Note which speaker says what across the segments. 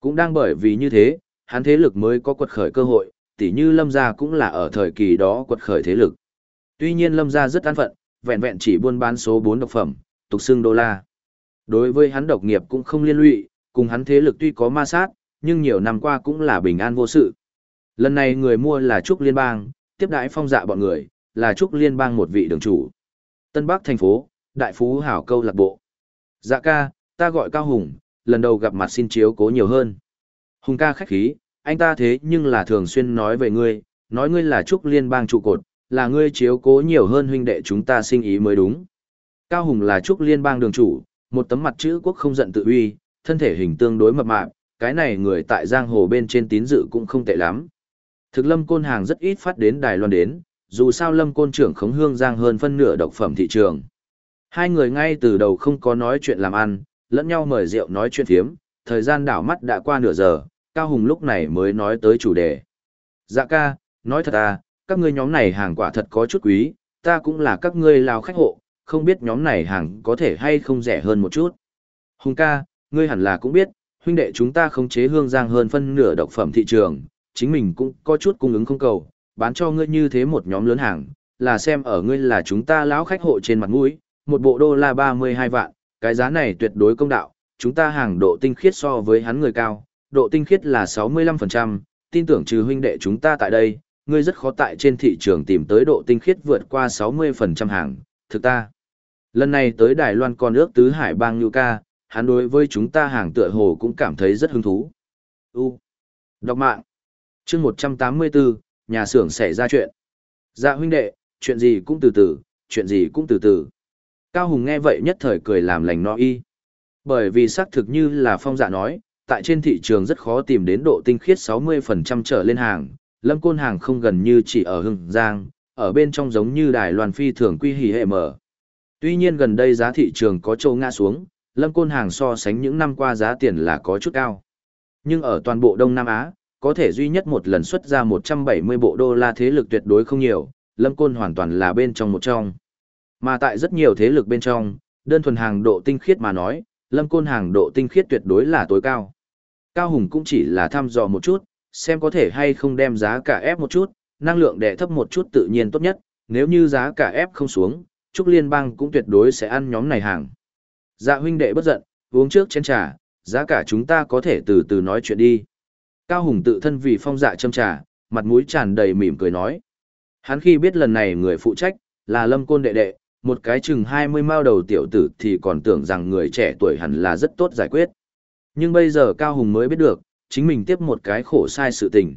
Speaker 1: Cũng đang bởi vì như thế, hắn thế lực mới có quật khởi cơ hội, tỉ như lâm gia cũng là ở thời kỳ đó quật khởi thế lực. Tuy nhiên lâm gia rất an phận, vẹn vẹn chỉ buôn bán số 4 độc phẩm, tục xưng đô la. Đối với hắn độc nghiệp cũng không liên lụy, cùng hắn thế lực tuy có ma sát, nhưng nhiều năm qua cũng là bình an vô sự. Lần này người mua là Trúc Liên bang, tiếp đãi phong dạ bọn người, là Trúc Liên bang một vị đường chủ. Tân Bắc thành phố, Đại Phú Hảo Câu Lạc Bộ. Dạ ca, ta gọi Cao Hùng, lần đầu gặp mặt xin chiếu cố nhiều hơn. Hùng ca khách khí, anh ta thế nhưng là thường xuyên nói về ngươi, nói ngươi là Trúc Liên bang trụ cột, là ngươi chiếu cố nhiều hơn huynh đệ chúng ta sinh ý mới đúng. Cao Hùng là Trúc Liên bang đường chủ, một tấm mặt chữ quốc không giận tự uy, thân thể hình tương đối mập mạp, cái này người tại giang hồ bên trên tín dự cũng không tệ lắm. Thực lâm côn hàng rất ít phát đến Đài Loan đến, dù sao lâm côn trưởng khống hương giang hơn phân nửa độc phẩm thị trường. Hai người ngay từ đầu không có nói chuyện làm ăn, lẫn nhau mời rượu nói chuyện thiếm, thời gian đảo mắt đã qua nửa giờ, Cao Hùng lúc này mới nói tới chủ đề. Dạ ca, nói thật à, các ngươi nhóm này hàng quả thật có chút quý, ta cũng là các ngươi lao khách hộ, không biết nhóm này hàng có thể hay không rẻ hơn một chút. Hùng ca, ngươi hẳn là cũng biết, huynh đệ chúng ta khống chế hương giang hơn phân nửa độc phẩm thị trường, chính mình cũng có chút cung ứng không cầu, bán cho ngươi như thế một nhóm lớn hàng, là xem ở ngươi là chúng ta lão khách hộ trên mặt mũi, một bộ đô la 32 vạn, cái giá này tuyệt đối công đạo, chúng ta hàng độ tinh khiết so với hắn người cao, độ tinh khiết là 65%, tin tưởng trừ huynh đệ chúng ta tại đây, ngươi rất khó tại trên thị trường tìm tới độ tinh khiết vượt qua 60% hàng, thực ta. Lần này tới Đài Loan con ước tứ hải bang Nhu Ca, hắn đối với chúng ta hàng tựa hồ cũng cảm thấy rất hứng thú. U. Đọc mạng. chương 184, nhà xưởng xảy ra chuyện. Dạ huynh đệ, chuyện gì cũng từ từ, chuyện gì cũng từ từ. Cao Hùng nghe vậy nhất thời cười làm lành no y. Bởi vì xác thực như là phong dạ nói, tại trên thị trường rất khó tìm đến độ tinh khiết 60% trở lên hàng, lâm côn hàng không gần như chỉ ở Hưng Giang, ở bên trong giống như Đài Loan phi thường quy hỉ hệ mở. Tuy nhiên gần đây giá thị trường có châu ngã xuống, lâm côn hàng so sánh những năm qua giá tiền là có chút cao. Nhưng ở toàn bộ Đông Nam Á, có thể duy nhất một lần xuất ra 170 bộ đô la thế lực tuyệt đối không nhiều, lâm côn hoàn toàn là bên trong một trong. Mà tại rất nhiều thế lực bên trong, đơn thuần hàng độ tinh khiết mà nói, lâm côn hàng độ tinh khiết tuyệt đối là tối cao. Cao Hùng cũng chỉ là thăm dò một chút, xem có thể hay không đem giá cả ép một chút, năng lượng đẻ thấp một chút tự nhiên tốt nhất, nếu như giá cả ép không xuống, Trúc Liên bang cũng tuyệt đối sẽ ăn nhóm này hàng. Dạ huynh đệ bất giận, uống trước chén trà, giá cả chúng ta có thể từ từ nói chuyện đi. Cao Hùng tự thân vì phong dạ châm trà, mặt mũi tràn đầy mỉm cười nói. Hắn khi biết lần này người phụ trách, là lâm côn đệ đệ, một cái chừng 20 mao đầu tiểu tử thì còn tưởng rằng người trẻ tuổi hẳn là rất tốt giải quyết. Nhưng bây giờ Cao Hùng mới biết được, chính mình tiếp một cái khổ sai sự tình.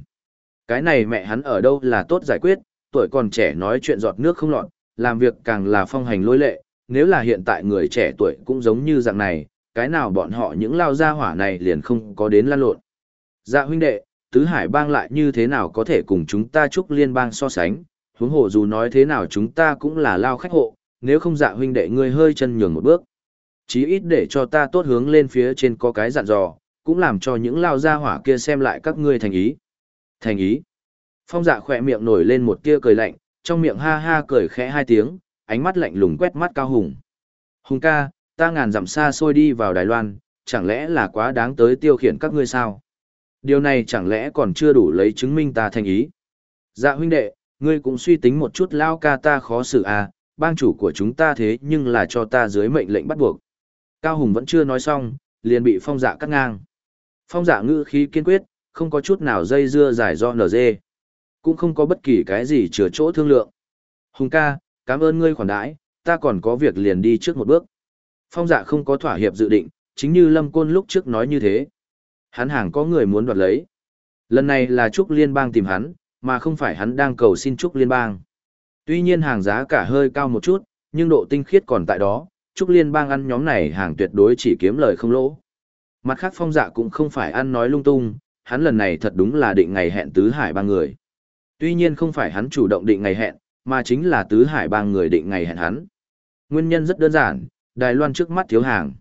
Speaker 1: Cái này mẹ hắn ở đâu là tốt giải quyết, tuổi còn trẻ nói chuyện giọt nước không lọt, làm việc càng là phong hành lôi lệ, nếu là hiện tại người trẻ tuổi cũng giống như dạng này, cái nào bọn họ những lao gia hỏa này liền không có đến lan lộn. Dạ huynh đệ, tứ hải bang lại như thế nào có thể cùng chúng ta chúc liên bang so sánh, huống hồ dù nói thế nào chúng ta cũng là lao khách hộ, nếu không dạ huynh đệ ngươi hơi chân nhường một bước. Chí ít để cho ta tốt hướng lên phía trên có cái dặn dò, cũng làm cho những lao gia hỏa kia xem lại các ngươi thành ý. Thành ý. Phong dạ khỏe miệng nổi lên một tia cười lạnh, trong miệng ha ha cười khẽ hai tiếng, ánh mắt lạnh lùng quét mắt cao hùng. Hùng ca, ta ngàn dặm xa xôi đi vào Đài Loan, chẳng lẽ là quá đáng tới tiêu khiển các ngươi sao? Điều này chẳng lẽ còn chưa đủ lấy chứng minh ta thành ý? Dạ huynh đệ, ngươi cũng suy tính một chút lao ca ta khó xử à, bang chủ của chúng ta thế nhưng là cho ta dưới mệnh lệnh bắt buộc. Cao Hùng vẫn chưa nói xong, liền bị phong dạ cắt ngang. Phong dạ ngữ khí kiên quyết, không có chút nào dây dưa giải do nở dê. Cũng không có bất kỳ cái gì chừa chỗ thương lượng. Hùng ca, cảm ơn ngươi khoản đãi, ta còn có việc liền đi trước một bước. Phong dạ không có thỏa hiệp dự định, chính như Lâm Côn lúc trước nói như thế. Hắn hàng có người muốn đoạt lấy. Lần này là Trúc Liên bang tìm hắn, mà không phải hắn đang cầu xin Trúc Liên bang. Tuy nhiên hàng giá cả hơi cao một chút, nhưng độ tinh khiết còn tại đó, Trúc Liên bang ăn nhóm này hàng tuyệt đối chỉ kiếm lời không lỗ. Mặt khác phong dạ cũng không phải ăn nói lung tung, hắn lần này thật đúng là định ngày hẹn tứ hải ba người. Tuy nhiên không phải hắn chủ động định ngày hẹn, mà chính là tứ hải ba người định ngày hẹn hắn. Nguyên nhân rất đơn giản, Đài Loan trước mắt thiếu hàng.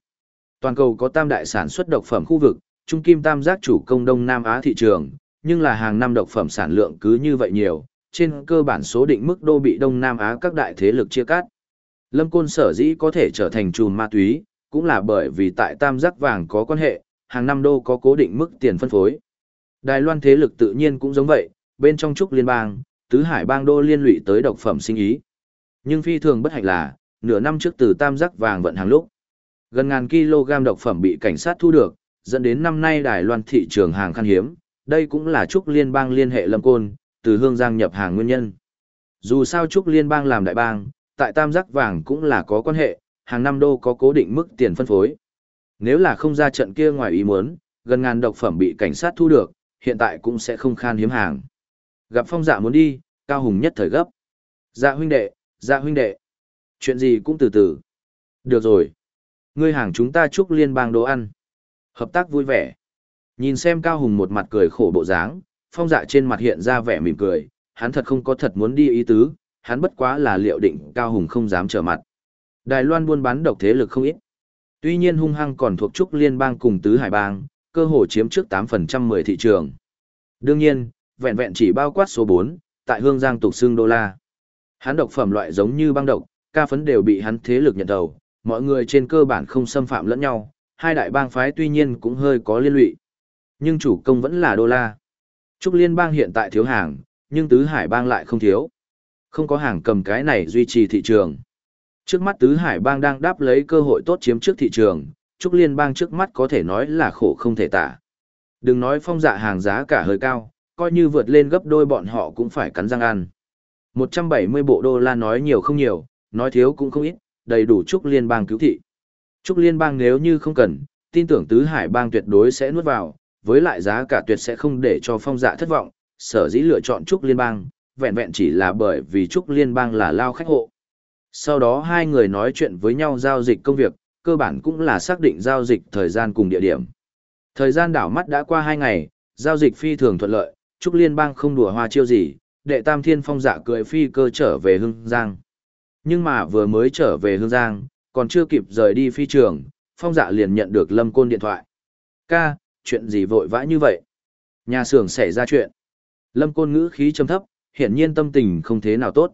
Speaker 1: Toàn cầu có tam đại sản xuất độc phẩm khu vực, Trung Kim Tam giác chủ công Đông Nam Á thị trường, nhưng là hàng năm độc phẩm sản lượng cứ như vậy nhiều, trên cơ bản số định mức đô bị Đông Nam Á các đại thế lực chia cắt. Lâm Côn sở dĩ có thể trở thành trùm ma túy, cũng là bởi vì tại tam giác vàng có quan hệ, hàng năm đô có cố định mức tiền phân phối. Đài Loan thế lực tự nhiên cũng giống vậy, bên trong trúc liên bang, tứ hải bang đô liên lụy tới độc phẩm sinh ý. Nhưng phi thường bất hạnh là, nửa năm trước từ tam giác vàng vận hàng lúc, gần ngàn kg độc phẩm bị cảnh sát thu được, dẫn đến năm nay Đài Loan thị trường hàng khan hiếm, đây cũng là trúc liên bang liên hệ lâm côn, từ hương giang nhập hàng nguyên nhân. Dù sao trúc liên bang làm đại bang, tại tam giác vàng cũng là có quan hệ, hàng năm đô có cố định mức tiền phân phối. Nếu là không ra trận kia ngoài ý muốn, gần ngàn độc phẩm bị cảnh sát thu được, hiện tại cũng sẽ không khan hiếm hàng. Gặp phong dạ muốn đi, Cao Hùng nhất thời gấp. Dạ huynh đệ, dạ huynh đệ. Chuyện gì cũng từ từ. Được rồi. Ngươi hàng chúng ta chúc liên bang đồ ăn. Hợp tác vui vẻ. Nhìn xem Cao Hùng một mặt cười khổ bộ dáng, phong dạ trên mặt hiện ra vẻ mỉm cười, hắn thật không có thật muốn đi ý tứ, hắn bất quá là liệu định Cao Hùng không dám trở mặt. Đài Loan buôn bán độc thế lực không ít. Tuy nhiên hung hăng còn thuộc trúc liên bang cùng tứ hải bang, cơ hồ chiếm trước 8% 10 thị trường. Đương nhiên, vẹn vẹn chỉ bao quát số 4, tại hương giang tục xương đô la. Hắn độc phẩm loại giống như băng độc, ca phấn đều bị hắn thế lực nhận đầu, mọi người trên cơ bản không xâm phạm lẫn nhau, hai đại bang phái tuy nhiên cũng hơi có liên lụy. Nhưng chủ công vẫn là đô la. Trúc Liên bang hiện tại thiếu hàng, nhưng Tứ Hải bang lại không thiếu. Không có hàng cầm cái này duy trì thị trường. Trước mắt Tứ Hải bang đang đáp lấy cơ hội tốt chiếm trước thị trường, Trúc Liên bang trước mắt có thể nói là khổ không thể tả. Đừng nói phong dạ hàng giá cả hơi cao, coi như vượt lên gấp đôi bọn họ cũng phải cắn răng ăn. 170 bộ đô la nói nhiều không nhiều, nói thiếu cũng không ít, đầy đủ Trúc Liên bang cứu thị. Trúc Liên bang nếu như không cần, tin tưởng Tứ Hải bang tuyệt đối sẽ nuốt vào, với lại giá cả tuyệt sẽ không để cho phong dạ thất vọng, sở dĩ lựa chọn Trúc Liên bang, vẹn vẹn chỉ là bởi vì Trúc Liên bang là lao khách hộ. Sau đó hai người nói chuyện với nhau giao dịch công việc, cơ bản cũng là xác định giao dịch thời gian cùng địa điểm. Thời gian đảo mắt đã qua hai ngày, giao dịch phi thường thuận lợi, Trúc Liên bang không đùa hoa chiêu gì, đệ tam thiên phong dạ cười phi cơ trở về Hưng Giang. Nhưng mà vừa mới trở về Hương Giang, còn chưa kịp rời đi phi trường, phong dạ liền nhận được lâm côn điện thoại. Ca, chuyện gì vội vã như vậy? Nhà xưởng xảy ra chuyện. Lâm côn ngữ khí trầm thấp, hiển nhiên tâm tình không thế nào tốt.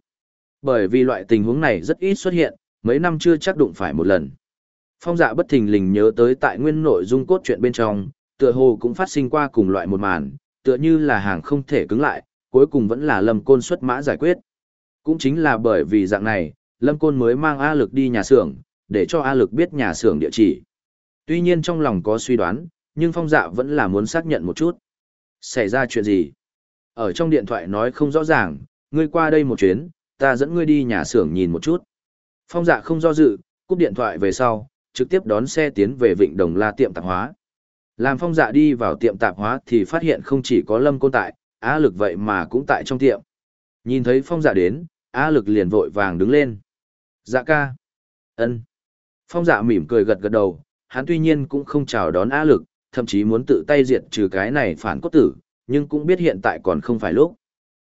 Speaker 1: Bởi vì loại tình huống này rất ít xuất hiện, mấy năm chưa chắc đụng phải một lần. Phong dạ bất thình lình nhớ tới tại nguyên nội dung cốt truyện bên trong, tựa hồ cũng phát sinh qua cùng loại một màn, tựa như là hàng không thể cứng lại, cuối cùng vẫn là lâm côn xuất mã giải quyết. Cũng chính là bởi vì dạng này, lâm côn mới mang A lực đi nhà xưởng, để cho A lực biết nhà xưởng địa chỉ. Tuy nhiên trong lòng có suy đoán, nhưng phong dạ vẫn là muốn xác nhận một chút. Xảy ra chuyện gì? Ở trong điện thoại nói không rõ ràng, ngươi qua đây một chuyến, ta dẫn ngươi đi nhà xưởng nhìn một chút. Phong dạ không do dự, cúp điện thoại về sau, trực tiếp đón xe tiến về Vịnh Đồng La tiệm tạp hóa. Làm phong dạ đi vào tiệm tạp hóa thì phát hiện không chỉ có lâm côn tại, á lực vậy mà cũng tại trong tiệm. Nhìn thấy phong dạ đến, á lực liền vội vàng đứng lên. Dạ ca. ân Phong dạ mỉm cười gật gật đầu, hắn tuy nhiên cũng không chào đón á lực, thậm chí muốn tự tay diệt trừ cái này phản cốt tử, nhưng cũng biết hiện tại còn không phải lúc.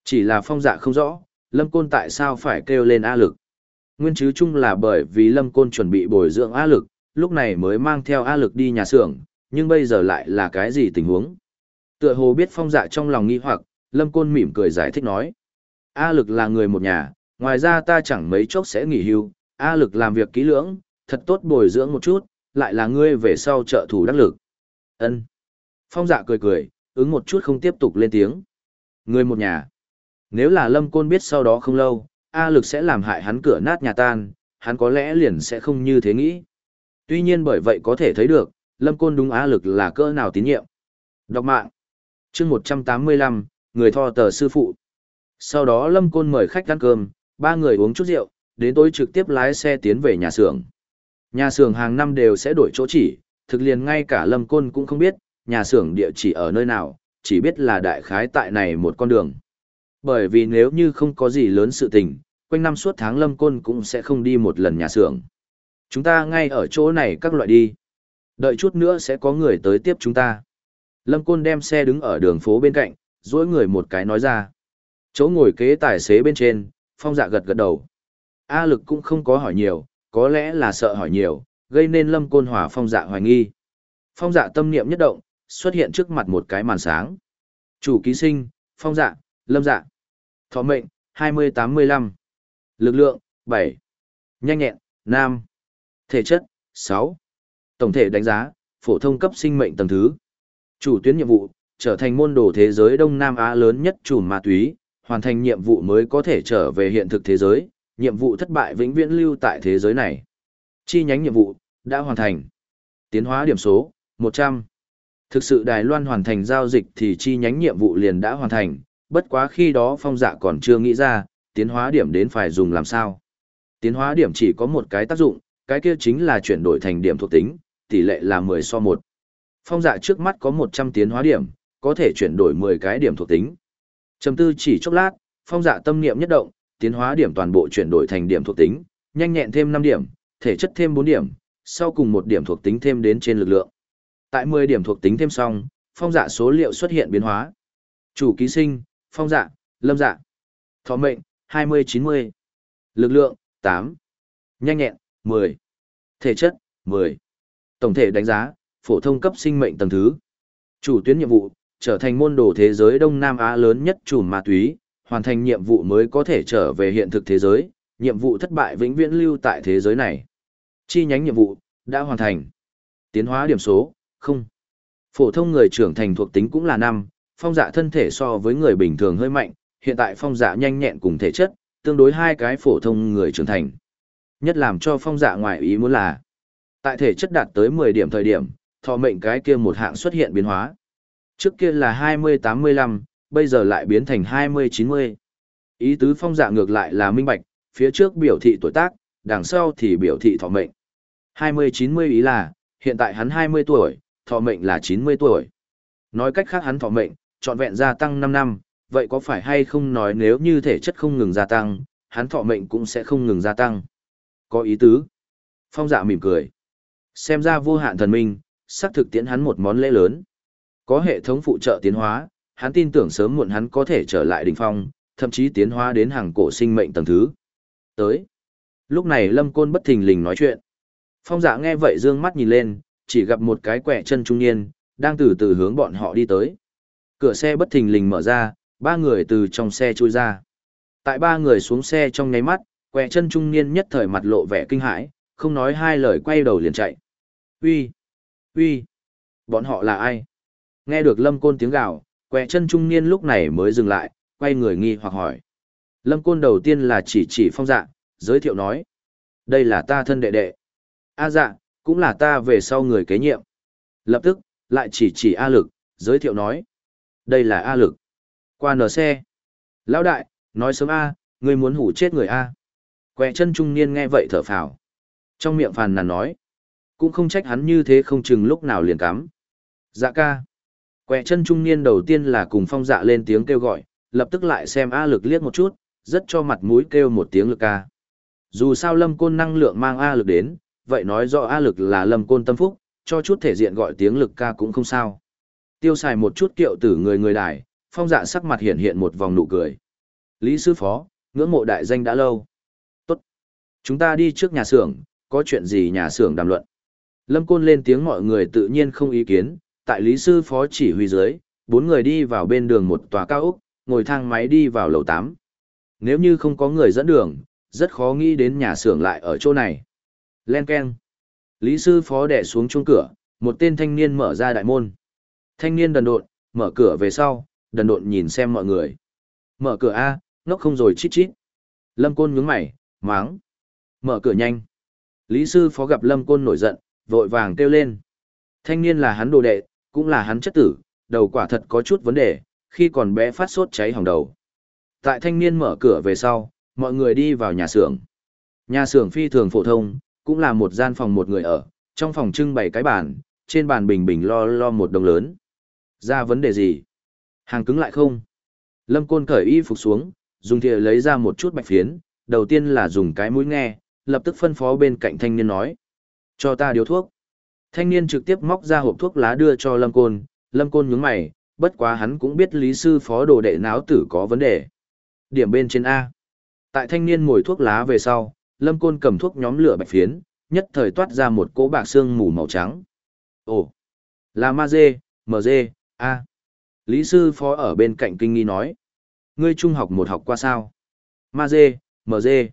Speaker 1: Chỉ là phong dạ không rõ, lâm côn tại sao phải kêu lên a lực. Nguyên chứ chung là bởi vì lâm côn chuẩn bị bồi dưỡng a lực, lúc này mới mang theo a lực đi nhà xưởng, nhưng bây giờ lại là cái gì tình huống? Tựa hồ biết phong dạ trong lòng nghi hoặc, lâm côn mỉm cười giải thích nói. A lực là người một nhà, ngoài ra ta chẳng mấy chốc sẽ nghỉ hưu, A lực làm việc kỹ lưỡng, thật tốt bồi dưỡng một chút, lại là ngươi về sau trợ thủ đắc lực. Ân. Phong dạ cười cười, ứng một chút không tiếp tục lên tiếng. Người một nhà. Nếu là lâm côn biết sau đó không lâu, A lực sẽ làm hại hắn cửa nát nhà tan, hắn có lẽ liền sẽ không như thế nghĩ. Tuy nhiên bởi vậy có thể thấy được, lâm côn đúng A lực là cỡ nào tín nhiệm. Đọc mạng. chương 185, người thò tờ sư phụ. Sau đó lâm côn mời khách ăn cơm, ba người uống chút rượu, đến tối trực tiếp lái xe tiến về nhà xưởng. Nhà xưởng hàng năm đều sẽ đổi chỗ chỉ, thực liền ngay cả lâm côn cũng không biết, nhà xưởng địa chỉ ở nơi nào, chỉ biết là đại khái tại này một con đường. Bởi vì nếu như không có gì lớn sự tình, quanh năm suốt tháng lâm côn cũng sẽ không đi một lần nhà xưởng. Chúng ta ngay ở chỗ này các loại đi. Đợi chút nữa sẽ có người tới tiếp chúng ta. Lâm côn đem xe đứng ở đường phố bên cạnh, dỗi người một cái nói ra. Chỗ ngồi kế tài xế bên trên, phong dạ gật gật đầu. A lực cũng không có hỏi nhiều, có lẽ là sợ hỏi nhiều, gây nên lâm côn hỏa phong dạ hoài nghi. Phong dạ tâm niệm nhất động, xuất hiện trước mặt một cái màn sáng. Chủ ký sinh, phong dạ, lâm dạ. Thọ mệnh, 2085. Lực lượng, 7. Nhanh nhẹn, nam. Thể chất, 6. Tổng thể đánh giá, phổ thông cấp sinh mệnh tầng thứ. Chủ tuyến nhiệm vụ, trở thành môn đồ thế giới Đông Nam Á lớn nhất chủ ma túy, hoàn thành nhiệm vụ mới có thể trở về hiện thực thế giới, nhiệm vụ thất bại vĩnh viễn lưu tại thế giới này. Chi nhánh nhiệm vụ, đã hoàn thành. Tiến hóa điểm số, 100. Thực sự Đài Loan hoàn thành giao dịch thì chi nhánh nhiệm vụ liền đã hoàn thành, bất quá khi đó phong dạ còn chưa nghĩ ra, tiến hóa điểm đến phải dùng làm sao. Tiến hóa điểm chỉ có một cái tác dụng, cái kia chính là chuyển đổi thành điểm thuộc tính, tỷ lệ là 10 so 1. Phong dạ trước mắt có 100 tiến hóa điểm, có thể chuyển đổi 10 cái điểm thuộc tính. Trầm tư chỉ chốc lát, phong dạ tâm niệm nhất động, tiến hóa điểm toàn bộ chuyển đổi thành điểm thuộc tính, nhanh nhẹn thêm 5 điểm, thể chất thêm 4 điểm, sau cùng một điểm thuộc tính thêm đến trên lực lượng. Tại 10 điểm thuộc tính thêm xong, phong dạ số liệu xuất hiện biến hóa. Chủ ký sinh, phong dạ, lâm dạ. Thọ mệnh, 20-90. Lực lượng, 8. Nhanh nhẹn, 10. Thể chất, 10. Tổng thể đánh giá, phổ thông cấp sinh mệnh tầng thứ. Chủ tuyến nhiệm vụ, trở thành môn đồ thế giới Đông Nam Á lớn nhất chủ ma túy, hoàn thành nhiệm vụ mới có thể trở về hiện thực thế giới, nhiệm vụ thất bại vĩnh viễn lưu tại thế giới này. Chi nhánh nhiệm vụ, đã hoàn thành. Tiến hóa điểm số, không. Phổ thông người trưởng thành thuộc tính cũng là năm. phong dạ thân thể so với người bình thường hơi mạnh, hiện tại phong dạ nhanh nhẹn cùng thể chất, tương đối hai cái phổ thông người trưởng thành. Nhất làm cho phong dạ ngoài ý muốn là, tại thể chất đạt tới 10 điểm thời điểm, thọ mệnh cái kia một hạng xuất hiện biến hóa. Trước kia là 20-85, bây giờ lại biến thành 20-90. Ý tứ phong dạ ngược lại là minh bạch, phía trước biểu thị tuổi tác, đằng sau thì biểu thị thọ mệnh. 20-90 ý là, hiện tại hắn 20 tuổi, thọ mệnh là 90 tuổi. Nói cách khác hắn thọ mệnh, trọn vẹn gia tăng 5 năm, vậy có phải hay không nói nếu như thể chất không ngừng gia tăng, hắn thọ mệnh cũng sẽ không ngừng gia tăng. Có ý tứ. Phong dạ mỉm cười. Xem ra vô hạn thần minh, xác thực tiễn hắn một món lễ lớn. Có hệ thống phụ trợ tiến hóa, hắn tin tưởng sớm muộn hắn có thể trở lại đỉnh phong, thậm chí tiến hóa đến hàng cổ sinh mệnh tầng thứ. Tới. Lúc này Lâm Côn bất thình lình nói chuyện. Phong dạ nghe vậy dương mắt nhìn lên, chỉ gặp một cái quẻ chân trung niên, đang từ từ hướng bọn họ đi tới. Cửa xe bất thình lình mở ra, ba người từ trong xe chui ra. Tại ba người xuống xe trong nháy mắt, quẻ chân trung niên nhất thời mặt lộ vẻ kinh hãi, không nói hai lời quay đầu liền chạy. Uy, uy, bọn họ là ai? Nghe được Lâm Côn tiếng gào, quẻ chân trung niên lúc này mới dừng lại, quay người nghi hoặc hỏi. Lâm Côn đầu tiên là chỉ chỉ phong dạ, giới thiệu nói. Đây là ta thân đệ đệ. A dạ, cũng là ta về sau người kế nhiệm. Lập tức, lại chỉ chỉ A lực, giới thiệu nói. Đây là A lực. Qua nở xe. Lão đại, nói sớm A, ngươi muốn hủ chết người A. Quẹ chân trung niên nghe vậy thở phào. Trong miệng phàn nàn nói. Cũng không trách hắn như thế không chừng lúc nào liền cắm. Dạ ca. Quẹ chân trung niên đầu tiên là cùng phong dạ lên tiếng kêu gọi, lập tức lại xem A lực liếc một chút, rất cho mặt mũi kêu một tiếng lực ca. Dù sao lâm côn năng lượng mang A lực đến, vậy nói rõ A lực là lâm côn tâm phúc, cho chút thể diện gọi tiếng lực ca cũng không sao. Tiêu xài một chút kiệu tử người người đài, phong dạ sắc mặt hiện hiện một vòng nụ cười. Lý sư phó, ngưỡng mộ đại danh đã lâu. Tốt. Chúng ta đi trước nhà xưởng, có chuyện gì nhà xưởng đàm luận. Lâm Côn lên tiếng mọi người tự nhiên không ý kiến, tại Lý sư phó chỉ huy dưới, bốn người đi vào bên đường một tòa cao ốc, ngồi thang máy đi vào lầu 8. Nếu như không có người dẫn đường, rất khó nghĩ đến nhà xưởng lại ở chỗ này. Len keng, Lý sư phó đẻ xuống chuông cửa, một tên thanh niên mở ra đại môn. Thanh niên đần độn, mở cửa về sau, đần độn nhìn xem mọi người. Mở cửa A, ngốc không rồi chít chít. Lâm Côn nhướng mày, máng. Mở cửa nhanh. Lý sư phó gặp Lâm Côn nổi giận, vội vàng kêu lên. Thanh niên là hắn đồ đệ, cũng là hắn chất tử, đầu quả thật có chút vấn đề, khi còn bé phát sốt cháy hỏng đầu. Tại thanh niên mở cửa về sau, mọi người đi vào nhà xưởng. Nhà xưởng phi thường phổ thông, cũng là một gian phòng một người ở, trong phòng trưng bày cái bàn, trên bàn bình bình lo lo một đồng lớn. Ra vấn đề gì? Hàng cứng lại không? Lâm Côn cởi y phục xuống, dùng thìa lấy ra một chút bạch phiến, đầu tiên là dùng cái mũi nghe, lập tức phân phó bên cạnh thanh niên nói. Cho ta điếu thuốc. Thanh niên trực tiếp móc ra hộp thuốc lá đưa cho Lâm Côn, Lâm Côn nhướng mày, bất quá hắn cũng biết lý sư phó đồ đệ náo tử có vấn đề. Điểm bên trên A. Tại thanh niên ngồi thuốc lá về sau, Lâm Côn cầm thuốc nhóm lửa bạch phiến, nhất thời toát ra một cỗ bạc xương mù màu trắng. Ồ, là ma dê, mờ dê, a. Lý sư phó ở bên cạnh kinh nghi nói. Ngươi trung học một học qua sao? Ma dê, mờ dê.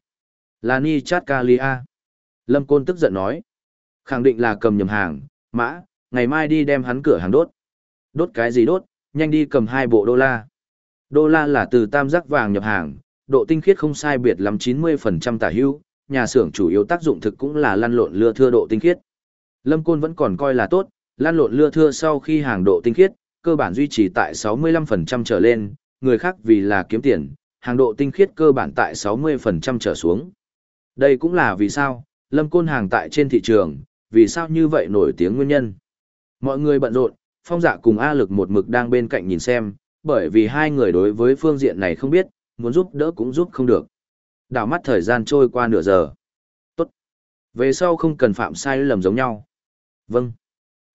Speaker 1: Là ni chát ca li a. Lâm Côn tức giận nói. Khẳng định là cầm nhầm hàng, mã, ngày mai đi đem hắn cửa hàng đốt. Đốt cái gì đốt, nhanh đi cầm hai bộ đô la. Đô la là từ tam giác vàng nhập hàng, độ tinh khiết không sai biệt lắm 90% tả hữu, nhà xưởng chủ yếu tác dụng thực cũng là lăn lộn lưa thưa độ tinh khiết. Lâm Côn vẫn còn coi là tốt, lăn lộn lưa thưa sau khi hàng độ tinh khiết, cơ bản duy trì tại 65% trở lên, người khác vì là kiếm tiền, hàng độ tinh khiết cơ bản tại 60% trở xuống. Đây cũng là vì sao, Lâm Côn hàng tại trên thị trường, vì sao như vậy nổi tiếng nguyên nhân. Mọi người bận rộn, phong dạ cùng A lực một mực đang bên cạnh nhìn xem, bởi vì hai người đối với phương diện này không biết, muốn giúp đỡ cũng giúp không được. Đảo mắt thời gian trôi qua nửa giờ. Tốt. Về sau không cần phạm sai lầm giống nhau. Vâng.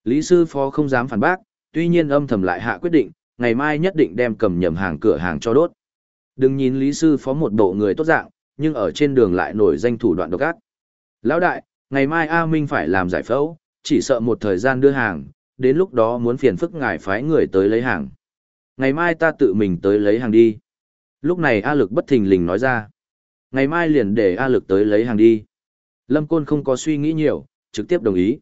Speaker 1: Lý sư phó không dám phản bác, tuy nhiên âm thầm lại hạ quyết định, ngày mai nhất định đem cầm nhầm hàng cửa hàng cho đốt. Đừng nhìn Lý sư phó một bộ người tốt dạng, nhưng ở trên đường lại nổi danh thủ đoạn độc ác. Lão đại, ngày mai A Minh phải làm giải phẫu, chỉ sợ một thời gian đưa hàng, đến lúc đó muốn phiền phức ngài phái người tới lấy hàng. Ngày mai ta tự mình tới lấy hàng đi. Lúc này A Lực bất thình lình nói ra. Ngày mai liền để A Lực tới lấy hàng đi. Lâm Côn không có suy nghĩ nhiều, trực tiếp đồng ý.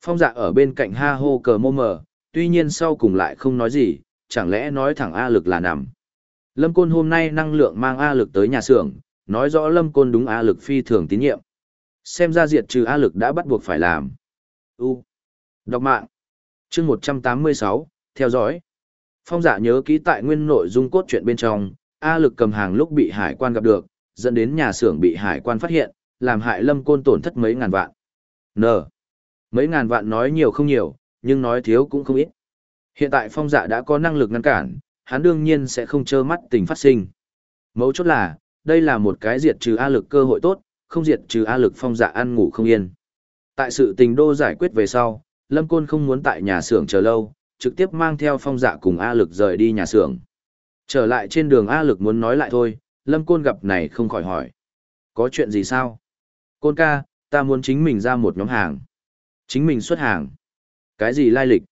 Speaker 1: Phong dạ ở bên cạnh ha hô cờ mô mờ, tuy nhiên sau cùng lại không nói gì, chẳng lẽ nói thẳng A Lực là nằm. Lâm Côn hôm nay năng lượng mang A Lực tới nhà xưởng, nói rõ Lâm Côn đúng A Lực phi thường tín nhiệm. Xem ra diệt trừ A Lực đã bắt buộc phải làm. U. Đọc mạng. chương 186, theo dõi. Phong dạ nhớ ký tại nguyên nội dung cốt truyện bên trong, A Lực cầm hàng lúc bị hải quan gặp được, dẫn đến nhà xưởng bị hải quan phát hiện, làm hại Lâm Côn tổn thất mấy ngàn vạn. N. Mấy ngàn vạn nói nhiều không nhiều, nhưng nói thiếu cũng không ít. Hiện tại phong dạ đã có năng lực ngăn cản, hắn đương nhiên sẽ không trơ mắt tình phát sinh. Mấu chốt là, đây là một cái diệt trừ A lực cơ hội tốt, không diệt trừ A lực phong dạ ăn ngủ không yên. Tại sự tình đô giải quyết về sau, Lâm Côn không muốn tại nhà xưởng chờ lâu, trực tiếp mang theo phong dạ cùng A lực rời đi nhà xưởng. Trở lại trên đường A lực muốn nói lại thôi, Lâm Côn gặp này không khỏi hỏi. Có chuyện gì sao? Côn ca, ta muốn chính mình ra một nhóm hàng. Chính mình xuất hàng. Cái gì lai lịch?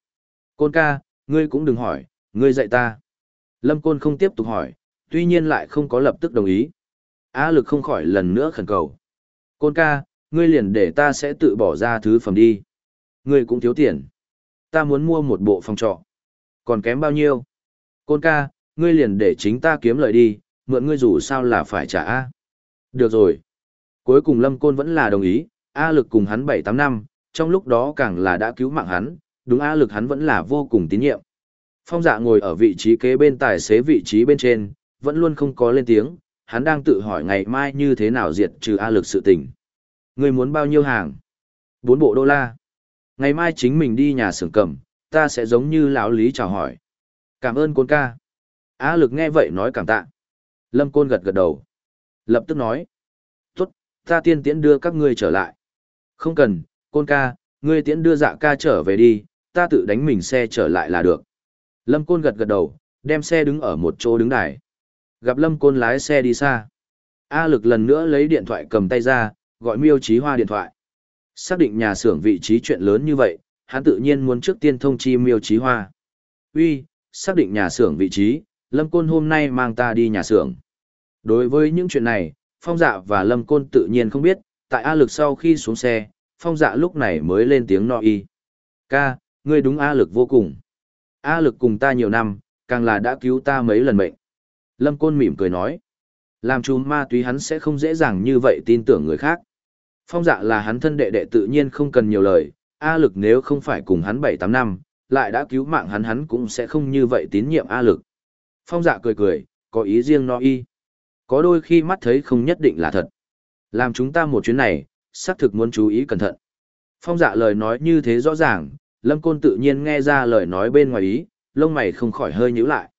Speaker 1: Côn ca, ngươi cũng đừng hỏi, ngươi dạy ta. Lâm Côn không tiếp tục hỏi, tuy nhiên lại không có lập tức đồng ý. a lực không khỏi lần nữa khẩn cầu. Côn ca, ngươi liền để ta sẽ tự bỏ ra thứ phẩm đi. Ngươi cũng thiếu tiền. Ta muốn mua một bộ phòng trọ. Còn kém bao nhiêu? Côn ca, ngươi liền để chính ta kiếm lợi đi, mượn ngươi dù sao là phải trả A. Được rồi. Cuối cùng Lâm Côn vẫn là đồng ý, A lực cùng hắn 7-8 năm, trong lúc đó càng là đã cứu mạng hắn, đúng A lực hắn vẫn là vô cùng tín nhiệm. Phong dạ ngồi ở vị trí kế bên tài xế vị trí bên trên, vẫn luôn không có lên tiếng, hắn đang tự hỏi ngày mai như thế nào diệt trừ A lực sự tình. Ngươi muốn bao nhiêu hàng? Bốn bộ đô la. Ngày mai chính mình đi nhà xưởng cầm, ta sẽ giống như lão lý chào hỏi. Cảm ơn côn ca. A lực nghe vậy nói cảm tạ. Lâm côn gật gật đầu. Lập tức nói. Tốt, ta tiên tiễn đưa các ngươi trở lại. Không cần, côn ca, ngươi tiễn đưa dạ ca trở về đi, ta tự đánh mình xe trở lại là được. Lâm Côn gật gật đầu, đem xe đứng ở một chỗ đứng đài. Gặp Lâm Côn lái xe đi xa. A lực lần nữa lấy điện thoại cầm tay ra, gọi miêu trí hoa điện thoại. Xác định nhà xưởng vị trí chuyện lớn như vậy, hắn tự nhiên muốn trước tiên thông chi miêu trí hoa. Uy, xác định nhà xưởng vị trí, Lâm Côn hôm nay mang ta đi nhà xưởng. Đối với những chuyện này, Phong Dạ và Lâm Côn tự nhiên không biết, tại A lực sau khi xuống xe, Phong Dạ lúc này mới lên tiếng no y. Ca, ngươi đúng A lực vô cùng. A lực cùng ta nhiều năm, càng là đã cứu ta mấy lần mệnh. Lâm Côn mỉm cười nói. Làm chú ma túy hắn sẽ không dễ dàng như vậy tin tưởng người khác. Phong dạ là hắn thân đệ đệ tự nhiên không cần nhiều lời, A lực nếu không phải cùng hắn 7-8 năm, lại đã cứu mạng hắn hắn cũng sẽ không như vậy tín nhiệm A lực. Phong dạ cười cười, có ý riêng no y. Có đôi khi mắt thấy không nhất định là thật. Làm chúng ta một chuyến này, xác thực muốn chú ý cẩn thận. Phong dạ lời nói như thế rõ ràng, Lâm Côn tự nhiên nghe ra lời nói bên ngoài ý, lông mày không khỏi hơi nhíu lại.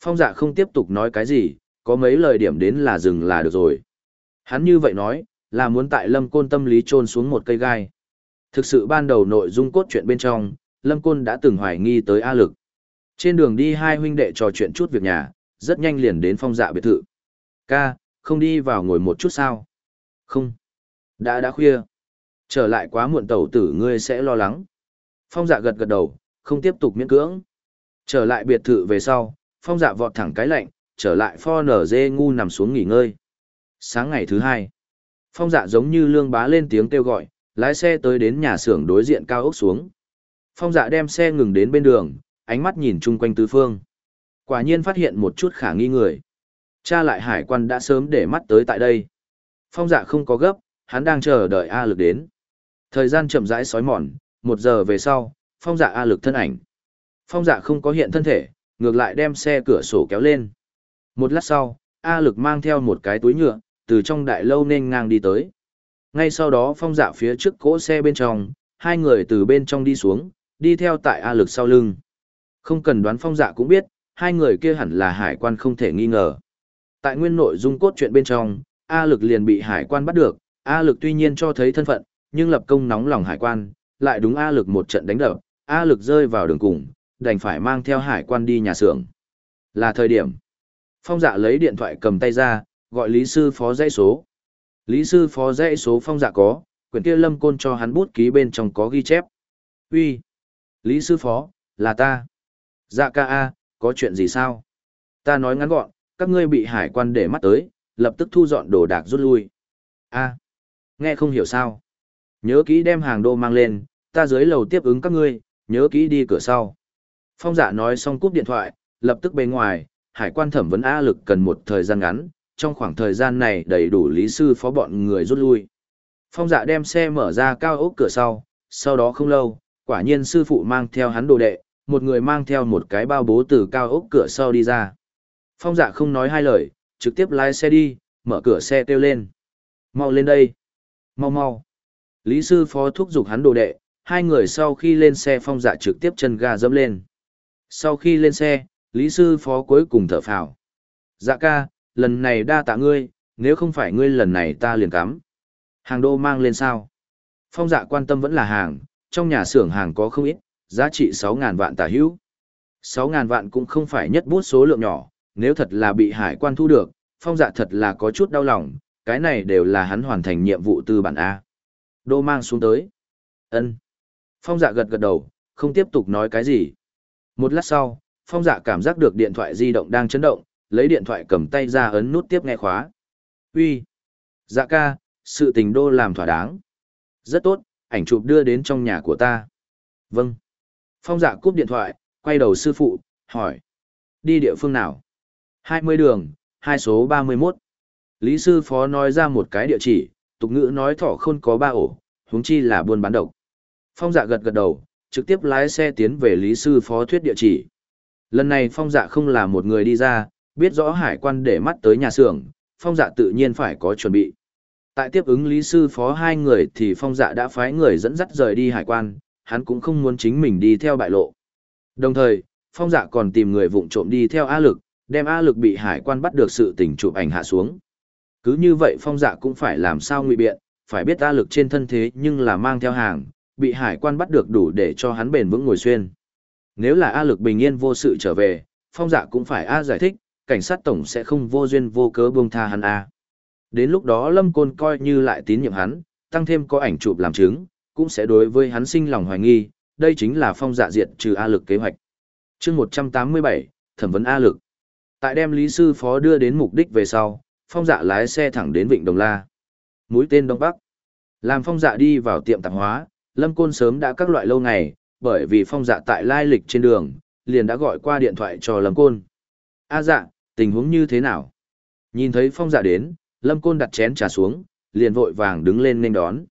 Speaker 1: Phong dạ không tiếp tục nói cái gì, có mấy lời điểm đến là dừng là được rồi. Hắn như vậy nói, là muốn tại Lâm Côn tâm lý trôn xuống một cây gai. Thực sự ban đầu nội dung cốt truyện bên trong, Lâm Côn đã từng hoài nghi tới A lực. Trên đường đi hai huynh đệ trò chuyện chút việc nhà, rất nhanh liền đến phong dạ biệt thự. Ca, không đi vào ngồi một chút sao? Không. Đã đã khuya. Trở lại quá muộn tẩu tử ngươi sẽ lo lắng. Phong dạ gật gật đầu, không tiếp tục miễn cưỡng. Trở lại biệt thự về sau, phong dạ vọt thẳng cái lạnh, trở lại pho nở dê ngu nằm xuống nghỉ ngơi. Sáng ngày thứ hai, phong dạ giống như lương bá lên tiếng kêu gọi, lái xe tới đến nhà xưởng đối diện cao ốc xuống. Phong dạ đem xe ngừng đến bên đường, ánh mắt nhìn chung quanh tứ phương. Quả nhiên phát hiện một chút khả nghi người. Cha lại hải quan đã sớm để mắt tới tại đây. Phong dạ không có gấp, hắn đang chờ đợi A lực đến. Thời gian chậm rãi sói mòn, một giờ về sau, phong dạ A lực thân ảnh. Phong dạ không có hiện thân thể, ngược lại đem xe cửa sổ kéo lên. Một lát sau, A lực mang theo một cái túi nhựa, từ trong đại lâu nên ngang đi tới. Ngay sau đó phong dạ phía trước cỗ xe bên trong, hai người từ bên trong đi xuống, đi theo tại A lực sau lưng. Không cần đoán phong dạ cũng biết, hai người kia hẳn là hải quan không thể nghi ngờ. Tại nguyên nội dung cốt truyện bên trong, A lực liền bị hải quan bắt được, A lực tuy nhiên cho thấy thân phận, nhưng lập công nóng lòng hải quan, lại đúng A lực một trận đánh đập, A lực rơi vào đường cùng, đành phải mang theo hải quan đi nhà xưởng. Là thời điểm. Phong dạ lấy điện thoại cầm tay ra, gọi lý sư phó dãy số. Lý sư phó dãy số phong dạ có, quyển kia lâm côn cho hắn bút ký bên trong có ghi chép. Uy, Lý sư phó, là ta. Dạ ca a, có chuyện gì sao? Ta nói ngắn gọn, các ngươi bị hải quan để mắt tới, lập tức thu dọn đồ đạc rút lui. A, nghe không hiểu sao? Nhớ kỹ đem hàng đô mang lên, ta dưới lầu tiếp ứng các ngươi, nhớ kỹ đi cửa sau. Phong dạ nói xong cúp điện thoại, lập tức bề ngoài, hải quan thẩm vấn A lực cần một thời gian ngắn, trong khoảng thời gian này đầy đủ lý sư phó bọn người rút lui. Phong dạ đem xe mở ra cao ốc cửa sau, sau đó không lâu, quả nhiên sư phụ mang theo hắn đồ đệ, một người mang theo một cái bao bố từ cao ốc cửa sau đi ra. Phong dạ không nói hai lời, trực tiếp lái xe đi, mở cửa xe kêu lên. Mau lên đây. Mau mau. Lý sư phó thúc giục hắn đồ đệ, hai người sau khi lên xe phong dạ trực tiếp chân ga dẫm lên. Sau khi lên xe, Lý sư phó cuối cùng thở phào. Dạ ca, lần này đa tạ ngươi, nếu không phải ngươi lần này ta liền cắm. Hàng đô mang lên sao? Phong dạ quan tâm vẫn là hàng, trong nhà xưởng hàng có không ít, giá trị 6.000 vạn tả hữu. 6.000 vạn cũng không phải nhất bút số lượng nhỏ, nếu thật là bị hải quan thu được, phong dạ thật là có chút đau lòng, cái này đều là hắn hoàn thành nhiệm vụ tư bản A. Đô mang xuống tới. ân Phong dạ gật gật đầu, không tiếp tục nói cái gì. Một lát sau, phong dạ cảm giác được điện thoại di động đang chấn động, lấy điện thoại cầm tay ra ấn nút tiếp nghe khóa. Uy, Dạ ca, sự tình đô làm thỏa đáng. Rất tốt, ảnh chụp đưa đến trong nhà của ta. Vâng. Phong dạ cúp điện thoại, quay đầu sư phụ, hỏi. Đi địa phương nào? 20 đường, hai số 31. Lý sư phó nói ra một cái địa chỉ, tục ngữ nói thỏ khôn có ba ổ, huống chi là buôn bán độc. Phong dạ gật gật đầu, trực tiếp lái xe tiến về lý sư phó thuyết địa chỉ. Lần này phong dạ không là một người đi ra, biết rõ hải quan để mắt tới nhà xưởng, phong dạ tự nhiên phải có chuẩn bị. Tại tiếp ứng lý sư phó hai người thì phong dạ đã phái người dẫn dắt rời đi hải quan, hắn cũng không muốn chính mình đi theo bại lộ. Đồng thời, phong dạ còn tìm người vụng trộm đi theo A lực, đem A lực bị hải quan bắt được sự tình chụp ảnh hạ xuống. Cứ như vậy phong dạ cũng phải làm sao ngụy biện, phải biết A lực trên thân thế nhưng là mang theo hàng, bị hải quan bắt được đủ để cho hắn bền vững ngồi xuyên. Nếu là A lực bình yên vô sự trở về, phong dạ cũng phải A giải thích, cảnh sát tổng sẽ không vô duyên vô cớ buông tha hắn A. Đến lúc đó Lâm Côn coi như lại tín nhiệm hắn, tăng thêm có ảnh chụp làm chứng, cũng sẽ đối với hắn sinh lòng hoài nghi, đây chính là phong dạ diệt trừ A lực kế hoạch. chương 187, thẩm vấn A lực. Tại đem lý sư phó đưa đến mục đích về sau, phong dạ lái xe thẳng đến Vịnh Đồng La. Mũi tên Đông Bắc. Làm phong dạ đi vào tiệm tạp hóa, Lâm Côn sớm đã các loại lâu ngày, bởi vì phong dạ tại lai lịch trên đường, liền đã gọi qua điện thoại cho Lâm Côn. A dạ, tình huống như thế nào? Nhìn thấy phong dạ đến, Lâm Côn đặt chén trà xuống, liền vội vàng đứng lên nên đón.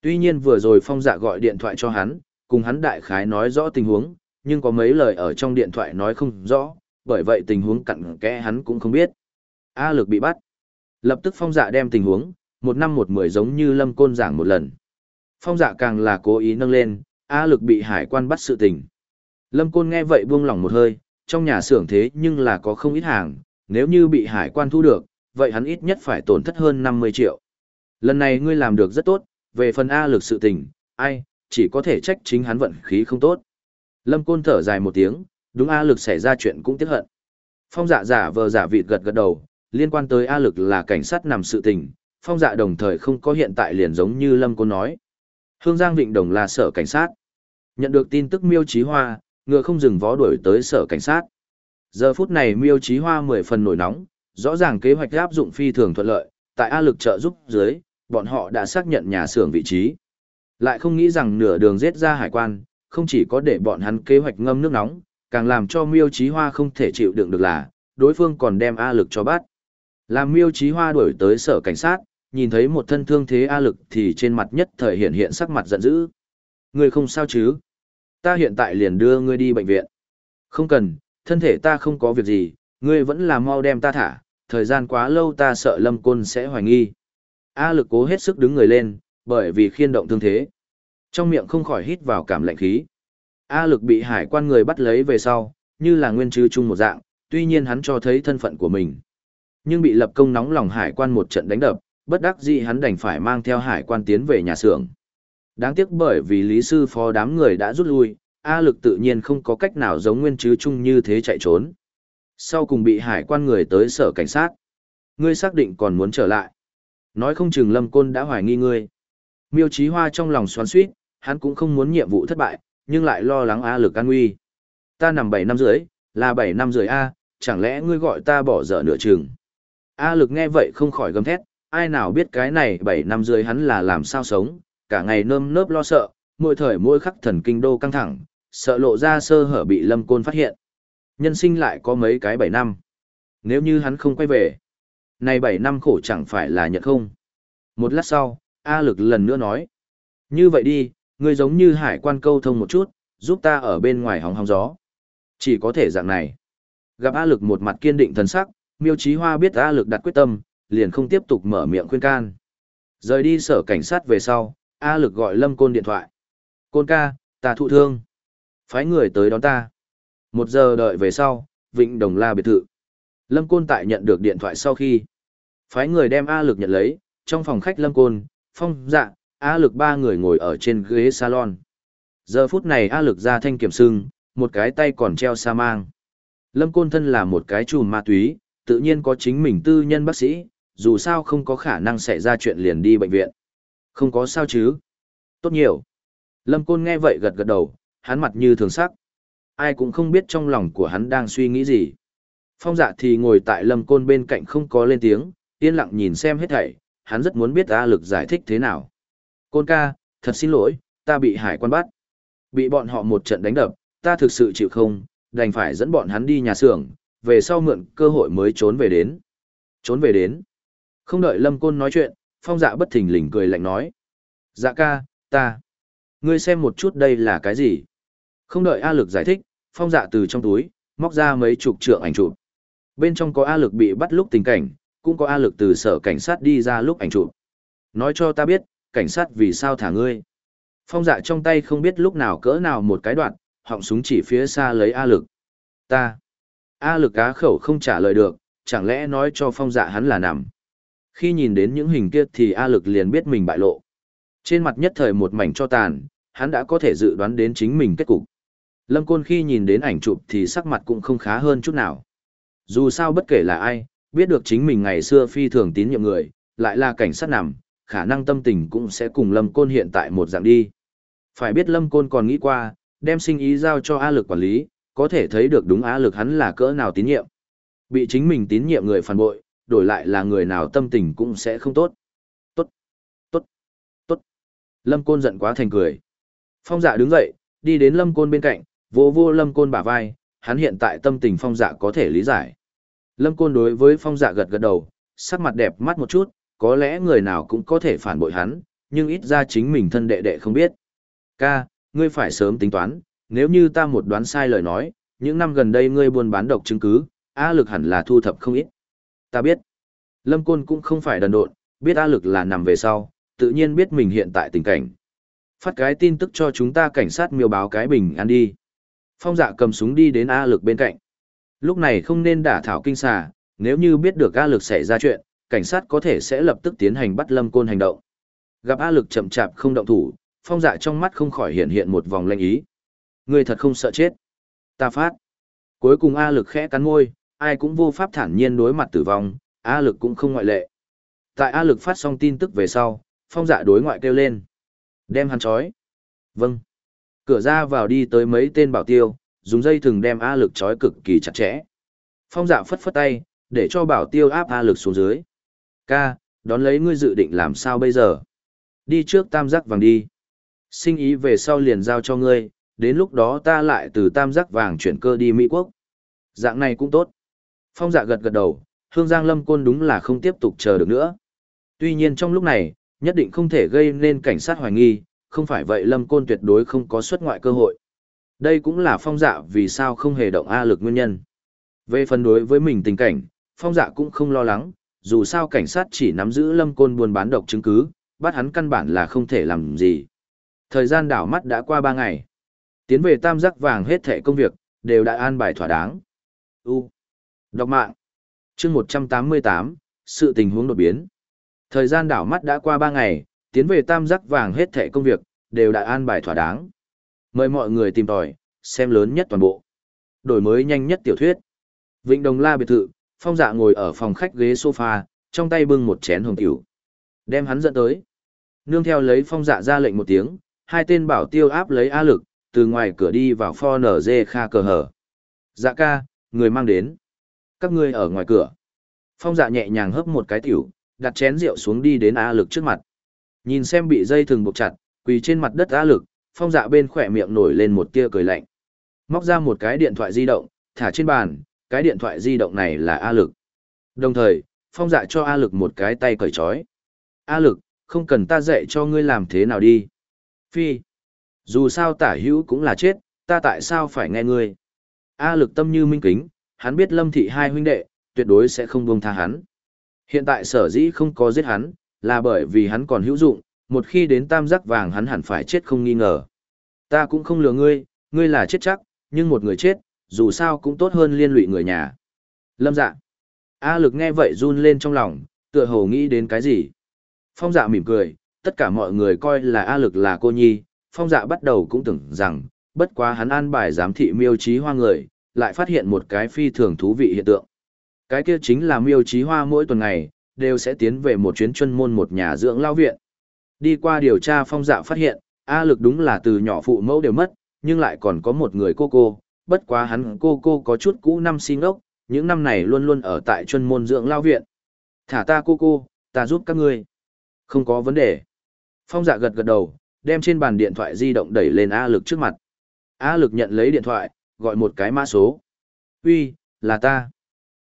Speaker 1: Tuy nhiên vừa rồi phong dạ gọi điện thoại cho hắn, cùng hắn đại khái nói rõ tình huống, nhưng có mấy lời ở trong điện thoại nói không rõ, bởi vậy tình huống cặn kẽ hắn cũng không biết. A lực bị bắt. Lập tức phong dạ đem tình huống, một năm một mười giống như lâm côn giảng một lần. Phong dạ càng là cố ý nâng lên, A lực bị hải quan bắt sự tình. Lâm côn nghe vậy buông lỏng một hơi, trong nhà xưởng thế nhưng là có không ít hàng, nếu như bị hải quan thu được, vậy hắn ít nhất phải tổn thất hơn 50 triệu. Lần này ngươi làm được rất tốt, về phần A lực sự tình, ai, chỉ có thể trách chính hắn vận khí không tốt. Lâm Côn thở dài một tiếng, đúng A lực xảy ra chuyện cũng tiếc hận. Phong dạ giả vờ giả vịt gật gật đầu, liên quan tới A lực là cảnh sát nằm sự tình, phong dạ đồng thời không có hiện tại liền giống như Lâm Côn nói. Hương Giang Vịnh Đồng là sở cảnh sát. Nhận được tin tức miêu trí hoa, ngựa không dừng vó đuổi tới sở cảnh sát. Giờ phút này miêu trí hoa mười phần nổi nóng, rõ ràng kế hoạch áp dụng phi thường thuận lợi, tại A lực trợ giúp dưới, bọn họ đã xác nhận nhà xưởng vị trí. Lại không nghĩ rằng nửa đường giết ra hải quan, không chỉ có để bọn hắn kế hoạch ngâm nước nóng, càng làm cho miêu chí hoa không thể chịu đựng được là, đối phương còn đem A lực cho bắt. Làm miêu chí hoa đuổi tới sở cảnh sát, nhìn thấy một thân thương thế A lực thì trên mặt nhất thời hiện hiện sắc mặt giận dữ. Ngươi không sao chứ? Ta hiện tại liền đưa ngươi đi bệnh viện. Không cần, thân thể ta không có việc gì, ngươi vẫn là mau đem ta thả, thời gian quá lâu ta sợ lâm côn sẽ hoài nghi. A lực cố hết sức đứng người lên, bởi vì khiên động thương thế. Trong miệng không khỏi hít vào cảm lạnh khí. A lực bị hải quan người bắt lấy về sau, như là nguyên chứ chung một dạng, tuy nhiên hắn cho thấy thân phận của mình. Nhưng bị lập công nóng lòng hải quan một trận đánh đập, bất đắc dĩ hắn đành phải mang theo hải quan tiến về nhà xưởng. Đáng tiếc bởi vì lý sư phó đám người đã rút lui, A lực tự nhiên không có cách nào giống nguyên chứ chung như thế chạy trốn. Sau cùng bị hải quan người tới sở cảnh sát. Ngươi xác định còn muốn trở lại. Nói không chừng lâm côn đã hoài nghi ngươi. Miêu Chí Hoa trong lòng xoắn xuýt, hắn cũng không muốn nhiệm vụ thất bại, nhưng lại lo lắng A lực an nguy. Ta nằm bảy năm dưới, là bảy năm dưới A, chẳng lẽ ngươi gọi ta bỏ dở nửa chừng. A lực nghe vậy không khỏi gầm thét, ai nào biết cái này bảy năm dưới hắn là làm sao sống, cả ngày nơm nớp lo sợ, mỗi thời mỗi khắc thần kinh đô căng thẳng, sợ lộ ra sơ hở bị lâm côn phát hiện. Nhân sinh lại có mấy cái bảy năm. Nếu như hắn không quay về, này 7 năm khổ chẳng phải là nhận không. Một lát sau, A lực lần nữa nói. Như vậy đi, ngươi giống như hải quan câu thông một chút, giúp ta ở bên ngoài hóng hóng gió. Chỉ có thể dạng này. Gặp A lực một mặt kiên định thần sắc, miêu chí hoa biết A lực đặt quyết tâm, liền không tiếp tục mở miệng khuyên can. Rời đi sở cảnh sát về sau, A lực gọi lâm côn điện thoại. Côn ca, ta thụ thương. Phái người tới đón ta. Một giờ đợi về sau, Vịnh Đồng La biệt thự. Lâm Côn tại nhận được điện thoại sau khi. Phái người đem A lực nhận lấy, trong phòng khách Lâm Côn, phong dạ, A lực ba người ngồi ở trên ghế salon. Giờ phút này A lực ra thanh kiểm sưng, một cái tay còn treo sa mang. Lâm Côn thân là một cái chùm ma túy, tự nhiên có chính mình tư nhân bác sĩ, dù sao không có khả năng xảy ra chuyện liền đi bệnh viện. Không có sao chứ. Tốt nhiều. Lâm Côn nghe vậy gật gật đầu, hắn mặt như thường sắc. Ai cũng không biết trong lòng của hắn đang suy nghĩ gì. Phong dạ thì ngồi tại Lâm Côn bên cạnh không có lên tiếng, yên lặng nhìn xem hết thảy, hắn rất muốn biết A lực giải thích thế nào. Côn ca, thật xin lỗi, ta bị hải quan bắt. Bị bọn họ một trận đánh đập, ta thực sự chịu không, đành phải dẫn bọn hắn đi nhà xưởng, về sau mượn cơ hội mới trốn về đến. Trốn về đến. Không đợi Lâm Côn nói chuyện, phong dạ bất thình lình cười lạnh nói. Dạ ca, ta. Ngươi xem một chút đây là cái gì? Không đợi A lực giải thích, phong dạ từ trong túi, móc ra mấy chục trượng ảnh chụp. Bên trong có A lực bị bắt lúc tình cảnh, cũng có A lực từ sở cảnh sát đi ra lúc ảnh chụp. Nói cho ta biết, cảnh sát vì sao thả ngươi. Phong dạ trong tay không biết lúc nào cỡ nào một cái đoạn, họng súng chỉ phía xa lấy A lực. Ta. A lực cá khẩu không trả lời được, chẳng lẽ nói cho phong dạ hắn là nằm. Khi nhìn đến những hình kia thì A lực liền biết mình bại lộ. Trên mặt nhất thời một mảnh cho tàn, hắn đã có thể dự đoán đến chính mình kết cục. Lâm Côn khi nhìn đến ảnh chụp thì sắc mặt cũng không khá hơn chút nào. Dù sao bất kể là ai, biết được chính mình ngày xưa phi thường tín nhiệm người, lại là cảnh sát nằm, khả năng tâm tình cũng sẽ cùng Lâm Côn hiện tại một dạng đi. Phải biết Lâm Côn còn nghĩ qua, đem sinh ý giao cho A lực quản lý, có thể thấy được đúng A lực hắn là cỡ nào tín nhiệm. Bị chính mình tín nhiệm người phản bội, đổi lại là người nào tâm tình cũng sẽ không tốt. Tốt, tốt, tốt. Lâm Côn giận quá thành cười. Phong dạ đứng dậy, đi đến Lâm Côn bên cạnh, vô vô Lâm Côn bả vai, hắn hiện tại tâm tình Phong dạ có thể lý giải. Lâm Côn đối với Phong dạ gật gật đầu, sắc mặt đẹp mắt một chút, có lẽ người nào cũng có thể phản bội hắn, nhưng ít ra chính mình thân đệ đệ không biết. Ca, ngươi phải sớm tính toán, nếu như ta một đoán sai lời nói, những năm gần đây ngươi buôn bán độc chứng cứ, A lực hẳn là thu thập không ít. Ta biết, Lâm Côn cũng không phải đần độn, biết A lực là nằm về sau, tự nhiên biết mình hiện tại tình cảnh. Phát cái tin tức cho chúng ta cảnh sát miêu báo cái bình ăn đi. Phong dạ cầm súng đi đến A lực bên cạnh. Lúc này không nên đả thảo kinh xà, nếu như biết được A lực xảy ra chuyện, cảnh sát có thể sẽ lập tức tiến hành bắt lâm côn hành động. Gặp A lực chậm chạp không động thủ, phong dạ trong mắt không khỏi hiện hiện một vòng lanh ý. Người thật không sợ chết. Ta phát. Cuối cùng A lực khẽ cắn môi, ai cũng vô pháp thản nhiên đối mặt tử vong, A lực cũng không ngoại lệ. Tại A lực phát xong tin tức về sau, phong dạ đối ngoại kêu lên. Đem hắn trói. Vâng. Cửa ra vào đi tới mấy tên bảo tiêu, dùng dây thừng đem A lực trói cực kỳ chặt chẽ. Phong dạ phất phất tay, để cho bảo tiêu áp A lực xuống dưới. Ca, đón lấy ngươi dự định làm sao bây giờ? Đi trước tam giác vàng đi. Sinh ý về sau liền giao cho ngươi, đến lúc đó ta lại từ tam giác vàng chuyển cơ đi Mỹ Quốc. Dạng này cũng tốt. Phong dạ gật gật đầu, Hương Giang Lâm Côn đúng là không tiếp tục chờ được nữa. Tuy nhiên trong lúc này, nhất định không thể gây nên cảnh sát hoài nghi, không phải vậy Lâm Côn tuyệt đối không có xuất ngoại cơ hội. Đây cũng là phong dạ vì sao không hề động A lực nguyên nhân. Về phần đối với mình tình cảnh, phong dạ cũng không lo lắng, dù sao cảnh sát chỉ nắm giữ Lâm Côn buôn bán độc chứng cứ, bắt hắn căn bản là không thể làm gì. Thời gian đảo mắt đã qua 3 ngày. Tiến về tam giác vàng hết thẻ công việc, đều đã an bài thỏa đáng. U. Đọc mạng. chương 188, sự tình huống đột biến. Thời gian đảo mắt đã qua 3 ngày, tiến về tam giác vàng hết thẻ công việc, đều đã an bài thỏa đáng. Mời mọi người tìm tòi, xem lớn nhất toàn bộ. Đổi mới nhanh nhất tiểu thuyết. Vịnh Đồng La biệt thự, phong dạ ngồi ở phòng khách ghế sofa, trong tay bưng một chén hồng tiểu. Đem hắn dẫn tới. Nương theo lấy phong dạ ra lệnh một tiếng, hai tên bảo tiêu áp lấy A lực, từ ngoài cửa đi vào pho nở dê kha cờ hở. Dạ ca, người mang đến. Các ngươi ở ngoài cửa. Phong dạ nhẹ nhàng hấp một cái tiểu, đặt chén rượu xuống đi đến A lực trước mặt. Nhìn xem bị dây thừng buộc chặt, quỳ trên mặt đất A lực, phong dạ bên khỏe miệng nổi lên một tia cười lạnh. Móc ra một cái điện thoại di động, thả trên bàn, cái điện thoại di động này là A lực. Đồng thời, phong dạ cho A lực một cái tay cởi trói. A lực, không cần ta dạy cho ngươi làm thế nào đi. Phi. Dù sao tả hữu cũng là chết, ta tại sao phải nghe ngươi. A lực tâm như minh kính, hắn biết lâm thị hai huynh đệ, tuyệt đối sẽ không buông tha hắn. Hiện tại sở dĩ không có giết hắn, là bởi vì hắn còn hữu dụng, một khi đến tam giác vàng hắn hẳn phải chết không nghi ngờ. Ta cũng không lừa ngươi, ngươi là chết chắc, nhưng một người chết, dù sao cũng tốt hơn liên lụy người nhà. Lâm dạ. A lực nghe vậy run lên trong lòng, tựa hồ nghĩ đến cái gì. Phong dạ mỉm cười, tất cả mọi người coi là A lực là cô nhi, phong dạ bắt đầu cũng tưởng rằng, bất quá hắn an bài giám thị miêu trí hoa người, lại phát hiện một cái phi thường thú vị hiện tượng. Cái kia chính là miêu trí hoa mỗi tuần ngày, đều sẽ tiến về một chuyến chuyên môn một nhà dưỡng lao viện. Đi qua điều tra phong dạ phát hiện, A lực đúng là từ nhỏ phụ mẫu đều mất, nhưng lại còn có một người cô cô, bất quá hắn cô cô có chút cũ năm xin ốc, những năm này luôn luôn ở tại chuyên môn dưỡng lao viện. Thả ta cô cô, ta giúp các ngươi. Không có vấn đề. Phong dạ gật gật đầu, đem trên bàn điện thoại di động đẩy lên A lực trước mặt. A lực nhận lấy điện thoại, gọi một cái mã số. Uy, là ta.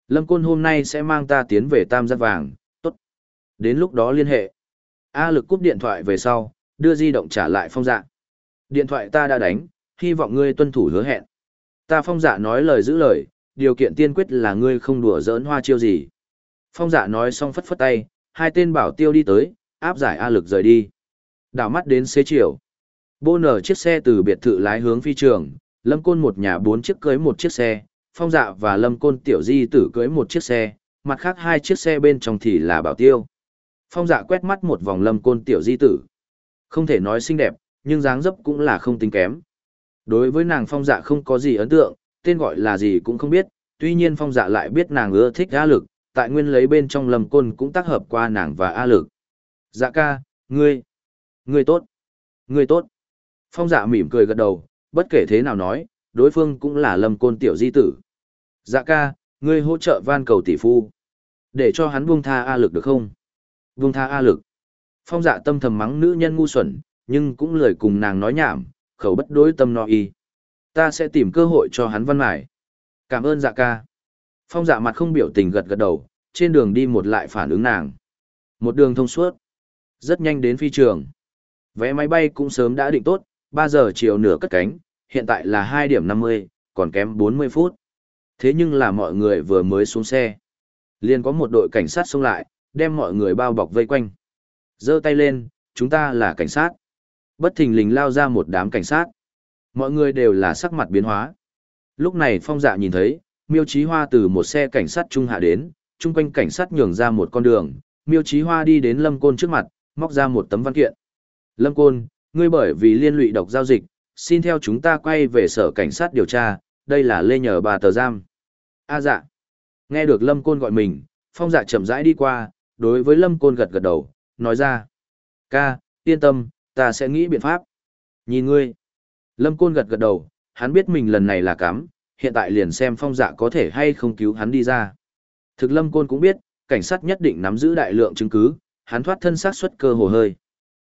Speaker 1: Lâm Côn hôm nay sẽ mang ta tiến về Tam Giác Vàng, tốt. Đến lúc đó liên hệ. A lực cúp điện thoại về sau, đưa di động trả lại phong dạ. Điện thoại ta đã đánh, hy vọng ngươi tuân thủ hứa hẹn. Ta phong dạ nói lời giữ lời, điều kiện tiên quyết là ngươi không đùa giỡn hoa chiêu gì. Phong dạ nói xong phất phất tay, hai tên bảo tiêu đi tới, áp giải A lực rời đi. Đảo mắt đến xế chiều. Bô nở chiếc xe từ biệt thự lái hướng phi trường, lâm côn một nhà bốn chiếc cưới một chiếc xe, phong dạ và lâm côn tiểu di tử cưới một chiếc xe, mặt khác hai chiếc xe bên trong thì là bảo tiêu. Phong dạ quét mắt một vòng lâm côn tiểu di tử. Không thể nói xinh đẹp, nhưng dáng dấp cũng là không tính kém. Đối với nàng phong dạ không có gì ấn tượng, tên gọi là gì cũng không biết, tuy nhiên phong dạ lại biết nàng ưa thích A lực, tại nguyên lấy bên trong lâm côn cũng tác hợp qua nàng và A lực. Dạ ca, ngươi, ngươi tốt, ngươi tốt. Phong dạ mỉm cười gật đầu, bất kể thế nào nói, đối phương cũng là lâm côn tiểu di tử. Dạ ca, ngươi hỗ trợ van cầu tỷ phu. Để cho hắn buông tha A lực được không? Buông tha A lực. Phong dạ tâm thầm mắng nữ nhân ngu xuẩn, nhưng cũng lời cùng nàng nói nhảm, khẩu bất đối tâm no y. Ta sẽ tìm cơ hội cho hắn văn mải. Cảm ơn dạ ca. Phong dạ mặt không biểu tình gật gật đầu, trên đường đi một lại phản ứng nàng. Một đường thông suốt. Rất nhanh đến phi trường. Vé máy bay cũng sớm đã định tốt, 3 giờ chiều nửa cất cánh, hiện tại là 2 điểm 50, còn kém 40 phút. Thế nhưng là mọi người vừa mới xuống xe. liền có một đội cảnh sát xông lại, đem mọi người bao bọc vây quanh giơ tay lên, chúng ta là cảnh sát. Bất thình lình lao ra một đám cảnh sát. Mọi người đều là sắc mặt biến hóa. Lúc này phong dạ nhìn thấy, miêu chí hoa từ một xe cảnh sát trung hạ đến, chung quanh cảnh sát nhường ra một con đường, miêu chí hoa đi đến lâm côn trước mặt, móc ra một tấm văn kiện. Lâm côn, ngươi bởi vì liên lụy độc giao dịch, xin theo chúng ta quay về sở cảnh sát điều tra, đây là lê nhờ bà tờ giam. A dạ. Nghe được lâm côn gọi mình, phong dạ chậm rãi đi qua, đối với lâm côn gật gật đầu, nói ra. Ca, yên tâm, ta sẽ nghĩ biện pháp. Nhìn ngươi. Lâm Côn gật gật đầu, hắn biết mình lần này là cắm, hiện tại liền xem phong dạ có thể hay không cứu hắn đi ra. Thực Lâm Côn cũng biết, cảnh sát nhất định nắm giữ đại lượng chứng cứ, hắn thoát thân sát suất cơ hồ hơi.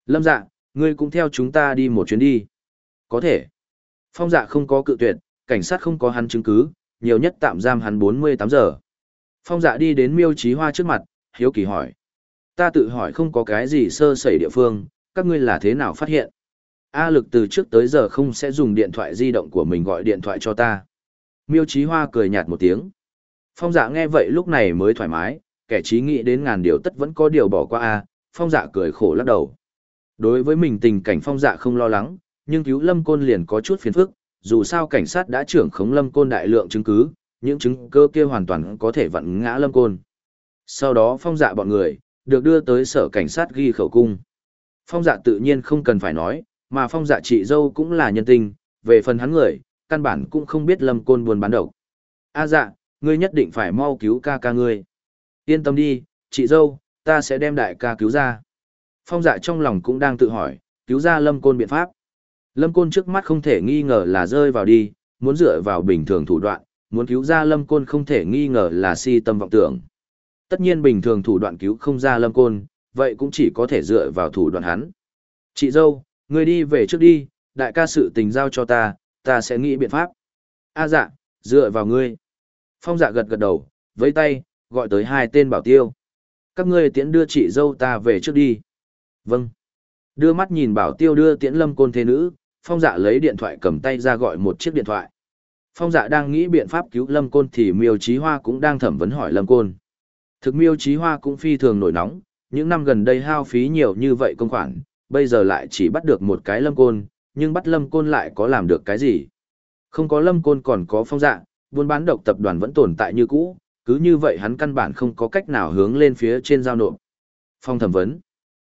Speaker 1: Lâm dạ, ngươi cũng theo chúng ta đi một chuyến đi. Có thể. Phong dạ không có cự tuyệt, cảnh sát không có hắn chứng cứ, nhiều nhất tạm giam hắn 48 giờ. Phong dạ đi đến miêu trí hoa trước mặt, hiếu kỳ hỏi. Ta tự hỏi không có cái gì sơ sẩy địa phương, các ngươi là thế nào phát hiện? A lực từ trước tới giờ không sẽ dùng điện thoại di động của mình gọi điện thoại cho ta. Miêu trí hoa cười nhạt một tiếng. Phong dạ nghe vậy lúc này mới thoải mái, kẻ trí nghĩ đến ngàn điều tất vẫn có điều bỏ qua a phong dạ cười khổ lắc đầu. Đối với mình tình cảnh phong dạ không lo lắng, nhưng cứu lâm côn liền có chút phiền phức, dù sao cảnh sát đã trưởng khống lâm côn đại lượng chứng cứ, những chứng cơ kia hoàn toàn có thể vặn ngã lâm côn. Sau đó phong dạ bọn người, được đưa tới sở cảnh sát ghi khẩu cung. Phong dạ tự nhiên không cần phải nói, mà phong dạ chị dâu cũng là nhân tình, về phần hắn người, căn bản cũng không biết lâm côn buồn bán độc. A dạ, ngươi nhất định phải mau cứu ca ca ngươi. Yên tâm đi, chị dâu, ta sẽ đem đại ca cứu ra. Phong dạ trong lòng cũng đang tự hỏi, cứu ra lâm côn biện pháp. Lâm côn trước mắt không thể nghi ngờ là rơi vào đi, muốn dựa vào bình thường thủ đoạn, muốn cứu ra lâm côn không thể nghi ngờ là si tâm vọng tưởng. Tất nhiên bình thường thủ đoạn cứu không ra lâm côn, vậy cũng chỉ có thể dựa vào thủ đoạn hắn. Chị dâu, người đi về trước đi, đại ca sự tình giao cho ta, ta sẽ nghĩ biện pháp. A dạ, dựa vào ngươi. Phong dạ gật gật đầu, với tay, gọi tới hai tên bảo tiêu. Các ngươi tiễn đưa chị dâu ta về trước đi. Vâng. Đưa mắt nhìn bảo tiêu đưa tiễn lâm côn thế nữ, phong dạ lấy điện thoại cầm tay ra gọi một chiếc điện thoại. Phong dạ đang nghĩ biện pháp cứu lâm côn thì miêu trí hoa cũng đang thẩm vấn hỏi lâm côn. Thực miêu trí hoa cũng phi thường nổi nóng, những năm gần đây hao phí nhiều như vậy công khoản, bây giờ lại chỉ bắt được một cái lâm côn, nhưng bắt lâm côn lại có làm được cái gì. Không có lâm côn còn có phong dạ, buôn bán độc tập đoàn vẫn tồn tại như cũ, cứ như vậy hắn căn bản không có cách nào hướng lên phía trên giao nộp. Phong thẩm vấn.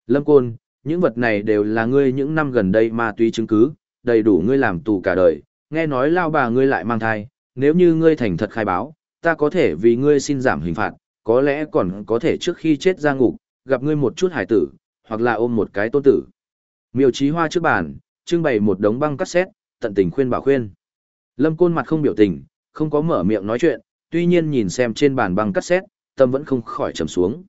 Speaker 1: Lâm côn, những vật này đều là ngươi những năm gần đây ma túy chứng cứ, đầy đủ ngươi làm tù cả đời, nghe nói lao bà ngươi lại mang thai, nếu như ngươi thành thật khai báo, ta có thể vì ngươi xin giảm hình phạt, có lẽ còn có thể trước khi chết ra ngục, gặp ngươi một chút hải tử, hoặc là ôm một cái tôn tử. Miêu trí hoa trước bàn, trưng bày một đống băng cassette, tận tình khuyên bảo khuyên. Lâm Côn mặt không biểu tình, không có mở miệng nói chuyện, tuy nhiên nhìn xem trên bàn băng cassette, tâm vẫn không khỏi trầm xuống.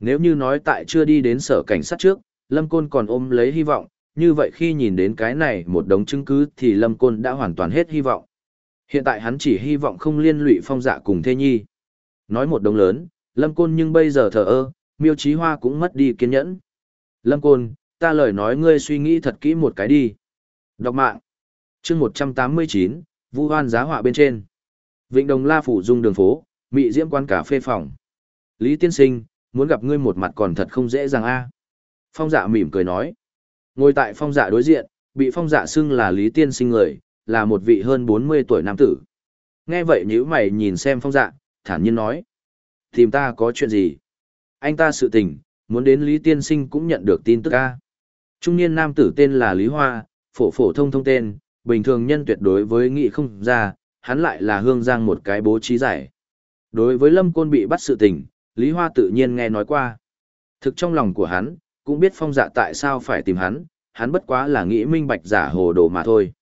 Speaker 1: Nếu như nói tại chưa đi đến sở cảnh sát trước, Lâm Côn còn ôm lấy hy vọng, như vậy khi nhìn đến cái này một đống chứng cứ thì Lâm Côn đã hoàn toàn hết hy vọng. Hiện tại hắn chỉ hy vọng không liên lụy phong dạ cùng thê nhi. Nói một đống lớn, Lâm Côn nhưng bây giờ thờ ơ, miêu trí hoa cũng mất đi kiên nhẫn. Lâm Côn, ta lời nói ngươi suy nghĩ thật kỹ một cái đi. Đọc mạng. chương 189, Vu hoan giá họa bên trên. Vịnh Đồng La Phủ Dung đường phố, Mị Diễm quan cà phê phòng. Lý Tiên Sinh, muốn gặp ngươi một mặt còn thật không dễ dàng a à. Phong dạ mỉm cười nói. Ngồi tại phong dạ đối diện, bị phong dạ xưng là Lý Tiên Sinh người, là một vị hơn 40 tuổi nam tử. Nghe vậy nếu mày nhìn xem phong dạ, thản nhiên nói. Tìm ta có chuyện gì? Anh ta sự tình, muốn đến Lý Tiên Sinh cũng nhận được tin tức a. Trung niên nam tử tên là Lý Hoa, phổ phổ thông thông tên, bình thường nhân tuyệt đối với nghị không ra, hắn lại là hương giang một cái bố trí giải. Đối với Lâm Côn bị bắt sự tình, Lý Hoa tự nhiên nghe nói qua. Thực trong lòng của hắn, cũng biết phong dạ tại sao phải tìm hắn, hắn bất quá là nghĩ minh bạch giả hồ đồ mà thôi.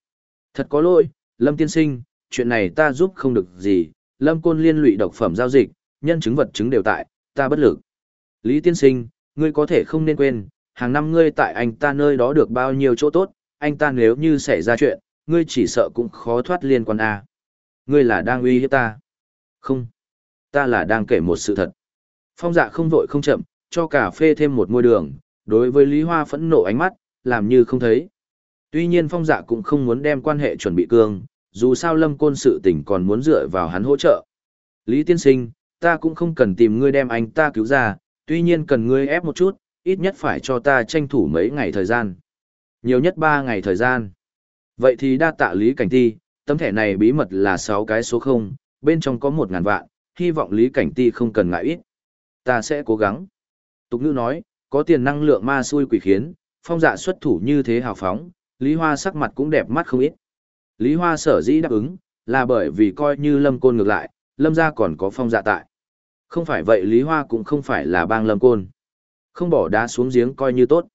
Speaker 1: Thật có lỗi, Lâm Tiên Sinh, chuyện này ta giúp không được gì, Lâm Côn liên lụy độc phẩm giao dịch, nhân chứng vật chứng đều tại, ta bất lực. Lý Tiên Sinh, ngươi có thể không nên quên, hàng năm ngươi tại anh ta nơi đó được bao nhiêu chỗ tốt, anh ta nếu như xảy ra chuyện, ngươi chỉ sợ cũng khó thoát liên quan a. Ngươi là đang uy hiếp ta. Không, ta là đang kể một sự thật. Phong dạ không vội không chậm, cho cà phê thêm một ngôi đường, đối với Lý Hoa phẫn nộ ánh mắt, làm như không thấy. Tuy nhiên phong dạ cũng không muốn đem quan hệ chuẩn bị cương, dù sao lâm côn sự tình còn muốn dựa vào hắn hỗ trợ. Lý tiên sinh, ta cũng không cần tìm ngươi đem anh ta cứu ra, tuy nhiên cần ngươi ép một chút, ít nhất phải cho ta tranh thủ mấy ngày thời gian. Nhiều nhất 3 ngày thời gian. Vậy thì đa tạ Lý Cảnh Ti, tấm thẻ này bí mật là 6 cái số 0, bên trong có 1 ngàn vạn, hy vọng Lý Cảnh Ti không cần ngại ít. Ta sẽ cố gắng. Tục ngữ nói, có tiền năng lượng ma xui quỷ khiến, phong dạ xuất thủ như thế hào phóng, Lý Hoa sắc mặt cũng đẹp mắt không ít. Lý Hoa sở dĩ đáp ứng, là bởi vì coi như lâm côn ngược lại, lâm gia còn có phong dạ tại. Không phải vậy Lý Hoa cũng không phải là bang lâm côn. Không bỏ đá xuống giếng coi như tốt.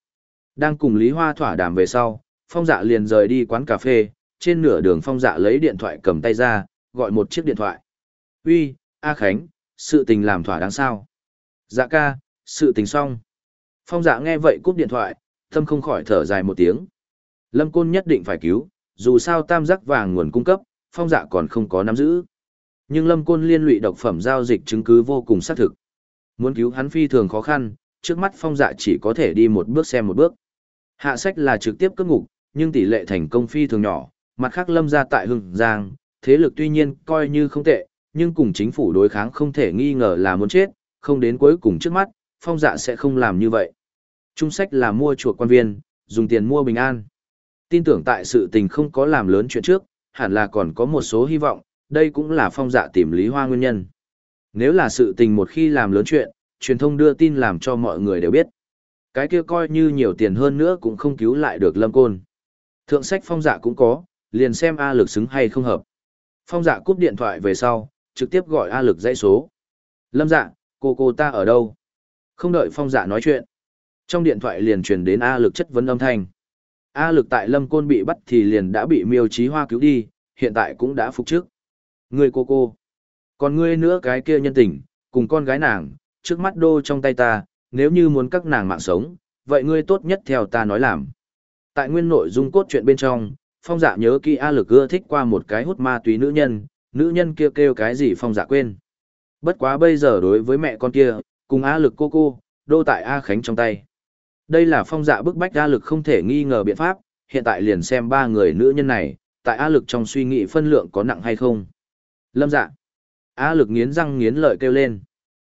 Speaker 1: Đang cùng Lý Hoa thỏa đàm về sau, phong dạ liền rời đi quán cà phê, trên nửa đường phong dạ lấy điện thoại cầm tay ra, gọi một chiếc điện thoại. Uy, A Khánh, sự tình làm thỏa đáng sao? Dạ ca, sự tình xong. Phong dạ nghe vậy cúp điện thoại, tâm không khỏi thở dài một tiếng. Lâm Côn nhất định phải cứu, dù sao tam giác vàng nguồn cung cấp, phong dạ còn không có nắm giữ. Nhưng lâm côn liên lụy độc phẩm giao dịch chứng cứ vô cùng xác thực. Muốn cứu hắn phi thường khó khăn, trước mắt phong dạ chỉ có thể đi một bước xem một bước. Hạ sách là trực tiếp cất ngục, nhưng tỷ lệ thành công phi thường nhỏ, mặt khác lâm ra tại hưng giang, thế lực tuy nhiên coi như không tệ, nhưng cùng chính phủ đối kháng không thể nghi ngờ là muốn chết, không đến cuối cùng trước mắt, phong dạ sẽ không làm như vậy. Trung sách là mua chuộc quan viên, dùng tiền mua bình an. Tin tưởng tại sự tình không có làm lớn chuyện trước, hẳn là còn có một số hy vọng, đây cũng là phong dạ tìm Lý Hoa nguyên nhân. Nếu là sự tình một khi làm lớn chuyện, truyền thông đưa tin làm cho mọi người đều biết. Cái kia coi như nhiều tiền hơn nữa cũng không cứu lại được Lâm Côn. Thượng sách phong dạ cũng có, liền xem A lực xứng hay không hợp. Phong dạ cúp điện thoại về sau, trực tiếp gọi A lực dãy số. Lâm dạ, cô cô ta ở đâu? Không đợi phong dạ nói chuyện. Trong điện thoại liền truyền đến A lực chất vấn âm thanh. A lực tại Lâm Côn bị bắt thì liền đã bị miêu trí hoa cứu đi, hiện tại cũng đã phục trước. Người cô cô. Còn ngươi nữa cái kia nhân tình, cùng con gái nàng, trước mắt đô trong tay ta, nếu như muốn các nàng mạng sống, vậy ngươi tốt nhất theo ta nói làm. Tại nguyên nội dung cốt truyện bên trong, phong dạ nhớ kỹ A lực ưa thích qua một cái hút ma túy nữ nhân, nữ nhân kia kêu cái gì phong dạ quên. Bất quá bây giờ đối với mẹ con kia, cùng A lực cô cô, đô tại A Khánh trong tay. Đây là phong dạ bức bách A lực không thể nghi ngờ biện pháp, hiện tại liền xem ba người nữ nhân này, tại A lực trong suy nghĩ phân lượng có nặng hay không. Lâm dạ. A lực nghiến răng nghiến lợi kêu lên.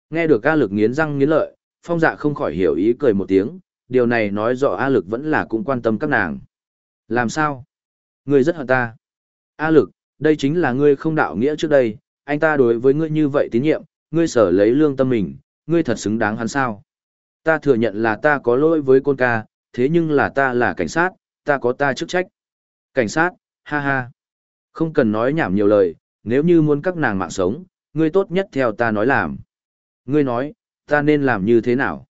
Speaker 1: Nghe được A lực nghiến răng nghiến lợi, phong dạ không khỏi hiểu ý cười một tiếng, điều này nói rõ A lực vẫn là cũng quan tâm các nàng. Làm sao? Ngươi rất hận ta. A lực, đây chính là ngươi không đạo nghĩa trước đây, anh ta đối với ngươi như vậy tín nhiệm, ngươi sở lấy lương tâm mình, ngươi thật xứng đáng hắn sao? Ta thừa nhận là ta có lỗi với con ca, thế nhưng là ta là cảnh sát, ta có ta chức trách. Cảnh sát, ha ha. Không cần nói nhảm nhiều lời, nếu như muốn các nàng mạng sống, ngươi tốt nhất theo ta nói làm. Ngươi nói, ta nên làm như thế nào?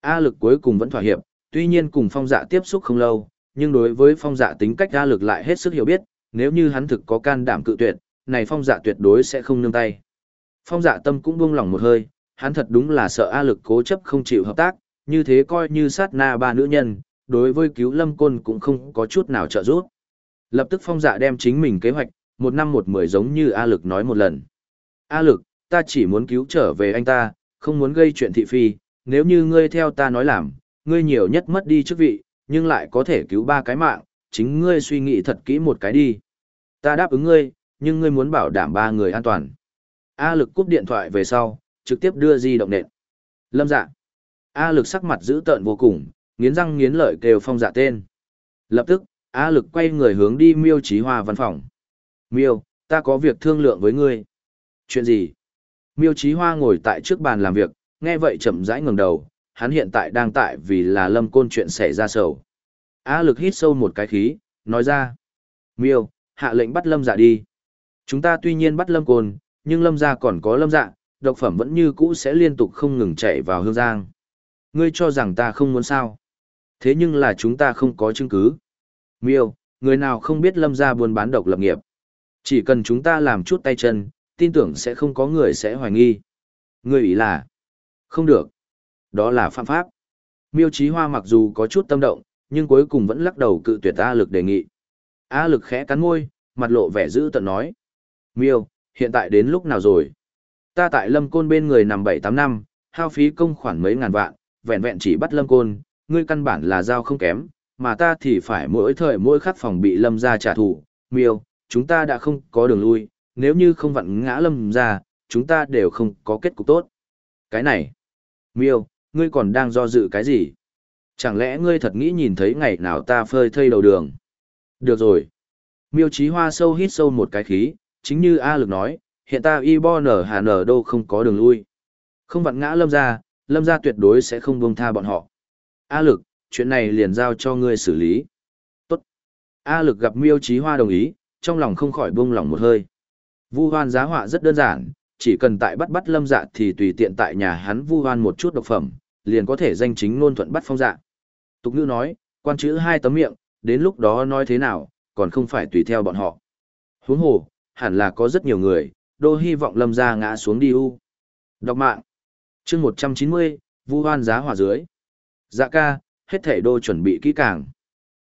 Speaker 1: A lực cuối cùng vẫn thỏa hiệp, tuy nhiên cùng phong dạ tiếp xúc không lâu, nhưng đối với phong dạ tính cách A lực lại hết sức hiểu biết, nếu như hắn thực có can đảm cự tuyệt, này phong dạ tuyệt đối sẽ không nương tay. Phong dạ tâm cũng buông lỏng một hơi, hắn thật đúng là sợ A lực cố chấp không chịu hợp tác, như thế coi như sát na ba nữ nhân, đối với cứu lâm côn cũng không có chút nào trợ giúp. Lập tức phong dạ đem chính mình kế hoạch, một năm một mười giống như A lực nói một lần. A lực, ta chỉ muốn cứu trở về anh ta, không muốn gây chuyện thị phi, nếu như ngươi theo ta nói làm, ngươi nhiều nhất mất đi chức vị, nhưng lại có thể cứu ba cái mạng, chính ngươi suy nghĩ thật kỹ một cái đi. Ta đáp ứng ngươi, nhưng ngươi muốn bảo đảm ba người an toàn. A lực cúp điện thoại về sau, trực tiếp đưa di động nện. Lâm dạ. A lực sắc mặt dữ tợn vô cùng, nghiến răng nghiến lợi kêu phong dạ tên. Lập tức, A lực quay người hướng đi miêu trí hoa văn phòng. Miêu, ta có việc thương lượng với ngươi. Chuyện gì? Miêu trí hoa ngồi tại trước bàn làm việc, nghe vậy chậm rãi ngẩng đầu, hắn hiện tại đang tại vì là lâm côn chuyện xảy ra sầu. A lực hít sâu một cái khí, nói ra. Miêu, hạ lệnh bắt lâm dạ đi. Chúng ta tuy nhiên bắt lâm côn, nhưng lâm Dạ còn có lâm dạ, độc phẩm vẫn như cũ sẽ liên tục không ngừng chạy vào hương giang. Ngươi cho rằng ta không muốn sao. Thế nhưng là chúng ta không có chứng cứ. Miêu, người nào không biết lâm gia buôn bán độc lập nghiệp. Chỉ cần chúng ta làm chút tay chân, tin tưởng sẽ không có người sẽ hoài nghi. Ngươi ý là, không được. Đó là phạm pháp. Miêu Chí Hoa mặc dù có chút tâm động, nhưng cuối cùng vẫn lắc đầu cự tuyệt A lực đề nghị. A lực khẽ cắn môi, mặt lộ vẻ dữ tợn nói. Miêu, hiện tại đến lúc nào rồi? Ta tại Lâm Côn bên người nằm 7-8 năm, hao phí công khoản mấy ngàn vạn, vẹn vẹn chỉ bắt Lâm Côn, ngươi căn bản là giao không kém, mà ta thì phải mỗi thời mỗi khắc phòng bị Lâm ra trả thù. Miêu, chúng ta đã không có đường lui, nếu như không vặn ngã Lâm ra, chúng ta đều không có kết cục tốt. Cái này, Miêu, ngươi còn đang do dự cái gì? Chẳng lẽ ngươi thật nghĩ nhìn thấy ngày nào ta phơi thây đầu đường? Được rồi. Miêu Chí Hoa sâu hít sâu một cái khí, chính như A Lực nói, hiện ta y bo nở hà nở đâu không có đường lui. Không vặn ngã lâm ra, lâm ra tuyệt đối sẽ không buông tha bọn họ. A Lực, chuyện này liền giao cho ngươi xử lý. Tốt. A Lực gặp Miêu trí Hoa đồng ý, trong lòng không khỏi buông lòng một hơi. Vu hoan giá họa rất đơn giản, chỉ cần tại bắt bắt lâm dạ thì tùy tiện tại nhà hắn vu hoan một chút độc phẩm, liền có thể danh chính ngôn thuận bắt phong dạ. Tục ngữ nói, quan chữ hai tấm miệng, đến lúc đó nói thế nào, còn không phải tùy theo bọn họ. Huống hồ, hẳn là có rất nhiều người, đô hy vọng lâm ra ngã xuống đi u. Đọc mạng. chương 190, vu hoan giá hỏa dưới. Dạ ca, hết thể đô chuẩn bị kỹ càng.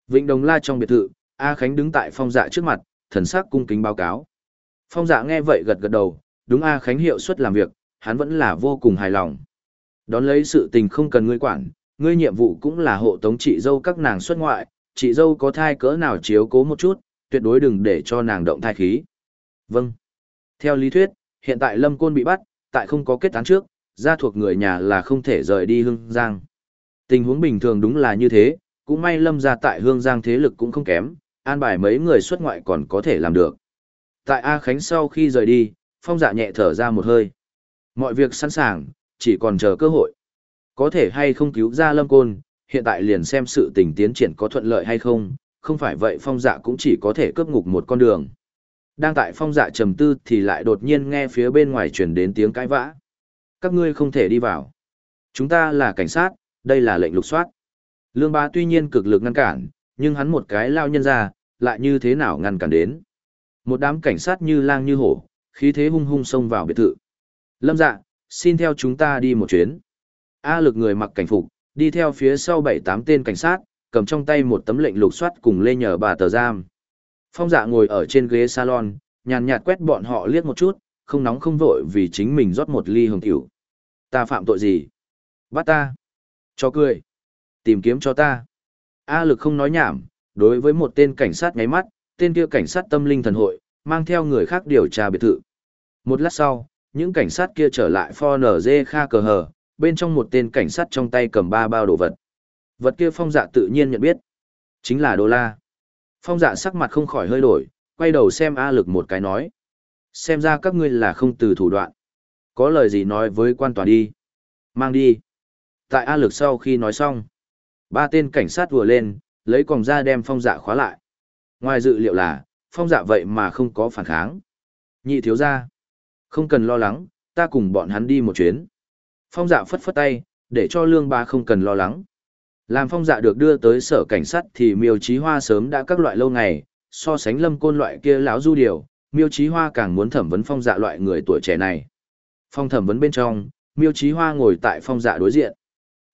Speaker 1: Vịnh Đồng La trong biệt thự, A Khánh đứng tại phong dạ trước mặt, thần sắc cung kính báo cáo. Phong dạ nghe vậy gật gật đầu, đúng A Khánh hiệu suất làm việc, hắn vẫn là vô cùng hài lòng. Đón lấy sự tình không cần ngươi quản, ngươi nhiệm vụ cũng là hộ tống chị dâu các nàng xuất ngoại, chị dâu có thai cỡ nào chiếu cố một chút, tuyệt đối đừng để cho nàng động thai khí. Vâng. Theo lý thuyết, hiện tại Lâm Côn bị bắt, tại không có kết án trước, gia thuộc người nhà là không thể rời đi Hương Giang. Tình huống bình thường đúng là như thế, cũng may Lâm gia tại Hương Giang thế lực cũng không kém, an bài mấy người xuất ngoại còn có thể làm được. Tại A Khánh sau khi rời đi, Phong Dạ nhẹ thở ra một hơi. Mọi việc sẵn sàng, chỉ còn chờ cơ hội. Có thể hay không cứu ra Lâm Côn, hiện tại liền xem sự tình tiến triển có thuận lợi hay không, không phải vậy Phong Dạ cũng chỉ có thể cướp ngục một con đường. Đang tại Phong Dạ trầm tư thì lại đột nhiên nghe phía bên ngoài truyền đến tiếng cãi vã. Các ngươi không thể đi vào. Chúng ta là cảnh sát, đây là lệnh lục soát. Lương bá tuy nhiên cực lực ngăn cản, nhưng hắn một cái lao nhân ra, lại như thế nào ngăn cản đến. Một đám cảnh sát như lang như hổ, khí thế hung hung xông vào biệt thự. Lâm dạ, xin theo chúng ta đi một chuyến. A lực người mặc cảnh phục, đi theo phía sau bảy tám tên cảnh sát, cầm trong tay một tấm lệnh lục soát cùng lê nhờ bà tờ giam. Phong dạ ngồi ở trên ghế salon, nhàn nhạt quét bọn họ liếc một chút, không nóng không vội vì chính mình rót một ly hồng tiểu. Ta phạm tội gì? Bắt ta. Cho cười. Tìm kiếm cho ta. A lực không nói nhảm, đối với một tên cảnh sát ngáy mắt, tên kia cảnh sát tâm linh thần hội, mang theo người khác điều tra biệt thự. Một lát sau, những cảnh sát kia trở lại phòng nở dê Kha cờ hờ, bên trong một tên cảnh sát trong tay cầm ba bao đồ vật. Vật kia phong dạ tự nhiên nhận biết. Chính là đô la. Phong dạ sắc mặt không khỏi hơi đổi, quay đầu xem A lực một cái nói. Xem ra các ngươi là không từ thủ đoạn. Có lời gì nói với quan tòa đi. Mang đi. Tại A lực sau khi nói xong, ba tên cảnh sát vừa lên, lấy còng ra đem phong dạ khóa lại. Ngoài dự liệu là, phong dạ vậy mà không có phản kháng. Nhị thiếu ra. Không cần lo lắng, ta cùng bọn hắn đi một chuyến. Phong dạ phất phất tay, để cho lương ba không cần lo lắng. Làm phong dạ được đưa tới sở cảnh sát thì miêu trí hoa sớm đã các loại lâu ngày, so sánh lâm côn loại kia lão du điều, miêu trí hoa càng muốn thẩm vấn phong dạ loại người tuổi trẻ này. Phong thẩm vấn bên trong, miêu trí hoa ngồi tại phong dạ đối diện.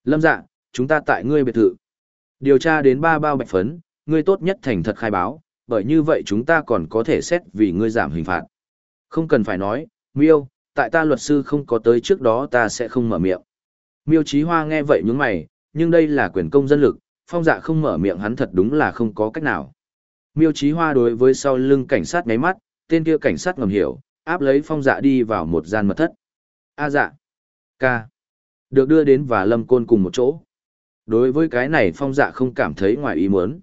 Speaker 1: Lâm dạ, chúng ta tại ngươi biệt thự. Điều tra đến ba bao bạch phấn, ngươi tốt nhất thành thật khai báo, bởi như vậy chúng ta còn có thể xét vì ngươi giảm hình phạt. Không cần phải nói, miêu, tại ta luật sư không có tới trước đó ta sẽ không mở miệng. Miêu Chí Hoa nghe vậy nhướng mày, nhưng đây là quyền công dân lực, phong dạ không mở miệng hắn thật đúng là không có cách nào. Miêu Chí Hoa đối với sau lưng cảnh sát ngáy mắt, tên kia cảnh sát ngầm hiểu, áp lấy phong dạ đi vào một gian mật thất. A dạ. Ca. Được đưa đến và lâm côn cùng một chỗ. Đối với cái này phong dạ không cảm thấy ngoài ý muốn.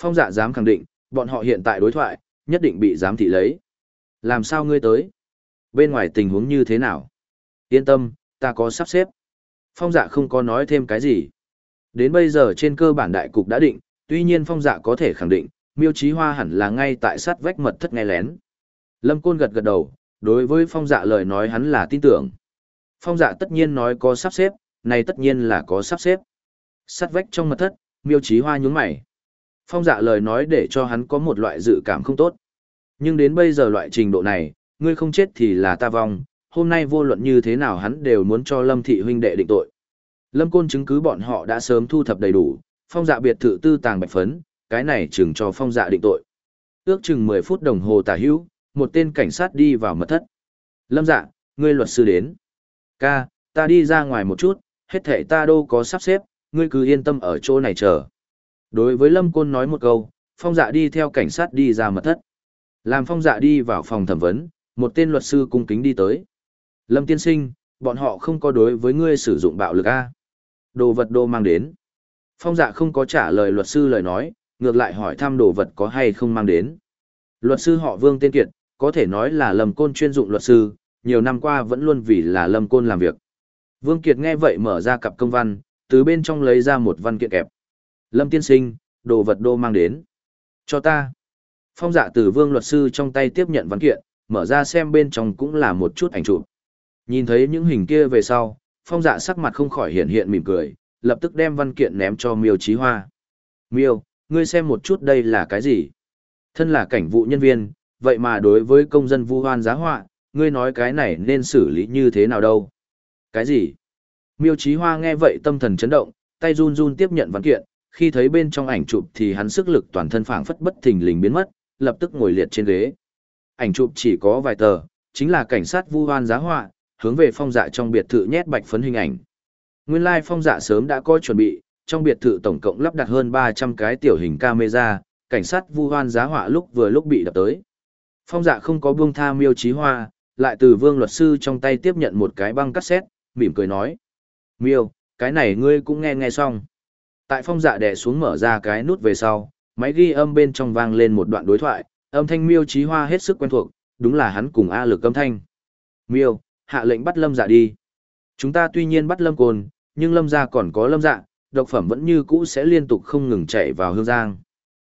Speaker 1: Phong dạ dám khẳng định, bọn họ hiện tại đối thoại, nhất định bị giám thị lấy. Làm sao ngươi tới? Bên ngoài tình huống như thế nào? Yên tâm, ta có sắp xếp. Phong dạ không có nói thêm cái gì. Đến bây giờ trên cơ bản đại cục đã định, tuy nhiên phong dạ có thể khẳng định, miêu trí hoa hẳn là ngay tại sát vách mật thất nghe lén. Lâm Côn gật gật đầu, đối với phong dạ lời nói hắn là tin tưởng. Phong dạ tất nhiên nói có sắp xếp, này tất nhiên là có sắp xếp. Sát vách trong mật thất, miêu trí hoa nhún mày. Phong dạ lời nói để cho hắn có một loại dự cảm không tốt. Nhưng đến bây giờ loại trình độ này, ngươi không chết thì là ta vong, hôm nay vô luận như thế nào hắn đều muốn cho Lâm Thị huynh đệ định tội. Lâm Côn chứng cứ bọn họ đã sớm thu thập đầy đủ, phong dạ biệt thự tư tàng bạch phấn, cái này chừng cho phong dạ định tội. Ước chừng 10 phút đồng hồ tả hữu, một tên cảnh sát đi vào mật thất. Lâm dạ, ngươi luật sư đến. Ca, ta đi ra ngoài một chút, hết thể ta đâu có sắp xếp, ngươi cứ yên tâm ở chỗ này chờ. Đối với Lâm Côn nói một câu, phong dạ đi theo cảnh sát đi ra mật thất. Làm phong dạ đi vào phòng thẩm vấn, một tên luật sư cung kính đi tới. Lâm tiên sinh, bọn họ không có đối với ngươi sử dụng bạo lực A. Đồ vật đô mang đến. Phong dạ không có trả lời luật sư lời nói, ngược lại hỏi thăm đồ vật có hay không mang đến. Luật sư họ Vương Tiên Kiệt, có thể nói là Lâm Côn chuyên dụng luật sư, nhiều năm qua vẫn luôn vì là Lâm Côn làm việc. Vương Kiệt nghe vậy mở ra cặp công văn, từ bên trong lấy ra một văn kiện kẹp. Lâm tiên sinh, đồ vật đô mang đến. Cho ta. Phong dạ từ vương luật sư trong tay tiếp nhận văn kiện, mở ra xem bên trong cũng là một chút ảnh chụp. Nhìn thấy những hình kia về sau, phong dạ sắc mặt không khỏi hiện hiện mỉm cười, lập tức đem văn kiện ném cho miêu trí hoa. Miêu, ngươi xem một chút đây là cái gì? Thân là cảnh vụ nhân viên, vậy mà đối với công dân vu hoan giá họa, ngươi nói cái này nên xử lý như thế nào đâu? Cái gì? Miêu trí hoa nghe vậy tâm thần chấn động, tay run run tiếp nhận văn kiện, khi thấy bên trong ảnh chụp thì hắn sức lực toàn thân phảng phất bất thình lình biến mất, lập tức ngồi liệt trên ghế. Ảnh chụp chỉ có vài tờ, chính là cảnh sát vu hoan giá họa, hướng về phong dạ trong biệt thự nhét bạch phấn hình ảnh. Nguyên lai like phong dạ sớm đã có chuẩn bị, trong biệt thự tổng cộng lắp đặt hơn 300 cái tiểu hình camera, cảnh sát vu hoan giá họa lúc vừa lúc bị đập tới. Phong dạ không có buông tha miêu trí hoa, lại từ vương luật sư trong tay tiếp nhận một cái băng cassette, mỉm cười nói. Miêu, cái này ngươi cũng nghe nghe xong. Tại phong dạ đè xuống mở ra cái nút về sau, máy ghi âm bên trong vang lên một đoạn đối thoại, âm thanh miêu trí hoa hết sức quen thuộc, đúng là hắn cùng A lực âm thanh. Miêu, hạ lệnh bắt lâm dạ đi. Chúng ta tuy nhiên bắt lâm cồn, nhưng lâm gia còn có lâm dạ, độc phẩm vẫn như cũ sẽ liên tục không ngừng chạy vào hương giang.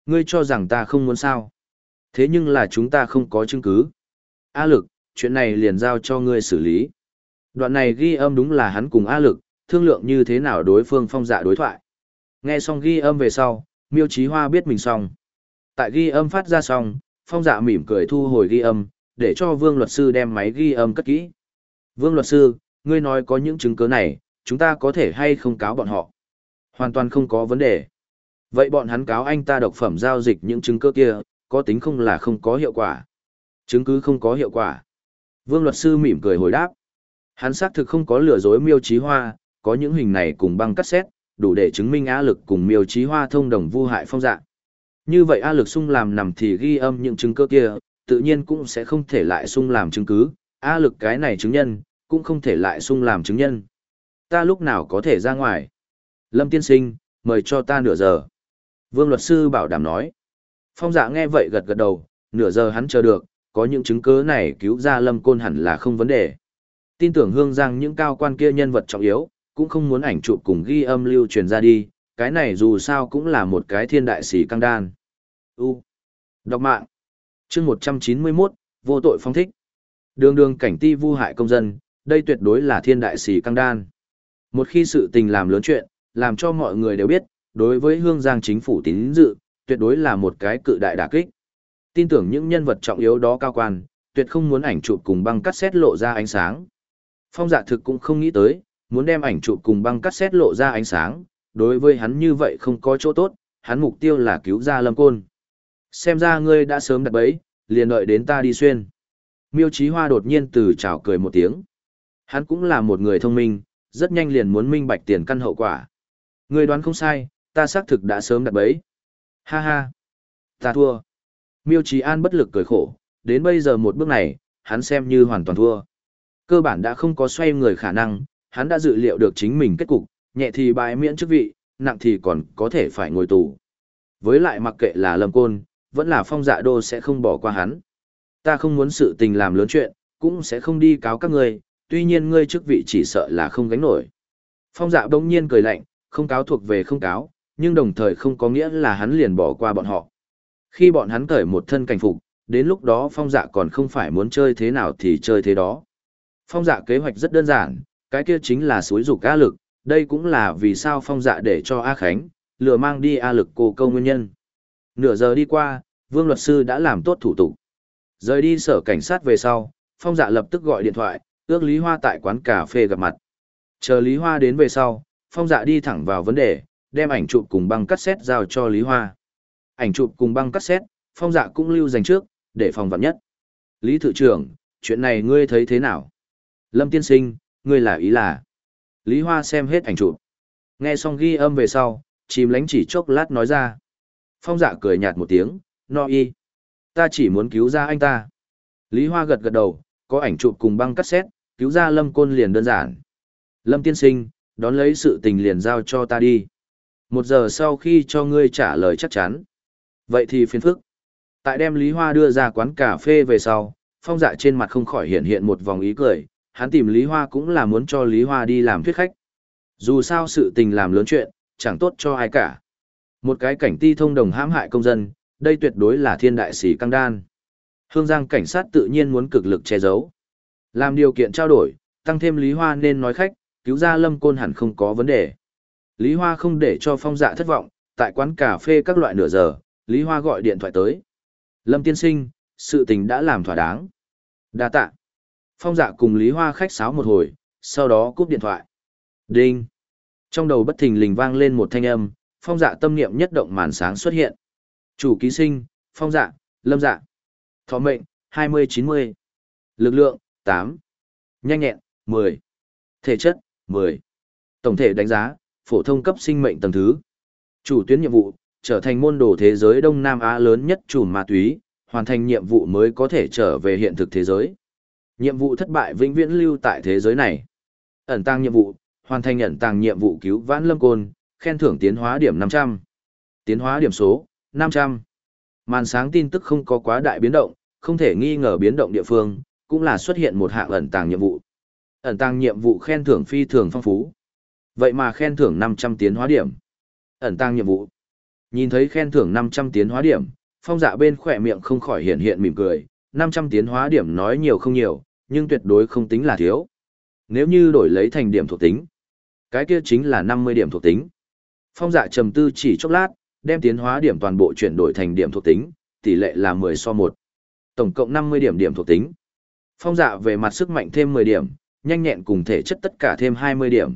Speaker 1: Ngươi cho rằng ta không muốn sao. Thế nhưng là chúng ta không có chứng cứ. A lực, chuyện này liền giao cho ngươi xử lý. Đoạn này ghi âm đúng là hắn cùng A lực, thương lượng như thế nào đối phương phong dạ đối thoại. Nghe xong ghi âm về sau, miêu trí hoa biết mình xong. Tại ghi âm phát ra xong, phong dạ mỉm cười thu hồi ghi âm, để cho vương luật sư đem máy ghi âm cất kỹ. Vương luật sư, ngươi nói có những chứng cứ này, chúng ta có thể hay không cáo bọn họ? Hoàn toàn không có vấn đề. Vậy bọn hắn cáo anh ta độc phẩm giao dịch những chứng cứ kia, có tính không là không có hiệu quả? Chứng cứ không có hiệu quả. Vương luật sư mỉm cười hồi đáp. Hắn xác thực không có lừa dối miêu trí hoa, có những hình này cùng băng cassette, đủ để chứng minh A lực cùng miêu trí hoa thông đồng vu hại phong dạ. Như vậy A lực sung làm nằm thì ghi âm những chứng cứ kia, tự nhiên cũng sẽ không thể lại sung làm chứng cứ, A lực cái này chứng nhân, cũng không thể lại sung làm chứng nhân. Ta lúc nào có thể ra ngoài? Lâm tiên sinh, mời cho ta nửa giờ. Vương luật sư bảo đảm nói. Phong dạ nghe vậy gật gật đầu, nửa giờ hắn chờ được, có những chứng cứ này cứu ra lâm côn hẳn là không vấn đề. Tin tưởng hương giang những cao quan kia nhân vật trọng yếu, cũng không muốn ảnh chụp cùng ghi âm lưu truyền ra đi, cái này dù sao cũng là một cái thiên đại sĩ căng đan. U. Đọc mạng. chương 191, vô tội phong thích. Đường đường cảnh ti vu hại công dân, đây tuyệt đối là thiên đại sĩ căng đan. Một khi sự tình làm lớn chuyện, làm cho mọi người đều biết, đối với hương giang chính phủ tín dự, tuyệt đối là một cái cự đại đả kích. Tin tưởng những nhân vật trọng yếu đó cao quan, tuyệt không muốn ảnh chụp cùng băng cắt xét lộ ra ánh sáng. Phong dạ thực cũng không nghĩ tới, muốn đem ảnh chụp cùng băng cắt xét lộ ra ánh sáng, đối với hắn như vậy không có chỗ tốt, hắn mục tiêu là cứu ra lâm côn. Xem ra ngươi đã sớm đặt bẫy, liền đợi đến ta đi xuyên. Miêu Chí Hoa đột nhiên từ chào cười một tiếng. Hắn cũng là một người thông minh, rất nhanh liền muốn minh bạch tiền căn hậu quả. Ngươi đoán không sai, ta xác thực đã sớm đặt bẫy. Ha ha, ta thua. Miêu Chí An bất lực cười khổ, đến bây giờ một bước này, hắn xem như hoàn toàn thua. Cơ bản đã không có xoay người khả năng, hắn đã dự liệu được chính mình kết cục, nhẹ thì bãi miễn chức vị, nặng thì còn có thể phải ngồi tù. Với lại mặc kệ là Lâm Côn, vẫn là phong dạ đô sẽ không bỏ qua hắn. Ta không muốn sự tình làm lớn chuyện, cũng sẽ không đi cáo các người tuy nhiên ngươi chức vị chỉ sợ là không gánh nổi. Phong dạ bỗng nhiên cười lạnh, không cáo thuộc về không cáo, nhưng đồng thời không có nghĩa là hắn liền bỏ qua bọn họ. Khi bọn hắn cởi một thân cảnh phục, đến lúc đó phong dạ còn không phải muốn chơi thế nào thì chơi thế đó. Phong dạ kế hoạch rất đơn giản, cái kia chính là suối rủ ca lực, đây cũng là vì sao phong dạ để cho A Khánh, lừa mang đi A lực cô câu nguyên nhân. Nửa giờ đi qua, vương luật sư đã làm tốt thủ tục. Rời đi sở cảnh sát về sau, phong dạ lập tức gọi điện thoại, ước Lý Hoa tại quán cà phê gặp mặt. Chờ Lý Hoa đến về sau, phong dạ đi thẳng vào vấn đề, đem ảnh chụp cùng băng cassette giao cho Lý Hoa. Ảnh chụp cùng băng cassette, phong dạ cũng lưu dành trước, để phòng vạn nhất. Lý Thự trưởng, chuyện này ngươi thấy thế nào? Lâm Tiên Sinh, ngươi là ý là. Lý Hoa xem hết ảnh chụp. Nghe xong ghi âm về sau, chìm lánh chỉ chốc lát nói ra. Phong dạ cười nhạt một tiếng, no y. Ta chỉ muốn cứu ra anh ta. Lý Hoa gật gật đầu, có ảnh chụp cùng băng cassette, cứu ra Lâm Côn liền đơn giản. Lâm tiên sinh, đón lấy sự tình liền giao cho ta đi. Một giờ sau khi cho ngươi trả lời chắc chắn. Vậy thì phiền phức. Tại đem Lý Hoa đưa ra quán cà phê về sau, phong dạ trên mặt không khỏi hiện hiện một vòng ý cười, hắn tìm Lý Hoa cũng là muốn cho Lý Hoa đi làm thuyết khách. Dù sao sự tình làm lớn chuyện, chẳng tốt cho ai cả. Một cái cảnh ti thông đồng hãm hại công dân, đây tuyệt đối là thiên đại sĩ căng đan. Hương Giang cảnh sát tự nhiên muốn cực lực che giấu. Làm điều kiện trao đổi, tăng thêm Lý Hoa nên nói khách, cứu ra Lâm Côn hẳn không có vấn đề. Lý Hoa không để cho phong dạ thất vọng, tại quán cà phê các loại nửa giờ, Lý Hoa gọi điện thoại tới. Lâm tiên sinh, sự tình đã làm thỏa đáng. Đa tạ. Phong dạ cùng Lý Hoa khách sáo một hồi, sau đó cúp điện thoại. Đinh. Trong đầu bất thình lình vang lên một thanh âm, phong dạ tâm niệm nhất động màn sáng xuất hiện. Chủ ký sinh, phong dạ, lâm dạ. Thọ mệnh, 20-90. Lực lượng, 8. Nhanh nhẹn, 10. Thể chất, 10. Tổng thể đánh giá, phổ thông cấp sinh mệnh tầng thứ. Chủ tuyến nhiệm vụ, trở thành môn đồ thế giới Đông Nam Á lớn nhất chùm ma túy, hoàn thành nhiệm vụ mới có thể trở về hiện thực thế giới. Nhiệm vụ thất bại vĩnh viễn lưu tại thế giới này. Ẩn tăng nhiệm vụ, hoàn thành ẩn tăng nhiệm vụ cứu vãn lâm côn, khen thưởng tiến hóa điểm 500. Tiến hóa điểm số, 500. Màn sáng tin tức không có quá đại biến động, không thể nghi ngờ biến động địa phương, cũng là xuất hiện một hạng ẩn tàng nhiệm vụ. Ẩn tàng nhiệm vụ khen thưởng phi thường phong phú. Vậy mà khen thưởng 500 tiến hóa điểm. Ẩn tàng nhiệm vụ. Nhìn thấy khen thưởng 500 tiến hóa điểm, phong dạ bên khỏe miệng không khỏi hiện hiện mỉm cười. 500 tiến hóa điểm nói nhiều không nhiều, nhưng tuyệt đối không tính là thiếu. Nếu như đổi lấy thành điểm thuộc tính, cái kia chính là 50 điểm thuộc tính. Phong dạ trầm tư chỉ chốc lát, đem tiến hóa điểm toàn bộ chuyển đổi thành điểm thuộc tính, tỷ lệ là 10 so 1. Tổng cộng 50 điểm điểm thuộc tính. Phong dạ về mặt sức mạnh thêm 10 điểm, nhanh nhẹn cùng thể chất tất cả thêm 20 điểm.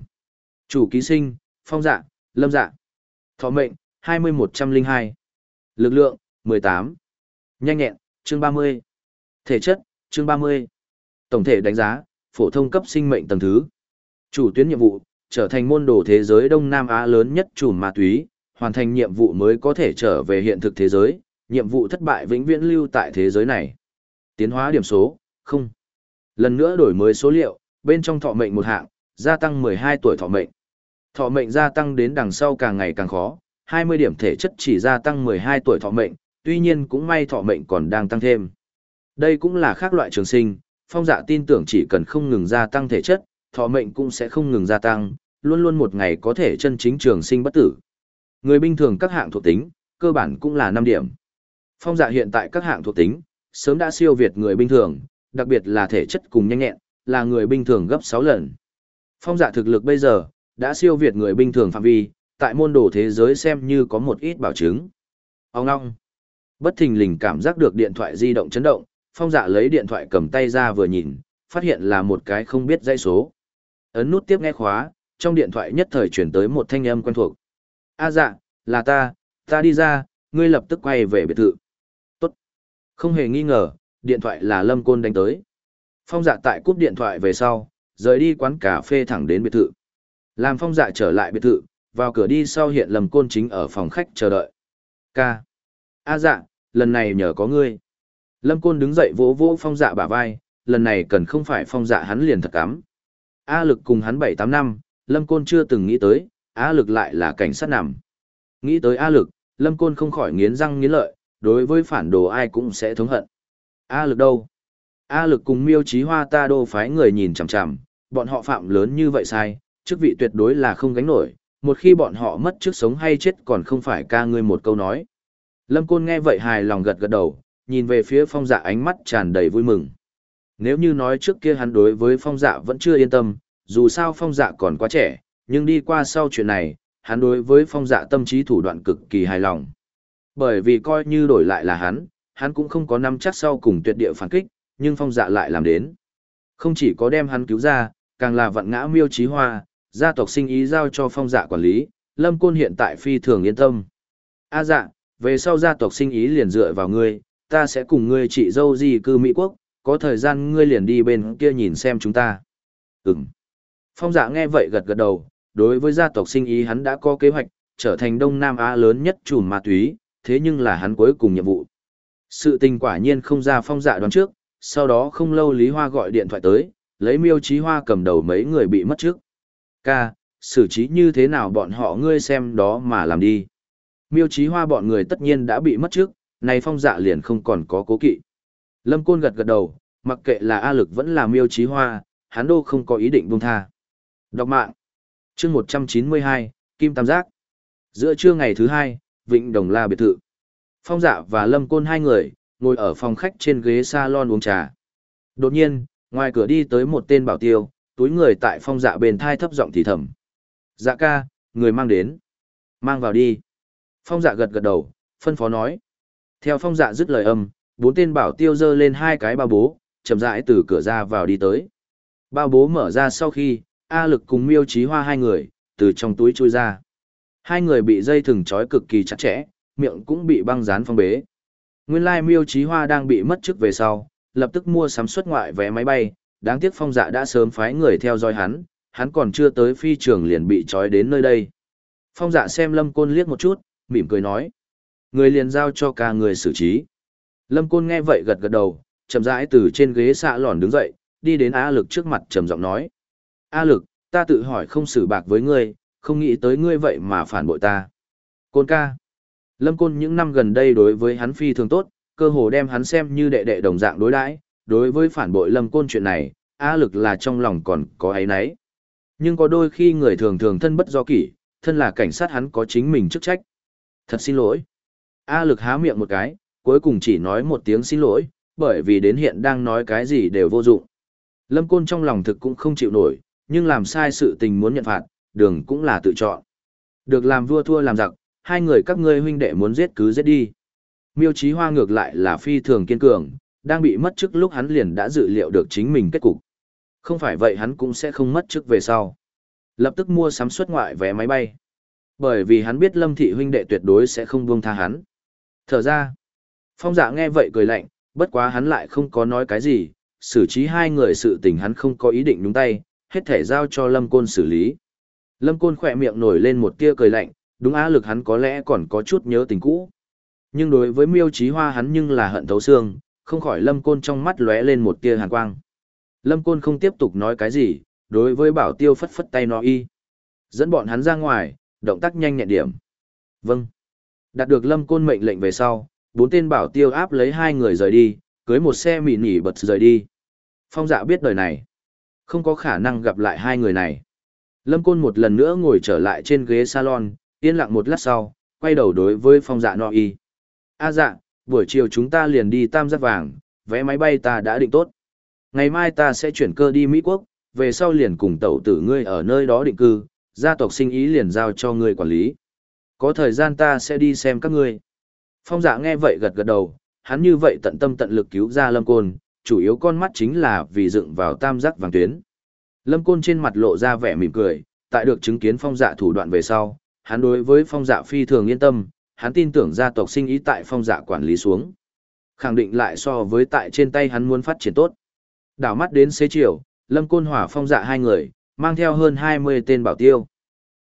Speaker 1: Chủ ký sinh, phong dạ, lâm dạ. Thọ mệnh, 20102. Lực lượng, 18. Nhanh nhẹn, chương 30. Thể chất, chương 30. Tổng thể đánh giá, phổ thông cấp sinh mệnh tầng thứ. Chủ tuyến nhiệm vụ, trở thành môn đồ thế giới Đông Nam Á lớn nhất chùm ma túy, hoàn thành nhiệm vụ mới có thể trở về hiện thực thế giới, nhiệm vụ thất bại vĩnh viễn lưu tại thế giới này. Tiến hóa điểm số, không. Lần nữa đổi mới số liệu, bên trong thọ mệnh một hạng, gia tăng 12 tuổi thọ mệnh. Thọ mệnh gia tăng đến đằng sau càng ngày càng khó, 20 điểm thể chất chỉ gia tăng 12 tuổi thọ mệnh, tuy nhiên cũng may thọ mệnh còn đang tăng thêm. Đây cũng là khác loại trường sinh, phong dạ tin tưởng chỉ cần không ngừng gia tăng thể chất, thọ mệnh cũng sẽ không ngừng gia tăng, luôn luôn một ngày có thể chân chính trường sinh bất tử. Người bình thường các hạng thuộc tính, cơ bản cũng là 5 điểm. Phong dạ hiện tại các hạng thuộc tính, sớm đã siêu việt người bình thường, đặc biệt là thể chất cùng nhanh nhẹn, là người bình thường gấp 6 lần. Phong dạ thực lực bây giờ, đã siêu việt người bình thường phạm vi, tại môn đồ thế giới xem như có một ít bảo chứng. Ông ngong. Bất thình lình cảm giác được điện thoại di động chấn động, phong dạ lấy điện thoại cầm tay ra vừa nhìn, phát hiện là một cái không biết dãy số. Ấn nút tiếp nghe khóa, trong điện thoại nhất thời chuyển tới một thanh âm quen thuộc. A dạ, là ta, ta đi ra, ngươi lập tức quay về biệt thự. Tốt. Không hề nghi ngờ, điện thoại là Lâm Côn đánh tới. Phong dạ tại cúp điện thoại về sau, rời đi quán cà phê thẳng đến biệt thự. Làm phong dạ trở lại biệt thự, vào cửa đi sau hiện Lâm Côn chính ở phòng khách chờ đợi. Ca. A dạ, lần này nhờ có ngươi. Lâm Côn đứng dậy vỗ vỗ phong dạ bả vai, lần này cần không phải phong dạ hắn liền thật cắm. A lực cùng hắn 7-8 năm, Lâm Côn chưa từng nghĩ tới, A lực lại là cảnh sát nằm. Nghĩ tới A lực, Lâm Côn không khỏi nghiến răng nghiến lợi, đối với phản đồ ai cũng sẽ thống hận. A lực đâu? A lực cùng miêu trí hoa ta đô phái người nhìn chằm chằm, bọn họ phạm lớn như vậy sai, chức vị tuyệt đối là không gánh nổi, một khi bọn họ mất chức sống hay chết còn không phải ca ngươi một câu nói. Lâm Côn nghe vậy hài lòng gật gật đầu, nhìn về phía phong dạ ánh mắt tràn đầy vui mừng. Nếu như nói trước kia hắn đối với phong dạ vẫn chưa yên tâm, dù sao phong dạ còn quá trẻ, nhưng đi qua sau chuyện này, hắn đối với phong dạ tâm trí thủ đoạn cực kỳ hài lòng. Bởi vì coi như đổi lại là hắn, hắn cũng không có năm chắc sau cùng tuyệt địa phản kích, nhưng phong dạ lại làm đến. Không chỉ có đem hắn cứu ra, càng là vận ngã miêu trí hoa, gia tộc sinh ý giao cho phong dạ quản lý, lâm côn hiện tại phi thường yên tâm. A dạ, về sau gia tộc sinh ý liền dựa vào ngươi, ta sẽ cùng ngươi chị dâu di cư Mỹ Quốc, có thời gian ngươi liền đi bên kia nhìn xem chúng ta. Ừm. Phong dạ nghe vậy gật gật đầu, đối với gia tộc sinh ý hắn đã có kế hoạch, trở thành Đông Nam Á lớn nhất chùm ma túy, thế nhưng là hắn cuối cùng nhiệm vụ. Sự tình quả nhiên không ra phong dạ đoán trước, sau đó không lâu Lý Hoa gọi điện thoại tới, lấy miêu trí hoa cầm đầu mấy người bị mất trước. Ca, xử trí như thế nào bọn họ ngươi xem đó mà làm đi. Miêu trí hoa bọn người tất nhiên đã bị mất trước, này phong dạ liền không còn có cố kỵ. Lâm Côn gật gật đầu, mặc kệ là A lực vẫn là miêu trí hoa, hắn đô không có ý định buông tha. Đọc mạng. chương 192, Kim Tam Giác. Giữa trưa ngày thứ hai, Vịnh Đồng La biệt thự. Phong dạ và Lâm Côn hai người, ngồi ở phòng khách trên ghế salon uống trà. Đột nhiên, ngoài cửa đi tới một tên bảo tiêu, túi người tại phong dạ bên thai thấp giọng thì thầm. Dạ ca, người mang đến. Mang vào đi. Phong dạ gật gật đầu, phân phó nói. Theo phong dạ dứt lời âm, bốn tên bảo tiêu dơ lên hai cái bao bố, chậm rãi từ cửa ra vào đi tới. Bao bố mở ra sau khi, A lực cùng miêu trí hoa hai người, từ trong túi chui ra. Hai người bị dây thừng trói cực kỳ chặt chẽ, miệng cũng bị băng dán phong bế. Nguyên lai miêu trí hoa đang bị mất chức về sau, lập tức mua sắm xuất ngoại vé máy bay, đáng tiếc phong dạ đã sớm phái người theo dõi hắn, hắn còn chưa tới phi trường liền bị trói đến nơi đây. Phong dạ xem lâm côn liếc một chút, mỉm cười nói. Người liền giao cho ca người xử trí. Lâm côn nghe vậy gật gật đầu, chậm rãi từ trên ghế xạ lòn đứng dậy, đi đến A lực trước mặt trầm giọng nói. A lực, ta tự hỏi không xử bạc với ngươi, không nghĩ tới ngươi vậy mà phản bội ta. Côn ca. Lâm Côn những năm gần đây đối với hắn phi thường tốt, cơ hồ đem hắn xem như đệ đệ đồng dạng đối đãi. đối với phản bội Lâm Côn chuyện này, A lực là trong lòng còn có ấy nấy. Nhưng có đôi khi người thường thường thân bất do kỷ, thân là cảnh sát hắn có chính mình chức trách. Thật xin lỗi. A lực há miệng một cái, cuối cùng chỉ nói một tiếng xin lỗi, bởi vì đến hiện đang nói cái gì đều vô dụng. Lâm Côn trong lòng thực cũng không chịu nổi, nhưng làm sai sự tình muốn nhận phạt, đường cũng là tự chọn. Được làm vua thua làm giặc, hai người các ngươi huynh đệ muốn giết cứ giết đi. Miêu Chí Hoa ngược lại là phi thường kiên cường, đang bị mất chức lúc hắn liền đã dự liệu được chính mình kết cục. Không phải vậy hắn cũng sẽ không mất chức về sau. Lập tức mua sắm xuất ngoại vé máy bay. Bởi vì hắn biết Lâm Thị huynh đệ tuyệt đối sẽ không buông tha hắn. Thở ra, Phong Dạ nghe vậy cười lạnh, bất quá hắn lại không có nói cái gì, xử trí hai người sự tình hắn không có ý định nhúng tay, hết thể giao cho Lâm Côn xử lý. Lâm Côn khỏe miệng nổi lên một tia cười lạnh, đúng á lực hắn có lẽ còn có chút nhớ tình cũ. Nhưng đối với miêu trí hoa hắn nhưng là hận thấu xương, không khỏi Lâm Côn trong mắt lóe lên một tia hàn quang. Lâm Côn không tiếp tục nói cái gì, đối với bảo tiêu phất phất tay nó y. Dẫn bọn hắn ra ngoài, động tác nhanh nhẹn điểm. Vâng. Đạt được Lâm Côn mệnh lệnh về sau, bốn tên bảo tiêu áp lấy hai người rời đi, cưới một xe mỉ nỉ bật rời đi. Phong dạ biết đời này. Không có khả năng gặp lại hai người này. Lâm Côn một lần nữa ngồi trở lại trên ghế salon, yên lặng một lát sau, quay đầu đối với phong dạ no y. A dạ, buổi chiều chúng ta liền đi tam giác vàng, vé máy bay ta đã định tốt. Ngày mai ta sẽ chuyển cơ đi Mỹ Quốc, về sau liền cùng tẩu tử ngươi ở nơi đó định cư, gia tộc sinh ý liền giao cho ngươi quản lý. Có thời gian ta sẽ đi xem các ngươi. Phong dạ nghe vậy gật gật đầu, hắn như vậy tận tâm tận lực cứu ra lâm côn, chủ yếu con mắt chính là vì dựng vào tam giác vàng tuyến. Lâm côn trên mặt lộ ra vẻ mỉm cười, tại được chứng kiến phong dạ thủ đoạn về sau, hắn đối với phong dạ phi thường yên tâm, hắn tin tưởng gia tộc sinh ý tại phong dạ quản lý xuống. Khẳng định lại so với tại trên tay hắn muốn phát triển tốt. Đảo mắt đến xế chiều, Lâm Côn hỏa phong dạ hai người, mang theo hơn 20 tên bảo tiêu.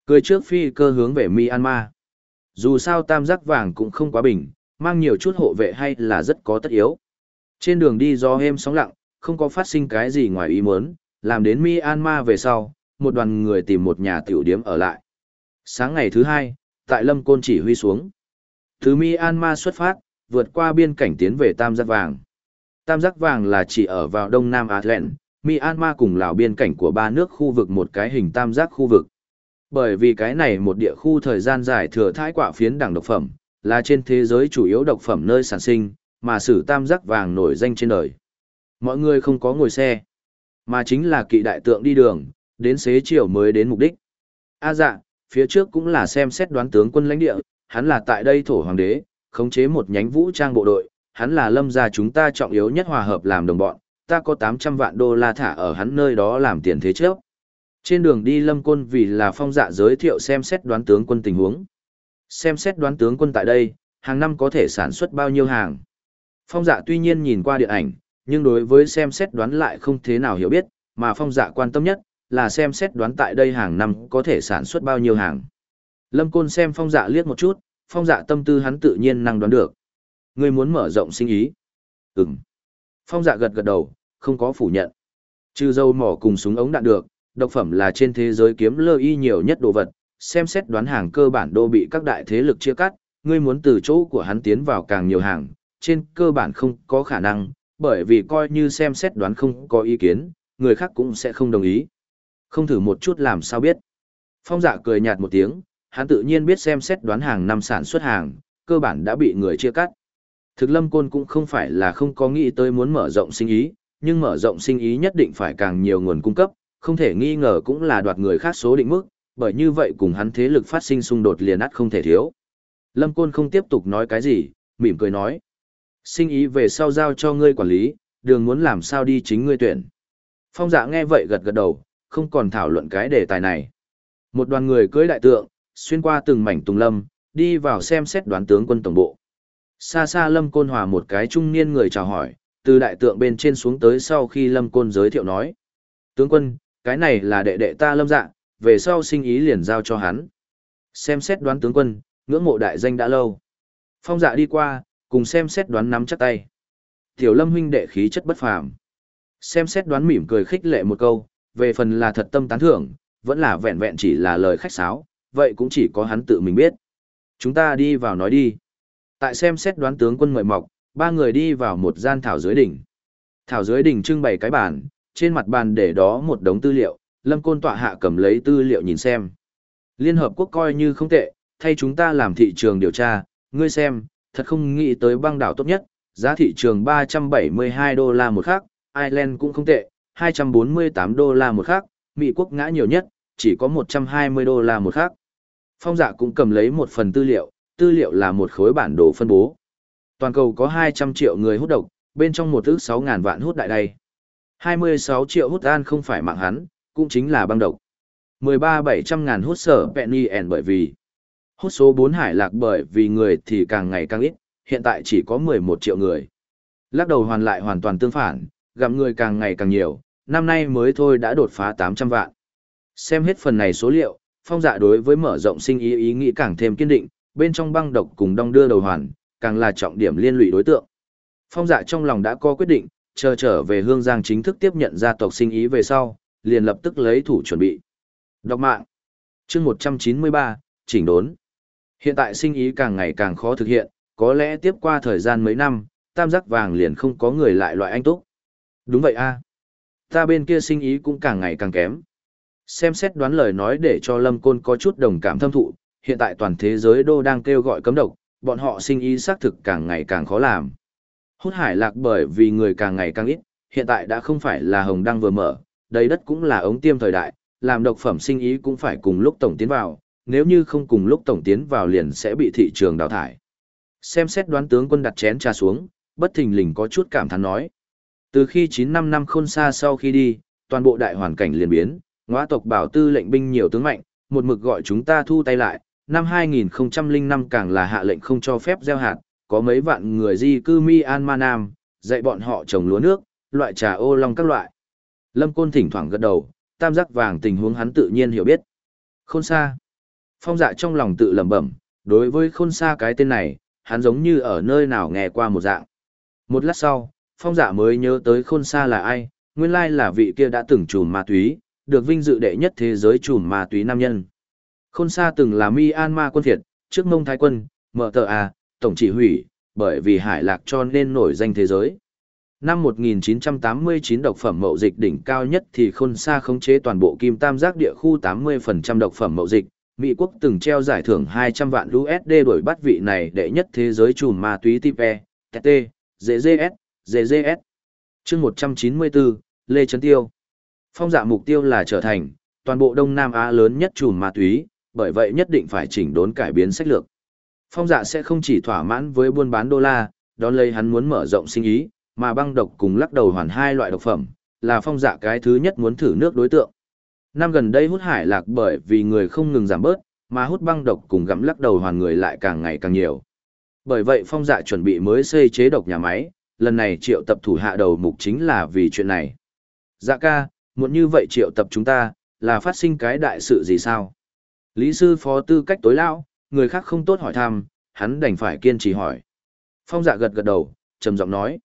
Speaker 1: Cười trước phi cơ hướng về Myanmar. Dù sao tam giác vàng cũng không quá bình, mang nhiều chút hộ vệ hay là rất có tất yếu. Trên đường đi do êm sóng lặng, không có phát sinh cái gì ngoài ý muốn, làm đến Myanmar về sau, một đoàn người tìm một nhà tiểu điếm ở lại. Sáng ngày thứ hai, tại Lâm Côn chỉ huy xuống. Từ Myanmar xuất phát, vượt qua biên cảnh tiến về Tam Giác Vàng. Tam Giác Vàng là chỉ ở vào Đông Nam Atlant, Myanmar cùng Lào biên cảnh của ba nước khu vực một cái hình tam giác khu vực. Bởi vì cái này một địa khu thời gian dài thừa thái quả phiến đẳng độc phẩm, là trên thế giới chủ yếu độc phẩm nơi sản sinh, mà sử tam giác vàng nổi danh trên đời. Mọi người không có ngồi xe, mà chính là kỵ đại tượng đi đường, đến xế chiều mới đến mục đích. A à dạ, phía trước cũng là xem xét đoán tướng quân lãnh địa, hắn là tại đây thổ hoàng đế, khống chế một nhánh vũ trang bộ đội, hắn là lâm gia chúng ta trọng yếu nhất hòa hợp làm đồng bọn, ta có 800 vạn đô la thả ở hắn nơi đó làm tiền thế trước. Trên đường đi lâm quân vì là phong dạ giới thiệu xem xét đoán tướng quân tình huống. Xem xét đoán tướng quân tại đây, hàng năm có thể sản xuất bao nhiêu hàng. Phong dạ tuy nhiên nhìn qua điện ảnh, nhưng đối với xem xét đoán lại không thế nào hiểu biết, mà phong dạ quan tâm nhất, là xem xét đoán tại đây hàng năm có thể sản xuất bao nhiêu hàng. Lâm Côn xem phong dạ liếc một chút, phong dạ tâm tư hắn tự nhiên năng đoán được. Ngươi muốn mở rộng sinh ý. Ừm. Phong dạ gật gật đầu, không có phủ nhận. Trừ dâu mỏ cùng súng ống đạn được, độc phẩm là trên thế giới kiếm lơ y nhiều nhất đồ vật, xem xét đoán hàng cơ bản đô bị các đại thế lực chia cắt, ngươi muốn từ chỗ của hắn tiến vào càng nhiều hàng, trên cơ bản không có khả năng, bởi vì coi như xem xét đoán không có ý kiến, người khác cũng sẽ không đồng ý. Không thử một chút làm sao biết. Phong dạ cười nhạt một tiếng, hắn tự nhiên biết xem xét đoán hàng năm sản xuất hàng, cơ bản đã bị người chia cắt. Thực lâm côn cũng không phải là không có nghĩ tới muốn mở rộng sinh ý, nhưng mở rộng sinh ý nhất định phải càng nhiều nguồn cung cấp, không thể nghi ngờ cũng là đoạt người khác số định mức, bởi như vậy cùng hắn thế lực phát sinh xung đột liền ắt không thể thiếu. Lâm Côn không tiếp tục nói cái gì, mỉm cười nói. Sinh ý về sau giao cho ngươi quản lý, đường muốn làm sao đi chính ngươi tuyển. Phong dạ nghe vậy gật gật đầu, không còn thảo luận cái đề tài này. Một đoàn người cưới đại tượng, xuyên qua từng mảnh tùng lâm, đi vào xem xét đoán tướng quân tổng bộ. Xa xa Lâm Côn Hòa một cái trung niên người chào hỏi, từ đại tượng bên trên xuống tới sau khi Lâm Côn giới thiệu nói. Tướng quân, cái này là đệ đệ ta Lâm Dạ, về sau sinh ý liền giao cho hắn. Xem xét đoán tướng quân, ngưỡng mộ đại danh đã lâu. Phong dạ đi qua, cùng xem xét đoán nắm chắc tay. Tiểu Lâm huynh đệ khí chất bất phàm. Xem xét đoán mỉm cười khích lệ một câu, về phần là thật tâm tán thưởng, vẫn là vẹn vẹn chỉ là lời khách sáo, vậy cũng chỉ có hắn tự mình biết. Chúng ta đi vào nói đi. Tại xem xét đoán tướng quân mời mọc, ba người đi vào một gian thảo dưới đỉnh. Thảo dưới đỉnh trưng bày cái bàn, trên mặt bàn để đó một đống tư liệu, Lâm Côn tọa hạ cầm lấy tư liệu nhìn xem. Liên Hợp Quốc coi như không tệ, thay chúng ta làm thị trường điều tra, ngươi xem, thật không nghĩ tới băng đảo tốt nhất, giá thị trường 372 đô la một khắc, Ireland cũng không tệ, 248 đô la một khắc, Mỹ quốc ngã nhiều nhất, chỉ có 120 đô la một khắc. Phong dạ cũng cầm lấy một phần tư liệu, tư liệu là một khối bản đồ phân bố. Toàn cầu có 200 triệu người hút độc, bên trong một ước 6.000 vạn hút đại đây. 26 triệu hút an không phải mạng hắn, cũng chính là băng độc. 13 700 ngàn hút sở penny and bởi vì hút số 4 hải lạc bởi vì người thì càng ngày càng ít, hiện tại chỉ có 11 triệu người. Lắc đầu hoàn lại hoàn toàn tương phản, gặm người càng ngày càng nhiều, năm nay mới thôi đã đột phá 800 vạn. Xem hết phần này số liệu, phong dạ đối với mở rộng sinh ý ý nghĩ càng thêm kiên định, bên trong băng độc cùng đong đưa đầu hoàn, càng là trọng điểm liên lụy đối tượng. Phong dạ trong lòng đã có quyết định, chờ trở về Hương Giang chính thức tiếp nhận gia tộc sinh ý về sau, liền lập tức lấy thủ chuẩn bị. Đọc mạng. chương 193, chỉnh đốn. Hiện tại sinh ý càng ngày càng khó thực hiện, có lẽ tiếp qua thời gian mấy năm, tam giác vàng liền không có người lại loại anh túc. Đúng vậy a Ta bên kia sinh ý cũng càng ngày càng kém. Xem xét đoán lời nói để cho Lâm Côn có chút đồng cảm thâm thụ, hiện tại toàn thế giới đô đang kêu gọi cấm độc, bọn họ sinh ý xác thực càng ngày càng khó làm. Hút hải lạc bởi vì người càng ngày càng ít, hiện tại đã không phải là hồng đăng vừa mở, đầy đất cũng là ống tiêm thời đại, làm độc phẩm sinh ý cũng phải cùng lúc tổng tiến vào, nếu như không cùng lúc tổng tiến vào liền sẽ bị thị trường đào thải. Xem xét đoán tướng quân đặt chén trà xuống, bất thình lình có chút cảm thán nói. Từ khi 9 năm khôn xa sau khi đi, toàn bộ đại hoàn cảnh liền biến, ngõ tộc bảo tư lệnh binh nhiều tướng mạnh, một mực gọi chúng ta thu tay lại, năm 2005 càng là hạ lệnh không cho phép gieo hạt, có mấy vạn người di cư Myanmar Nam, dạy bọn họ trồng lúa nước, loại trà ô long các loại. Lâm Côn thỉnh thoảng gật đầu, tam giác vàng tình huống hắn tự nhiên hiểu biết. Khôn xa. Phong dạ trong lòng tự lẩm bẩm, đối với khôn xa cái tên này, hắn giống như ở nơi nào nghe qua một dạng. Một lát sau, phong giả mới nhớ tới khôn xa là ai, nguyên lai là vị kia đã từng trùm ma túy, được vinh dự đệ nhất thế giới trùm ma túy nam nhân. Khôn xa từng là Myanmar quân thiệt, trước mông thái quân, mở tờ A, tổng chỉ huy, bởi vì hải lạc cho nên nổi danh thế giới. Năm 1989 độc phẩm mậu dịch đỉnh cao nhất thì khôn xa khống chế toàn bộ kim tam giác địa khu 80% độc phẩm mậu dịch. Mỹ quốc từng treo giải thưởng 200 vạn USD đổi bắt vị này đệ nhất thế giới chùm ma túy type E, TT, GGS, GGS. chương 194, Lê Trấn Tiêu. Phong dạ mục tiêu là trở thành toàn bộ Đông Nam Á lớn nhất chùm ma túy, bởi vậy nhất định phải chỉnh đốn cải biến sách lược. Phong dạ sẽ không chỉ thỏa mãn với buôn bán đô la, đón lấy hắn muốn mở rộng sinh ý, mà băng độc cùng lắc đầu hoàn hai loại độc phẩm, là phong dạ cái thứ nhất muốn thử nước đối tượng. Năm gần đây hút hải lạc bởi vì người không ngừng giảm bớt, mà hút băng độc cùng gặm lắc đầu hoàn người lại càng ngày càng nhiều. Bởi vậy phong dạ chuẩn bị mới xây chế độc nhà máy, lần này triệu tập thủ hạ đầu mục chính là vì chuyện này. Dạ ca, muốn như vậy triệu tập chúng ta, là phát sinh cái đại sự gì sao? Lý sư phó tư cách tối lão, người khác không tốt hỏi thăm, hắn đành phải kiên trì hỏi. Phong dạ gật gật đầu, trầm giọng nói.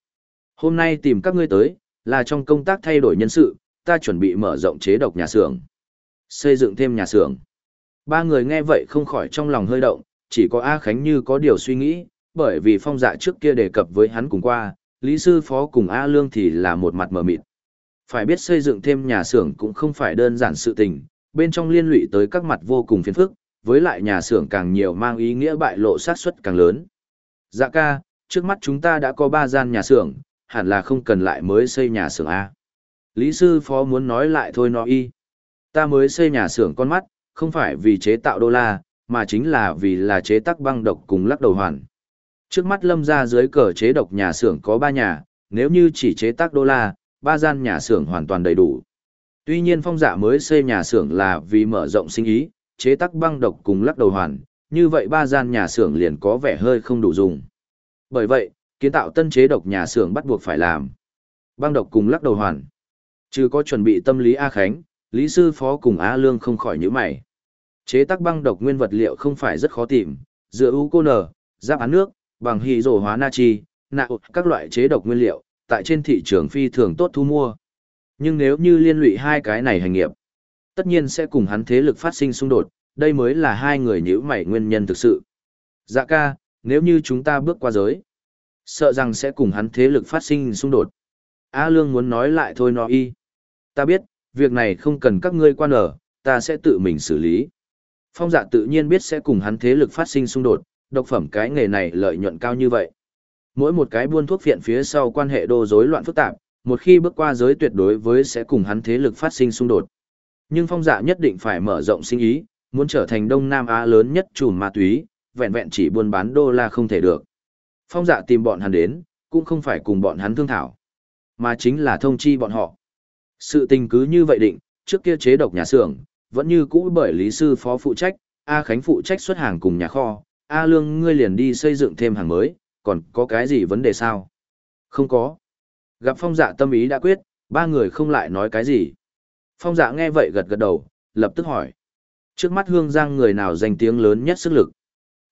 Speaker 1: Hôm nay tìm các ngươi tới, là trong công tác thay đổi nhân sự, ta chuẩn bị mở rộng chế độc nhà xưởng, xây dựng thêm nhà xưởng. Ba người nghe vậy không khỏi trong lòng hơi động, chỉ có A Khánh như có điều suy nghĩ, bởi vì phong dạ trước kia đề cập với hắn cùng qua, Lý Sư Phó cùng A Lương thì là một mặt mờ mịt. Phải biết xây dựng thêm nhà xưởng cũng không phải đơn giản sự tình, bên trong liên lụy tới các mặt vô cùng phiền phức, với lại nhà xưởng càng nhiều mang ý nghĩa bại lộ sát suất càng lớn. Dạ ca, trước mắt chúng ta đã có 3 gian nhà xưởng, hẳn là không cần lại mới xây nhà xưởng A. Lý sư phó muốn nói lại thôi nói y. Ta mới xây nhà xưởng con mắt, không phải vì chế tạo đô la, mà chính là vì là chế tác băng độc cùng lắc đầu hoàn. Trước mắt lâm ra dưới cờ chế độc nhà xưởng có 3 nhà, nếu như chỉ chế tác đô la, ba gian nhà xưởng hoàn toàn đầy đủ. Tuy nhiên phong dạ mới xây nhà xưởng là vì mở rộng sinh ý, chế tác băng độc cùng lắc đầu hoàn, như vậy ba gian nhà xưởng liền có vẻ hơi không đủ dùng. Bởi vậy, kiến tạo tân chế độc nhà xưởng bắt buộc phải làm. Băng độc cùng lắc đầu hoàn. Chứ có chuẩn bị tâm lý A Khánh, Lý Sư Phó cùng A Lương không khỏi nhíu mày. Chế tác băng độc nguyên vật liệu không phải rất khó tìm, dựa u cô nở, giáp án nước, bằng hy rổ hóa natri, nạo, các loại chế độc nguyên liệu, tại trên thị trường phi thường tốt thu mua. Nhưng nếu như liên lụy hai cái này hành nghiệp, tất nhiên sẽ cùng hắn thế lực phát sinh xung đột, đây mới là hai người nhữ mày nguyên nhân thực sự. Dạ ca, nếu như chúng ta bước qua giới, sợ rằng sẽ cùng hắn thế lực phát sinh xung đột. A Lương muốn nói lại thôi nó y. Ta biết, việc này không cần các ngươi quan ở, ta sẽ tự mình xử lý. Phong dạ tự nhiên biết sẽ cùng hắn thế lực phát sinh xung đột, độc phẩm cái nghề này lợi nhuận cao như vậy. Mỗi một cái buôn thuốc phiện phía sau quan hệ đô rối loạn phức tạp, một khi bước qua giới tuyệt đối với sẽ cùng hắn thế lực phát sinh xung đột. Nhưng phong dạ nhất định phải mở rộng sinh ý, muốn trở thành Đông Nam Á lớn nhất chùm ma túy, vẹn vẹn chỉ buôn bán đô la không thể được. Phong dạ tìm bọn hắn đến, cũng không phải cùng bọn hắn thương thảo, mà chính là thông chi bọn họ. Sự tình cứ như vậy định, trước kia chế độc nhà xưởng, vẫn như cũ bởi lý sư phó phụ trách, A Khánh phụ trách xuất hàng cùng nhà kho, A Lương ngươi liền đi xây dựng thêm hàng mới, còn có cái gì vấn đề sao? Không có. Gặp phong dạ tâm ý đã quyết, ba người không lại nói cái gì. Phong dạ nghe vậy gật gật đầu, lập tức hỏi. Trước mắt hương giang người nào danh tiếng lớn nhất sức lực?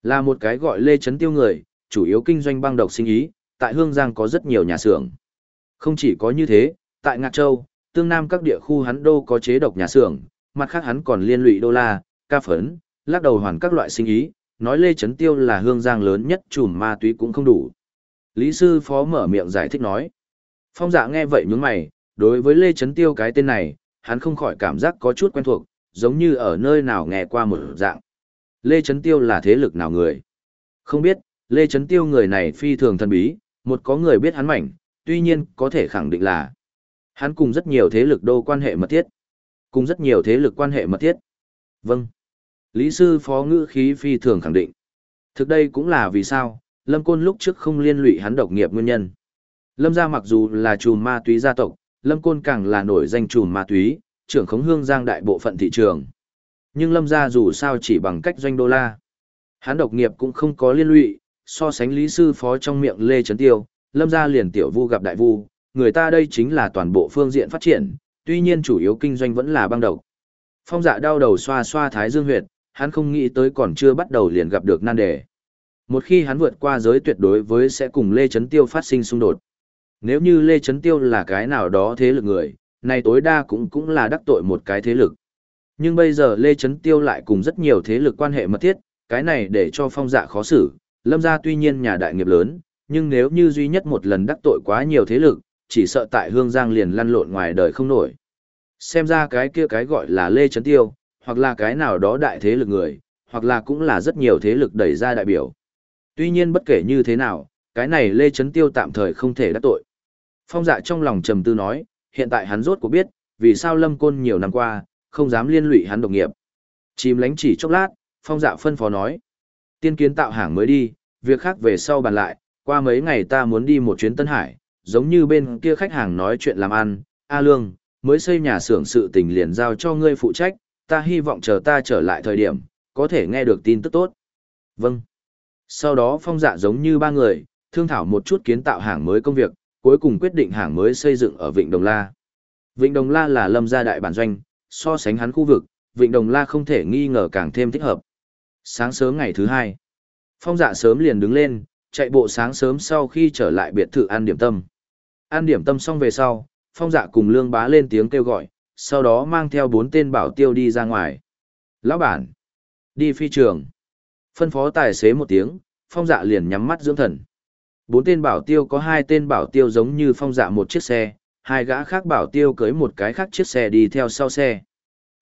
Speaker 1: Là một cái gọi Lê Trấn Tiêu người, chủ yếu kinh doanh băng độc sinh ý, tại hương giang có rất nhiều nhà xưởng. Không chỉ có như thế, tại Ngạc Châu, tương nam các địa khu hắn đô có chế độc nhà xưởng, mặt khác hắn còn liên lụy đô la, ca phấn, lắc đầu hoàn các loại sinh ý, nói Lê Trấn Tiêu là hương giang lớn nhất chùm ma túy cũng không đủ. Lý sư phó mở miệng giải thích nói. Phong dạ nghe vậy nhướng mày, đối với Lê Trấn Tiêu cái tên này, hắn không khỏi cảm giác có chút quen thuộc, giống như ở nơi nào nghe qua một dạng. Lê Trấn Tiêu là thế lực nào người? Không biết, Lê Trấn Tiêu người này phi thường thần bí, một có người biết hắn mảnh, tuy nhiên có thể khẳng định là hắn cùng rất nhiều thế lực đô quan hệ mật thiết. Cùng rất nhiều thế lực quan hệ mật thiết. Vâng. Lý sư phó ngữ khí phi thường khẳng định. Thực đây cũng là vì sao, Lâm Côn lúc trước không liên lụy hắn độc nghiệp nguyên nhân. Lâm gia mặc dù là chùm ma túy gia tộc, Lâm Côn càng là nổi danh chùm ma túy, trưởng khống hương giang đại bộ phận thị trường. Nhưng Lâm gia dù sao chỉ bằng cách doanh đô la. Hắn độc nghiệp cũng không có liên lụy, so sánh lý sư phó trong miệng Lê Trấn Tiêu, Lâm gia liền tiểu vu gặp đại vu, người ta đây chính là toàn bộ phương diện phát triển, tuy nhiên chủ yếu kinh doanh vẫn là băng độc. Phong dạ đau đầu xoa xoa thái dương huyệt, hắn không nghĩ tới còn chưa bắt đầu liền gặp được nan đề. Một khi hắn vượt qua giới tuyệt đối với sẽ cùng Lê Trấn Tiêu phát sinh xung đột. Nếu như Lê Trấn Tiêu là cái nào đó thế lực người, nay tối đa cũng cũng là đắc tội một cái thế lực. Nhưng bây giờ Lê Trấn Tiêu lại cùng rất nhiều thế lực quan hệ mật thiết, cái này để cho phong dạ khó xử. Lâm gia tuy nhiên nhà đại nghiệp lớn, nhưng nếu như duy nhất một lần đắc tội quá nhiều thế lực, chỉ sợ tại Hương Giang liền lăn lộn ngoài đời không nổi. Xem ra cái kia cái gọi là Lê Trấn Tiêu, hoặc là cái nào đó đại thế lực người, hoặc là cũng là rất nhiều thế lực đẩy ra đại biểu. Tuy nhiên bất kể như thế nào, cái này Lê Trấn Tiêu tạm thời không thể đắc tội. Phong dạ trong lòng trầm tư nói, hiện tại hắn rốt cuộc biết, vì sao Lâm Côn nhiều năm qua, không dám liên lụy hắn độc nghiệp. Chìm lánh chỉ chốc lát, phong dạ phân phó nói. Tiên kiến tạo hàng mới đi, việc khác về sau bàn lại, qua mấy ngày ta muốn đi một chuyến Tân Hải, giống như bên kia khách hàng nói chuyện làm ăn, A Lương, mới xây nhà xưởng sự tình liền giao cho ngươi phụ trách, ta hy vọng chờ ta trở lại thời điểm, có thể nghe được tin tức tốt. Vâng. Sau đó phong dạ giống như ba người, thương thảo một chút kiến tạo hàng mới công việc, cuối cùng quyết định hàng mới xây dựng ở Vịnh Đồng La. Vịnh Đồng La là lâm gia đại bản doanh, so sánh hắn khu vực, Vịnh Đồng La không thể nghi ngờ càng thêm thích hợp. Sáng sớm ngày thứ hai, phong dạ sớm liền đứng lên, chạy bộ sáng sớm sau khi trở lại biệt thự ăn điểm tâm. Ăn điểm tâm xong về sau, phong dạ cùng lương bá lên tiếng kêu gọi, sau đó mang theo bốn tên bảo tiêu đi ra ngoài. Lão bản, đi phi trường. Phân phó tài xế một tiếng, phong dạ liền nhắm mắt dưỡng thần. Bốn tên bảo tiêu có hai tên bảo tiêu giống như phong dạ một chiếc xe, hai gã khác bảo tiêu cưới một cái khác chiếc xe đi theo sau xe.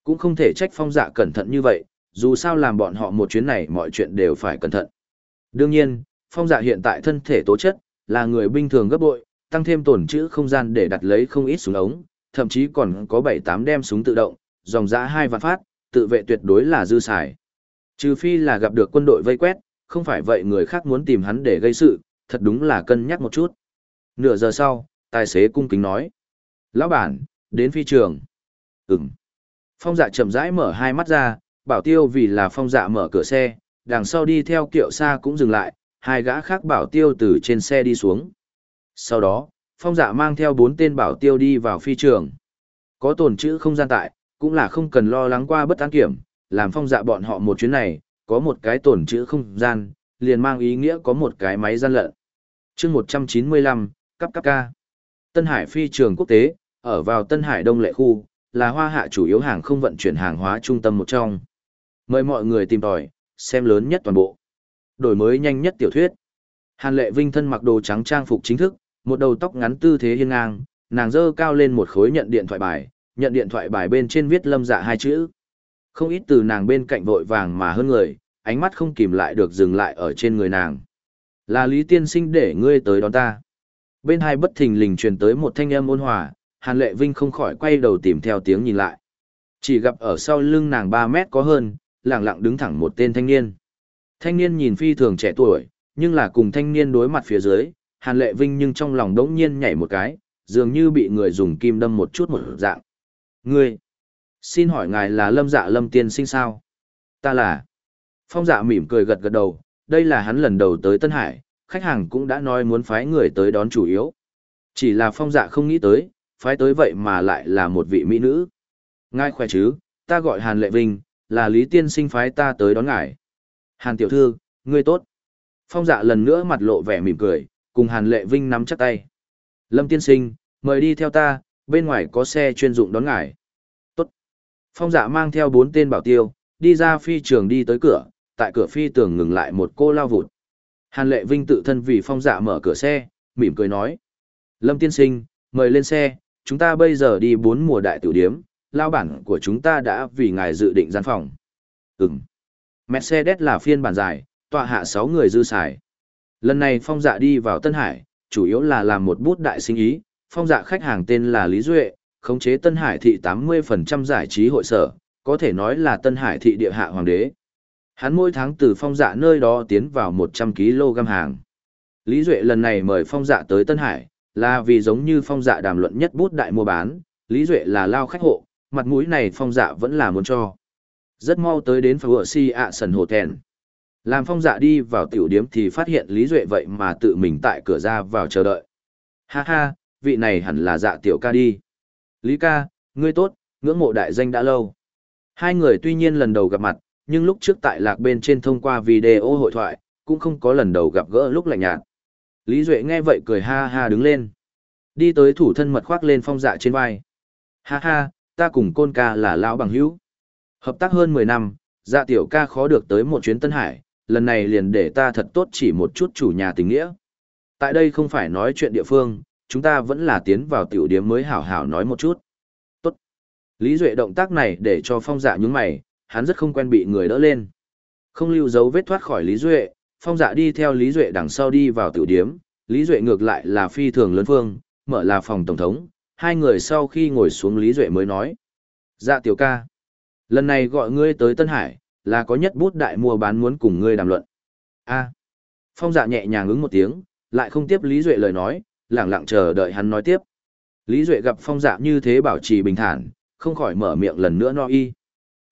Speaker 1: Cũng không thể trách phong dạ cẩn thận như vậy, dù sao làm bọn họ một chuyến này mọi chuyện đều phải cẩn thận. Đương nhiên, phong dạ hiện tại thân thể tố chất, là người bình thường gấp bội, tăng thêm tổn trữ không gian để đặt lấy không ít súng ống, thậm chí còn có 7-8 đem súng tự động, dòng giã hai vạn phát, tự vệ tuyệt đối là dư xài. Trừ phi là gặp được quân đội vây quét, không phải vậy người khác muốn tìm hắn để gây sự, thật đúng là cân nhắc một chút. Nửa giờ sau, tài xế cung kính nói. Lão bản, đến phi trường. Ừm. Phong dạ chậm rãi mở hai mắt ra, bảo tiêu vì là phong dạ mở cửa xe, đằng sau đi theo kiệu xa cũng dừng lại, hai gã khác bảo tiêu từ trên xe đi xuống. Sau đó, phong dạ mang theo bốn tên bảo tiêu đi vào phi trường. Có tồn chữ không gian tại, cũng là không cần lo lắng qua bất an kiểm, làm phong dạ bọn họ một chuyến này, có một cái tồn chữ không gian, liền mang ý nghĩa có một cái máy gian lận. chương 195, cấp cấp ca. Tân Hải phi trường quốc tế, ở vào Tân Hải Đông Lệ Khu, là hoa hạ chủ yếu hàng không vận chuyển hàng hóa trung tâm một trong. Mời mọi người tìm tòi, xem lớn nhất toàn bộ. Đổi mới nhanh nhất tiểu thuyết. Hàn Lệ Vinh thân mặc đồ trắng trang phục chính thức, một đầu tóc ngắn tư thế hiên ngang, nàng dơ cao lên một khối nhận điện thoại bài, nhận điện thoại bài bên trên viết lâm dạ hai chữ. Không ít từ nàng bên cạnh vội vàng mà hơn người, ánh mắt không kìm lại được dừng lại ở trên người nàng. Là Lý Tiên Sinh để ngươi tới đón ta. Bên hai bất thình lình truyền tới một thanh âm ôn hòa, Hàn Lệ Vinh không khỏi quay đầu tìm theo tiếng nhìn lại. Chỉ gặp ở sau lưng nàng 3 mét có hơn, lặng lặng đứng thẳng một tên thanh niên. Thanh niên nhìn phi thường trẻ tuổi, nhưng là cùng thanh niên đối mặt phía dưới, Hàn Lệ Vinh nhưng trong lòng đống nhiên nhảy một cái, dường như bị người dùng kim đâm một chút một dạng. Ngươi, xin hỏi ngài là lâm dạ lâm tiên sinh sao? Ta là. Phong dạ mỉm cười gật gật đầu, đây là hắn lần đầu tới Tân Hải, khách hàng cũng đã nói muốn phái người tới đón chủ yếu. Chỉ là phong dạ không nghĩ tới, phái tới vậy mà lại là một vị mỹ nữ. Ngài khỏe chứ, ta gọi Hàn Lệ Vinh, là Lý Tiên sinh phái ta tới đón ngài. Hàn tiểu thư, ngươi tốt. Phong dạ lần nữa mặt lộ vẻ mỉm cười, cùng Hàn Lệ Vinh nắm chắc tay. Lâm tiên sinh, mời đi theo ta, bên ngoài có xe chuyên dụng đón ngài. Tốt. Phong dạ mang theo bốn tên bảo tiêu, đi ra phi trường đi tới cửa, tại cửa phi tường ngừng lại một cô lao vụt. Hàn Lệ Vinh tự thân vì phong dạ mở cửa xe, mỉm cười nói. Lâm tiên sinh, mời lên xe, chúng ta bây giờ đi bốn mùa đại tiểu điếm, lao bản của chúng ta đã vì ngài dự định gian phòng. Ừm. Mercedes là phiên bản dài, tọa hạ 6 người dư xài. Lần này phong dạ đi vào Tân Hải, chủ yếu là làm một bút đại sinh ý, phong dạ khách hàng tên là Lý Duệ, khống chế Tân Hải thị 80% giải trí hội sở, có thể nói là Tân Hải thị địa hạ hoàng đế. Hắn mỗi tháng từ phong dạ nơi đó tiến vào 100 kg hàng. Lý Duệ lần này mời phong dạ tới Tân Hải, là vì giống như phong dạ đàm luận nhất bút đại mua bán, Lý Duệ là lao khách hộ, mặt mũi này phong dạ vẫn là muốn cho. Rất mau tới đến phở si ạ sần hồ thèn. Làm phong dạ đi vào tiểu điếm thì phát hiện Lý Duệ vậy mà tự mình tại cửa ra vào chờ đợi. Ha ha, vị này hẳn là dạ tiểu ca đi. Lý ca, ngươi tốt, ngưỡng mộ đại danh đã lâu. Hai người tuy nhiên lần đầu gặp mặt, nhưng lúc trước tại lạc bên trên thông qua video hội thoại, cũng không có lần đầu gặp gỡ lúc lạnh nhạt. Lý Duệ nghe vậy cười ha ha đứng lên. Đi tới thủ thân mật khoác lên phong dạ trên vai. Ha ha, ta cùng côn ca là lão bằng hữu. Hợp tác hơn 10 năm, dạ tiểu ca khó được tới một chuyến Tân Hải, lần này liền để ta thật tốt chỉ một chút chủ nhà tình nghĩa. Tại đây không phải nói chuyện địa phương, chúng ta vẫn là tiến vào tiểu điếm mới hảo hảo nói một chút. Tốt. Lý Duệ động tác này để cho phong dạ nhướng mày, hắn rất không quen bị người đỡ lên. Không lưu dấu vết thoát khỏi Lý Duệ, phong dạ đi theo Lý Duệ đằng sau đi vào tiểu điếm, Lý Duệ ngược lại là phi thường lớn phương, mở là phòng tổng thống, hai người sau khi ngồi xuống Lý Duệ mới nói. Dạ tiểu ca. Lần này gọi ngươi tới Tân Hải, là có nhất bút đại mua bán muốn cùng ngươi đàm luận. a Phong dạ nhẹ nhàng ứng một tiếng, lại không tiếp Lý Duệ lời nói, lặng lặng chờ đợi hắn nói tiếp. Lý Duệ gặp phong dạ như thế bảo trì bình thản, không khỏi mở miệng lần nữa nói y.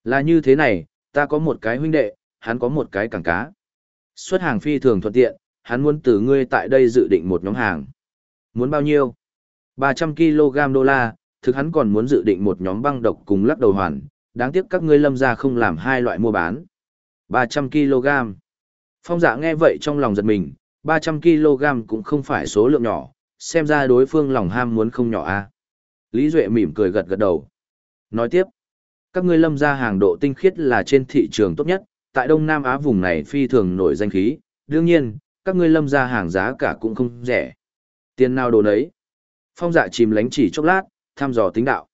Speaker 1: Là như thế này, ta có một cái huynh đệ, hắn có một cái cảng cá. Xuất hàng phi thường thuận tiện, hắn muốn từ ngươi tại đây dự định một nhóm hàng. Muốn bao nhiêu? 300 kg đô la, thực hắn còn muốn dự định một nhóm băng độc cùng lắc đầu hoàn, đáng tiếc các ngươi lâm ra không làm hai loại mua bán. 300 kg. Phong dạ nghe vậy trong lòng giật mình, 300 kg cũng không phải số lượng nhỏ, xem ra đối phương lòng ham muốn không nhỏ a. À? Lý Duệ mỉm cười gật gật đầu. Nói tiếp, các ngươi lâm ra hàng độ tinh khiết là trên thị trường tốt nhất, tại Đông Nam Á vùng này phi thường nổi danh khí, đương nhiên, các ngươi lâm ra hàng giá cả cũng không rẻ. Tiền nào đồ đấy Phong dạ chìm lánh chỉ chốc lát, thăm dò tính đạo.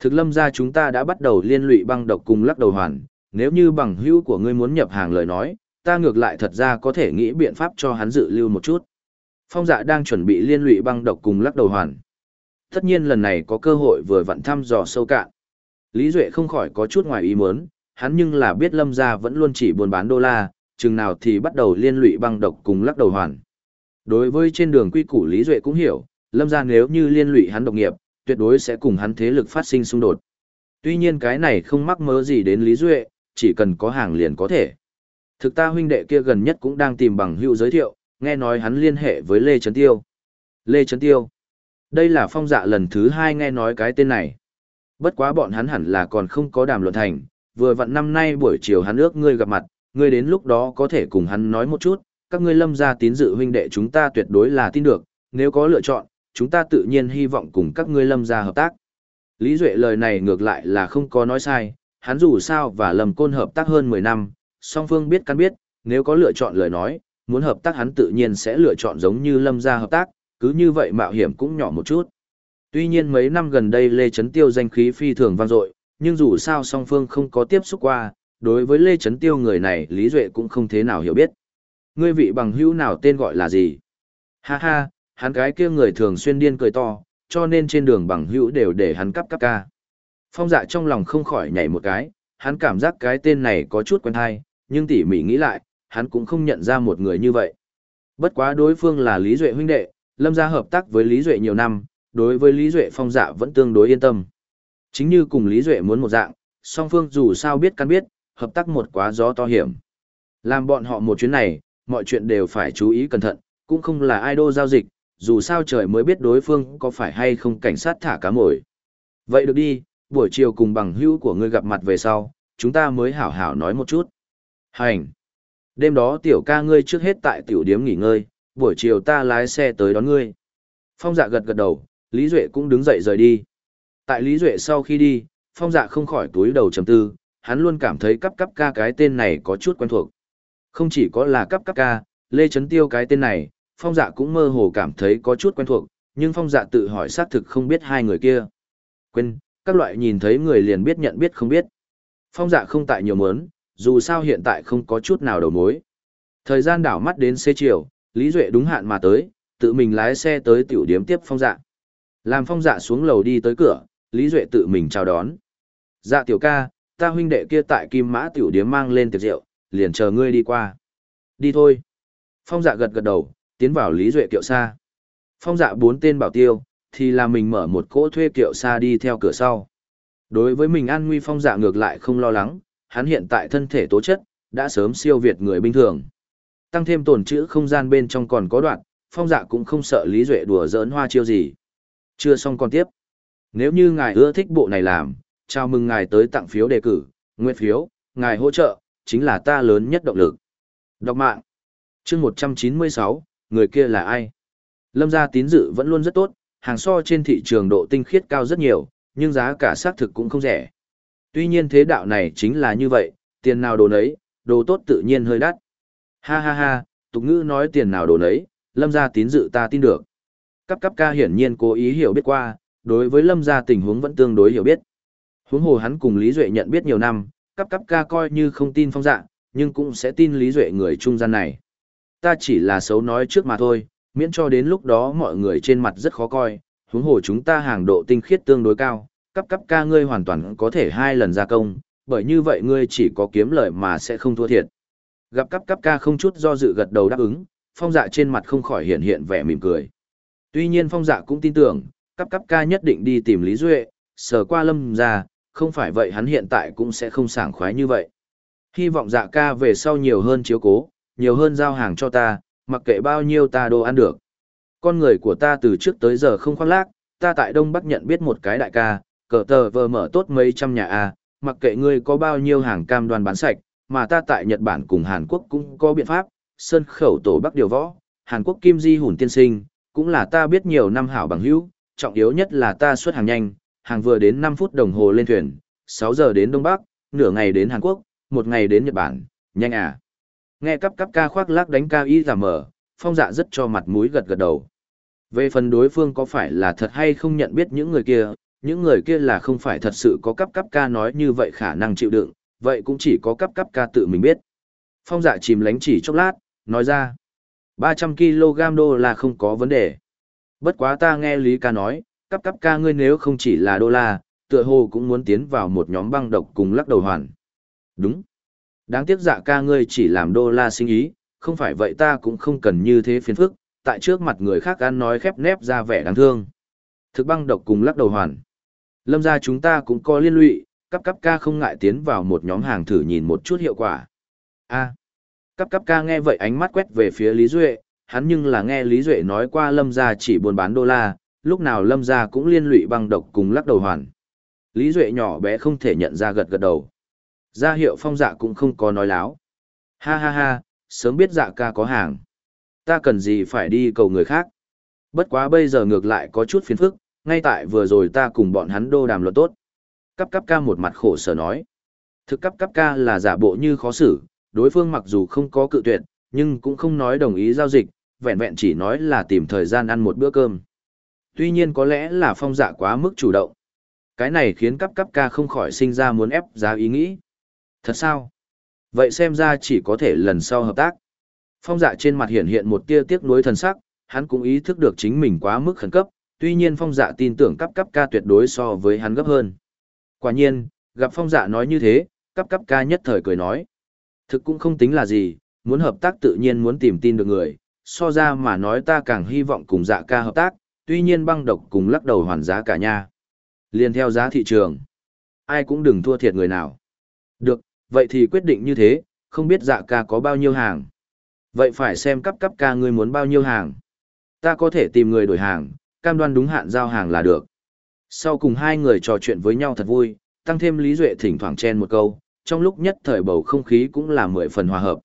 Speaker 1: Thực lâm ra chúng ta đã bắt đầu liên lụy băng độc cùng lắc đầu hoàn, nếu như bằng hữu của ngươi muốn nhập hàng lời nói, ta ngược lại thật ra có thể nghĩ biện pháp cho hắn dự lưu một chút. Phong dạ đang chuẩn bị liên lụy băng độc cùng lắc đầu hoàn. Tất nhiên lần này có cơ hội vừa vặn thăm dò sâu cạn. Lý Duệ không khỏi có chút ngoài ý muốn, hắn nhưng là biết lâm gia vẫn luôn chỉ buôn bán đô la, chừng nào thì bắt đầu liên lụy băng độc cùng lắc đầu hoàn. Đối với trên đường quy củ Lý Duệ cũng hiểu, lâm gia nếu như liên lụy hắn độc nghiệp, tuyệt đối sẽ cùng hắn thế lực phát sinh xung đột. Tuy nhiên cái này không mắc mớ gì đến Lý Duệ, chỉ cần có hàng liền có thể. Thực ta huynh đệ kia gần nhất cũng đang tìm bằng hữu giới thiệu, nghe nói hắn liên hệ với Lê Trấn Tiêu. Lê Trấn Tiêu. Đây là phong dạ lần thứ hai nghe nói cái tên này. Bất quá bọn hắn hẳn là còn không có đàm luận thành, vừa vặn năm nay buổi chiều hắn ước ngươi gặp mặt, ngươi đến lúc đó có thể cùng hắn nói một chút, các ngươi lâm gia tín dự huynh đệ chúng ta tuyệt đối là tin được, nếu có lựa chọn, chúng ta tự nhiên hy vọng cùng các ngươi lâm gia hợp tác. Lý Duệ lời này ngược lại là không có nói sai, hắn dù sao và Lâm Côn hợp tác hơn 10 năm, song phương biết căn biết, nếu có lựa chọn lời nói, muốn hợp tác hắn tự nhiên sẽ lựa chọn giống như Lâm gia hợp tác, cứ như vậy mạo hiểm cũng nhỏ một chút. Tuy nhiên mấy năm gần đây Lê Trấn Tiêu danh khí phi thường vang dội, nhưng dù sao song phương không có tiếp xúc qua, đối với Lê Trấn Tiêu người này Lý Duệ cũng không thế nào hiểu biết. Ngươi vị bằng hữu nào tên gọi là gì? Ha ha, hắn cái kia người thường xuyên điên cười to, cho nên trên đường bằng hữu đều để hắn cắp cắp ca. Phong dạ trong lòng không khỏi nhảy một cái, hắn cảm giác cái tên này có chút quen hay, nhưng tỉ mỉ nghĩ lại, hắn cũng không nhận ra một người như vậy. Bất quá đối phương là Lý Duệ huynh đệ, lâm gia hợp tác với Lý Duệ nhiều năm, đối với Lý Duệ phong dạ vẫn tương đối yên tâm. Chính như cùng Lý Duệ muốn một dạng, song phương dù sao biết căn biết, hợp tác một quá gió to hiểm. Làm bọn họ một chuyến này, mọi chuyện đều phải chú ý cẩn thận, cũng không là ai đô giao dịch, dù sao trời mới biết đối phương có phải hay không cảnh sát thả cá mồi. Vậy được đi, buổi chiều cùng bằng hữu của ngươi gặp mặt về sau, chúng ta mới hảo hảo nói một chút. Hành! Đêm đó tiểu ca ngươi trước hết tại tiểu điếm nghỉ ngơi, buổi chiều ta lái xe tới đón ngươi. Phong dạ gật gật đầu, Lý Duệ cũng đứng dậy rời đi. Tại Lý Duệ sau khi đi, phong dạ không khỏi túi đầu trầm tư, hắn luôn cảm thấy cấp cấp ca cái tên này có chút quen thuộc. Không chỉ có là cấp cấp ca, Lê Trấn Tiêu cái tên này, phong dạ cũng mơ hồ cảm thấy có chút quen thuộc, nhưng phong dạ tự hỏi xác thực không biết hai người kia. Quên, các loại nhìn thấy người liền biết nhận biết không biết. Phong dạ không tại nhiều mớn, dù sao hiện tại không có chút nào đầu mối. Thời gian đảo mắt đến xế chiều, Lý Duệ đúng hạn mà tới, tự mình lái xe tới tiểu điếm tiếp phong dạ. Làm phong dạ xuống lầu đi tới cửa, Lý Duệ tự mình chào đón. Dạ tiểu ca, ta huynh đệ kia tại Kim Mã tiểu điếm mang lên tiệc rượu, liền chờ ngươi đi qua. Đi thôi. Phong dạ gật gật đầu, tiến vào Lý Duệ kiệu xa. Phong dạ bốn tên bảo tiêu, thì là mình mở một cỗ thuê kiệu xa đi theo cửa sau. Đối với mình an nguy phong dạ ngược lại không lo lắng, hắn hiện tại thân thể tố chất, đã sớm siêu việt người bình thường. Tăng thêm tồn chữ không gian bên trong còn có đoạn, phong dạ cũng không sợ Lý Duệ đùa giỡn hoa chiêu gì. Chưa xong còn tiếp. Nếu như ngài ưa thích bộ này làm, chào mừng ngài tới tặng phiếu đề cử, nguyện phiếu, ngài hỗ trợ, chính là ta lớn nhất động lực. Đọc mạng. chương 196, người kia là ai? Lâm gia tín dự vẫn luôn rất tốt, hàng so trên thị trường độ tinh khiết cao rất nhiều, nhưng giá cả xác thực cũng không rẻ. Tuy nhiên thế đạo này chính là như vậy, tiền nào đồ nấy, đồ tốt tự nhiên hơi đắt. Ha ha ha, tục ngữ nói tiền nào đồ nấy, lâm gia tín dự ta tin được. Cấp cấp ca hiển nhiên cố ý hiểu biết qua, đối với lâm gia tình huống vẫn tương đối hiểu biết. Huống hồ hắn cùng Lý Duệ nhận biết nhiều năm, cấp cấp ca coi như không tin phong dạng, nhưng cũng sẽ tin Lý Duệ người trung gian này. Ta chỉ là xấu nói trước mà thôi, miễn cho đến lúc đó mọi người trên mặt rất khó coi, huống hồ chúng ta hàng độ tinh khiết tương đối cao, cấp cấp ca ngươi hoàn toàn có thể hai lần gia công, bởi như vậy ngươi chỉ có kiếm lợi mà sẽ không thua thiệt. Gặp cấp cấp ca không chút do dự gật đầu đáp ứng, phong dạ trên mặt không khỏi hiện hiện vẻ mỉm cười. Tuy nhiên phong dạ cũng tin tưởng, cấp cấp ca nhất định đi tìm Lý Duệ, Sờ qua lâm ra, không phải vậy hắn hiện tại cũng sẽ không sảng khoái như vậy. Hy vọng dạ ca về sau nhiều hơn chiếu cố, nhiều hơn giao hàng cho ta, mặc kệ bao nhiêu ta đồ ăn được. Con người của ta từ trước tới giờ không khoác lác, ta tại Đông Bắc nhận biết một cái đại ca, cờ tờ vờ mở tốt mấy trăm nhà A, mặc kệ ngươi có bao nhiêu hàng cam đoan bán sạch, mà ta tại Nhật Bản cùng Hàn Quốc cũng có biện pháp, sơn khẩu tổ Bắc điều võ, Hàn Quốc Kim Di Hùn tiên sinh, cũng là ta biết nhiều năm hảo bằng hữu, trọng yếu nhất là ta xuất hàng nhanh, hàng vừa đến 5 phút đồng hồ lên thuyền, 6 giờ đến Đông Bắc, nửa ngày đến Hàn Quốc, một ngày đến Nhật Bản, nhanh à. Nghe cấp cấp ca khoác lác đánh ca y giả mở, phong dạ rất cho mặt mũi gật gật đầu. Về phần đối phương có phải là thật hay không nhận biết những người kia, những người kia là không phải thật sự có cấp cấp ca nói như vậy khả năng chịu đựng, vậy cũng chỉ có cấp cấp ca tự mình biết. Phong dạ chìm lánh chỉ chốc lát, nói ra. 300kg đô la không có vấn đề. Bất quá ta nghe Lý ca nói, cấp cấp ca ngươi nếu không chỉ là đô la, tựa hồ cũng muốn tiến vào một nhóm băng độc cùng lắc đầu hoàn. Đúng. Đáng tiếc dạ ca ngươi chỉ làm đô la sinh ý, không phải vậy ta cũng không cần như thế phiền phức, tại trước mặt người khác ăn nói khép nép ra vẻ đáng thương. Thực băng độc cùng lắc đầu hoàn. Lâm ra chúng ta cũng có liên lụy, cắp cắp ca không ngại tiến vào một nhóm hàng thử nhìn một chút hiệu quả. A. À. Cắp cắp ca nghe vậy ánh mắt quét về phía Lý Duệ, hắn nhưng là nghe Lý Duệ nói qua lâm gia chỉ buôn bán đô la, lúc nào lâm gia cũng liên lụy băng độc cùng lắc đầu hoàn. Lý Duệ nhỏ bé không thể nhận ra gật gật đầu gia hiệu phong dạ cũng không có nói láo. Ha ha ha, sớm biết dạ ca có hàng. Ta cần gì phải đi cầu người khác. Bất quá bây giờ ngược lại có chút phiền phức, ngay tại vừa rồi ta cùng bọn hắn đô đàm luận tốt. Cắp cắp ca một mặt khổ sở nói. Thực cắp cắp ca là giả bộ như khó xử, đối phương mặc dù không có cự tuyệt, nhưng cũng không nói đồng ý giao dịch, vẹn vẹn chỉ nói là tìm thời gian ăn một bữa cơm. Tuy nhiên có lẽ là phong dạ quá mức chủ động. Cái này khiến cắp cắp ca không khỏi sinh ra muốn ép giá ý nghĩ. Thật sao? Vậy xem ra chỉ có thể lần sau hợp tác. Phong dạ trên mặt hiện hiện một tia tiếc nuối thần sắc, hắn cũng ý thức được chính mình quá mức khẩn cấp, tuy nhiên phong dạ tin tưởng cấp cấp ca tuyệt đối so với hắn gấp hơn. Quả nhiên, gặp phong dạ nói như thế, cấp cấp ca nhất thời cười nói. Thực cũng không tính là gì, muốn hợp tác tự nhiên muốn tìm tin được người, so ra mà nói ta càng hy vọng cùng dạ ca hợp tác, tuy nhiên băng độc cùng lắc đầu hoàn giá cả nha. Liên theo giá thị trường. Ai cũng đừng thua thiệt người nào. Được, vậy thì quyết định như thế, không biết dạ ca có bao nhiêu hàng. Vậy phải xem cấp cấp ca ngươi muốn bao nhiêu hàng. Ta có thể tìm người đổi hàng, cam đoan đúng hạn giao hàng là được. Sau cùng hai người trò chuyện với nhau thật vui, tăng thêm Lý Duệ thỉnh thoảng chen một câu, trong lúc nhất thời bầu không khí cũng là mười phần hòa hợp.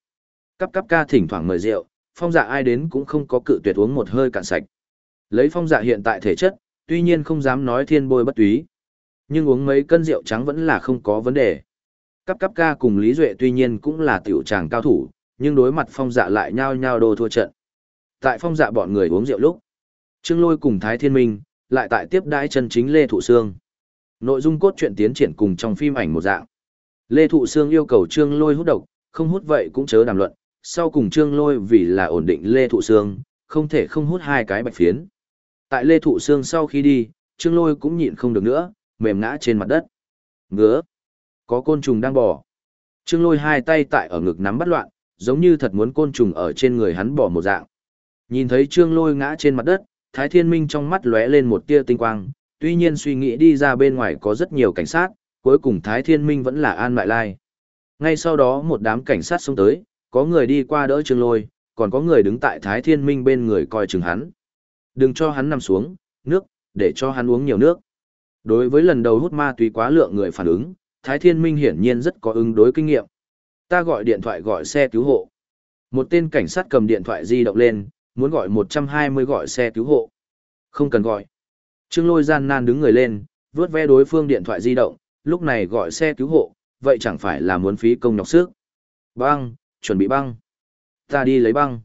Speaker 1: Cấp cấp ca thỉnh thoảng mời rượu, phong dạ ai đến cũng không có cự tuyệt uống một hơi cạn sạch. Lấy phong dạ hiện tại thể chất, tuy nhiên không dám nói thiên bôi bất túy. Nhưng uống mấy cân rượu trắng vẫn là không có vấn đề. Cấp cấp ca cùng Lý Duệ tuy nhiên cũng là tiểu tràng cao thủ, nhưng đối mặt phong dạ lại nhao nhao đồ thua trận. Tại phong dạ bọn người uống rượu lúc, Trương Lôi cùng Thái Thiên Minh, lại tại tiếp đãi chân chính Lê Thụ Sương. Nội dung cốt truyện tiến triển cùng trong phim ảnh một dạng. Lê Thụ Sương yêu cầu Trương Lôi hút độc, không hút vậy cũng chớ đàm luận, sau cùng Trương Lôi vì là ổn định Lê Thụ Sương, không thể không hút hai cái bạch phiến. Tại Lê Thụ Sương sau khi đi, Trương Lôi cũng nhịn không được nữa, mềm ngã trên mặt đất. Ngứa. Có côn trùng đang bò. Trương Lôi hai tay tại ở ngực nắm bắt loạn, giống như thật muốn côn trùng ở trên người hắn bò một dạng. Nhìn thấy Trương Lôi ngã trên mặt đất, Thái Thiên Minh trong mắt lóe lên một tia tinh quang, tuy nhiên suy nghĩ đi ra bên ngoài có rất nhiều cảnh sát, cuối cùng Thái Thiên Minh vẫn là an mại lai. Ngay sau đó một đám cảnh sát xông tới, có người đi qua đỡ Trương Lôi, còn có người đứng tại Thái Thiên Minh bên người coi chừng hắn. Đừng cho hắn nằm xuống, nước, để cho hắn uống nhiều nước. Đối với lần đầu hút ma túy quá lượng người phản ứng, Thái Thiên Minh hiển nhiên rất có ứng đối kinh nghiệm. Ta gọi điện thoại gọi xe cứu hộ. Một tên cảnh sát cầm điện thoại di động lên, muốn gọi 120 gọi xe cứu hộ. Không cần gọi. Trương Lôi gian nan đứng người lên, vướt ve đối phương điện thoại di động, lúc này gọi xe cứu hộ, vậy chẳng phải là muốn phí công nhọc sức. Băng, chuẩn bị băng. Ta đi lấy băng.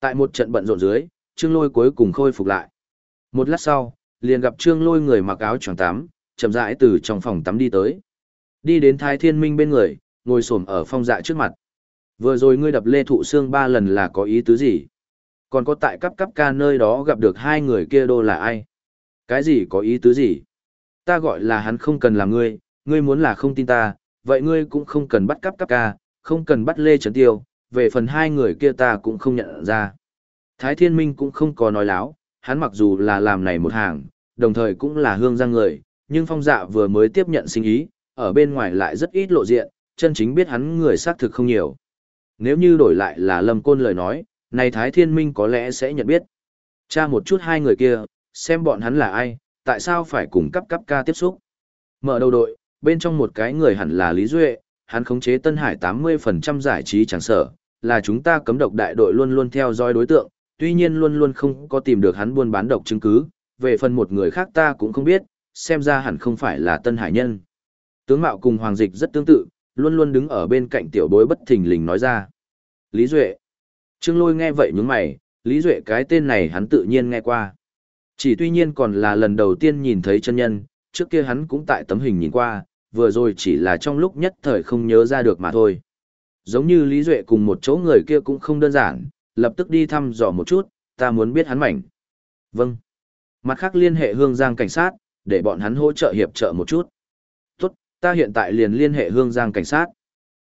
Speaker 1: Tại một trận bận rộn dưới, Trương Lôi cuối cùng khôi phục lại. Một lát sau, liền gặp Trương Lôi người mặc áo choàng tắm, chậm rãi từ trong phòng tắm đi tới. Đi đến Thái Thiên Minh bên người, ngồi xổm ở phong dạ trước mặt. Vừa rồi ngươi đập Lê Thụ Xương ba lần là có ý tứ gì? Còn có tại cấp cấp ca nơi đó gặp được hai người kia đô là ai? Cái gì có ý tứ gì? Ta gọi là hắn không cần làm ngươi, ngươi muốn là không tin ta, vậy ngươi cũng không cần bắt cấp cấp ca, không cần bắt Lê Trấn Tiêu, về phần hai người kia ta cũng không nhận ra. Thái Thiên Minh cũng không có nói láo, hắn mặc dù là làm này một hàng, đồng thời cũng là hương giang người, nhưng phong dạ vừa mới tiếp nhận sinh ý, ở bên ngoài lại rất ít lộ diện, chân chính biết hắn người xác thực không nhiều. Nếu như đổi lại là Lâm Côn lời nói, này Thái Thiên Minh có lẽ sẽ nhận biết. Cha một chút hai người kia, xem bọn hắn là ai, tại sao phải cùng cấp cấp ca tiếp xúc. Mở đầu đội, bên trong một cái người hẳn là Lý Duệ, hắn khống chế Tân Hải 80% giải trí chẳng sở, là chúng ta cấm độc đại đội luôn luôn theo dõi đối tượng, tuy nhiên luôn luôn không có tìm được hắn buôn bán độc chứng cứ, về phần một người khác ta cũng không biết, xem ra hẳn không phải là Tân Hải nhân. Tướng mạo cùng Hoàng Dịch rất tương tự, luôn luôn đứng ở bên cạnh tiểu bối bất thình lình nói ra. Lý Duệ. Trương Lôi nghe vậy nhướng mày, Lý Duệ cái tên này hắn tự nhiên nghe qua. Chỉ tuy nhiên còn là lần đầu tiên nhìn thấy chân nhân, trước kia hắn cũng tại tấm hình nhìn qua, vừa rồi chỉ là trong lúc nhất thời không nhớ ra được mà thôi. Giống như Lý Duệ cùng một chỗ người kia cũng không đơn giản, lập tức đi thăm dò một chút, ta muốn biết hắn mảnh. Vâng. Mặt khác liên hệ hương giang cảnh sát, để bọn hắn hỗ trợ hiệp trợ một chút. Ta hiện tại liền liên hệ hương giang cảnh sát.